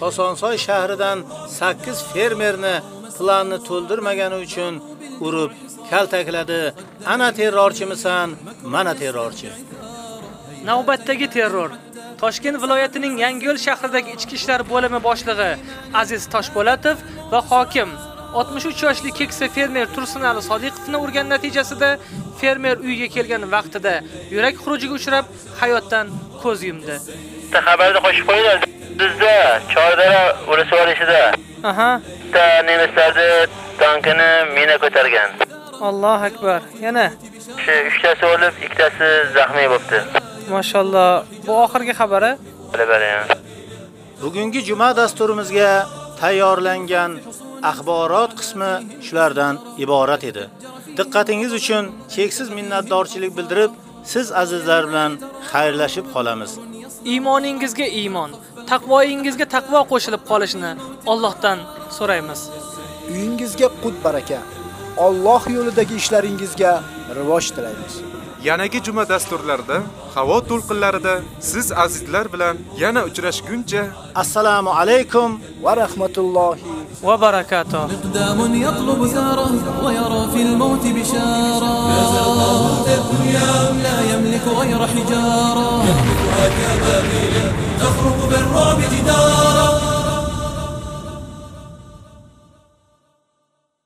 Speaker 4: Kosonsoy shahridan 8 fermerni planni to'ldirmagani uchun urib, kaltakladi. Ana terrorchimisan, mana terrorchi.
Speaker 5: Navbatdagi terror Toshkent viloyatining Yangiyo'l shahridagi ichki ishlar bo'limi boshlig'i Aziz Toshpo'latov va hokim 63 yoshli keksa fermer Tursunali Sodiqovni urgan natijasida fermer uyga kelgan vaqtida yurak xurujiga uchrab hayotdan ko'z yumdi.
Speaker 27: Xabarda qo'shib qo'ydilar. Bizda Chordara ulusvorishida.
Speaker 5: Aha.
Speaker 27: Ta nemislarni tankini mina ko'targan.
Speaker 5: Alloh akbar. Yana
Speaker 27: Shu uchtasi o'lib, ikkitasi zaxmiy bo'libdi.
Speaker 5: Mashalloh. Bu oxirgi xabari?
Speaker 27: Bari
Speaker 4: Bugungi juma dasturimizga tayyorlangan axborot qismi shulardan iborat edi. Diqqatingiz uchun cheksiz minnatdorchilik bildirib, siz azizlar bilan xayrlashib qolamiz.
Speaker 5: Iymoningizga iymon, taqvoyingizga taqvo qo'shilib qolishini Allohdan so'raymiz.
Speaker 2: Uyingizga qut baraka. Alloh yo'lidagi ishlaringizga rivoj tilaymiz.
Speaker 3: Yanagi juma dasturlarida havo to'lqinlarida siz azizlar bilan yana uchrashguncha
Speaker 4: assalomu alaykum
Speaker 2: va rahmatullohi
Speaker 5: وبركاته
Speaker 13: مقدام يطلب ثاره ويرى في الموت بشارة لا زرقاء الدنيا لا يملك غير حجارة يهلكها كبابيل تخرج بالرعب جدارا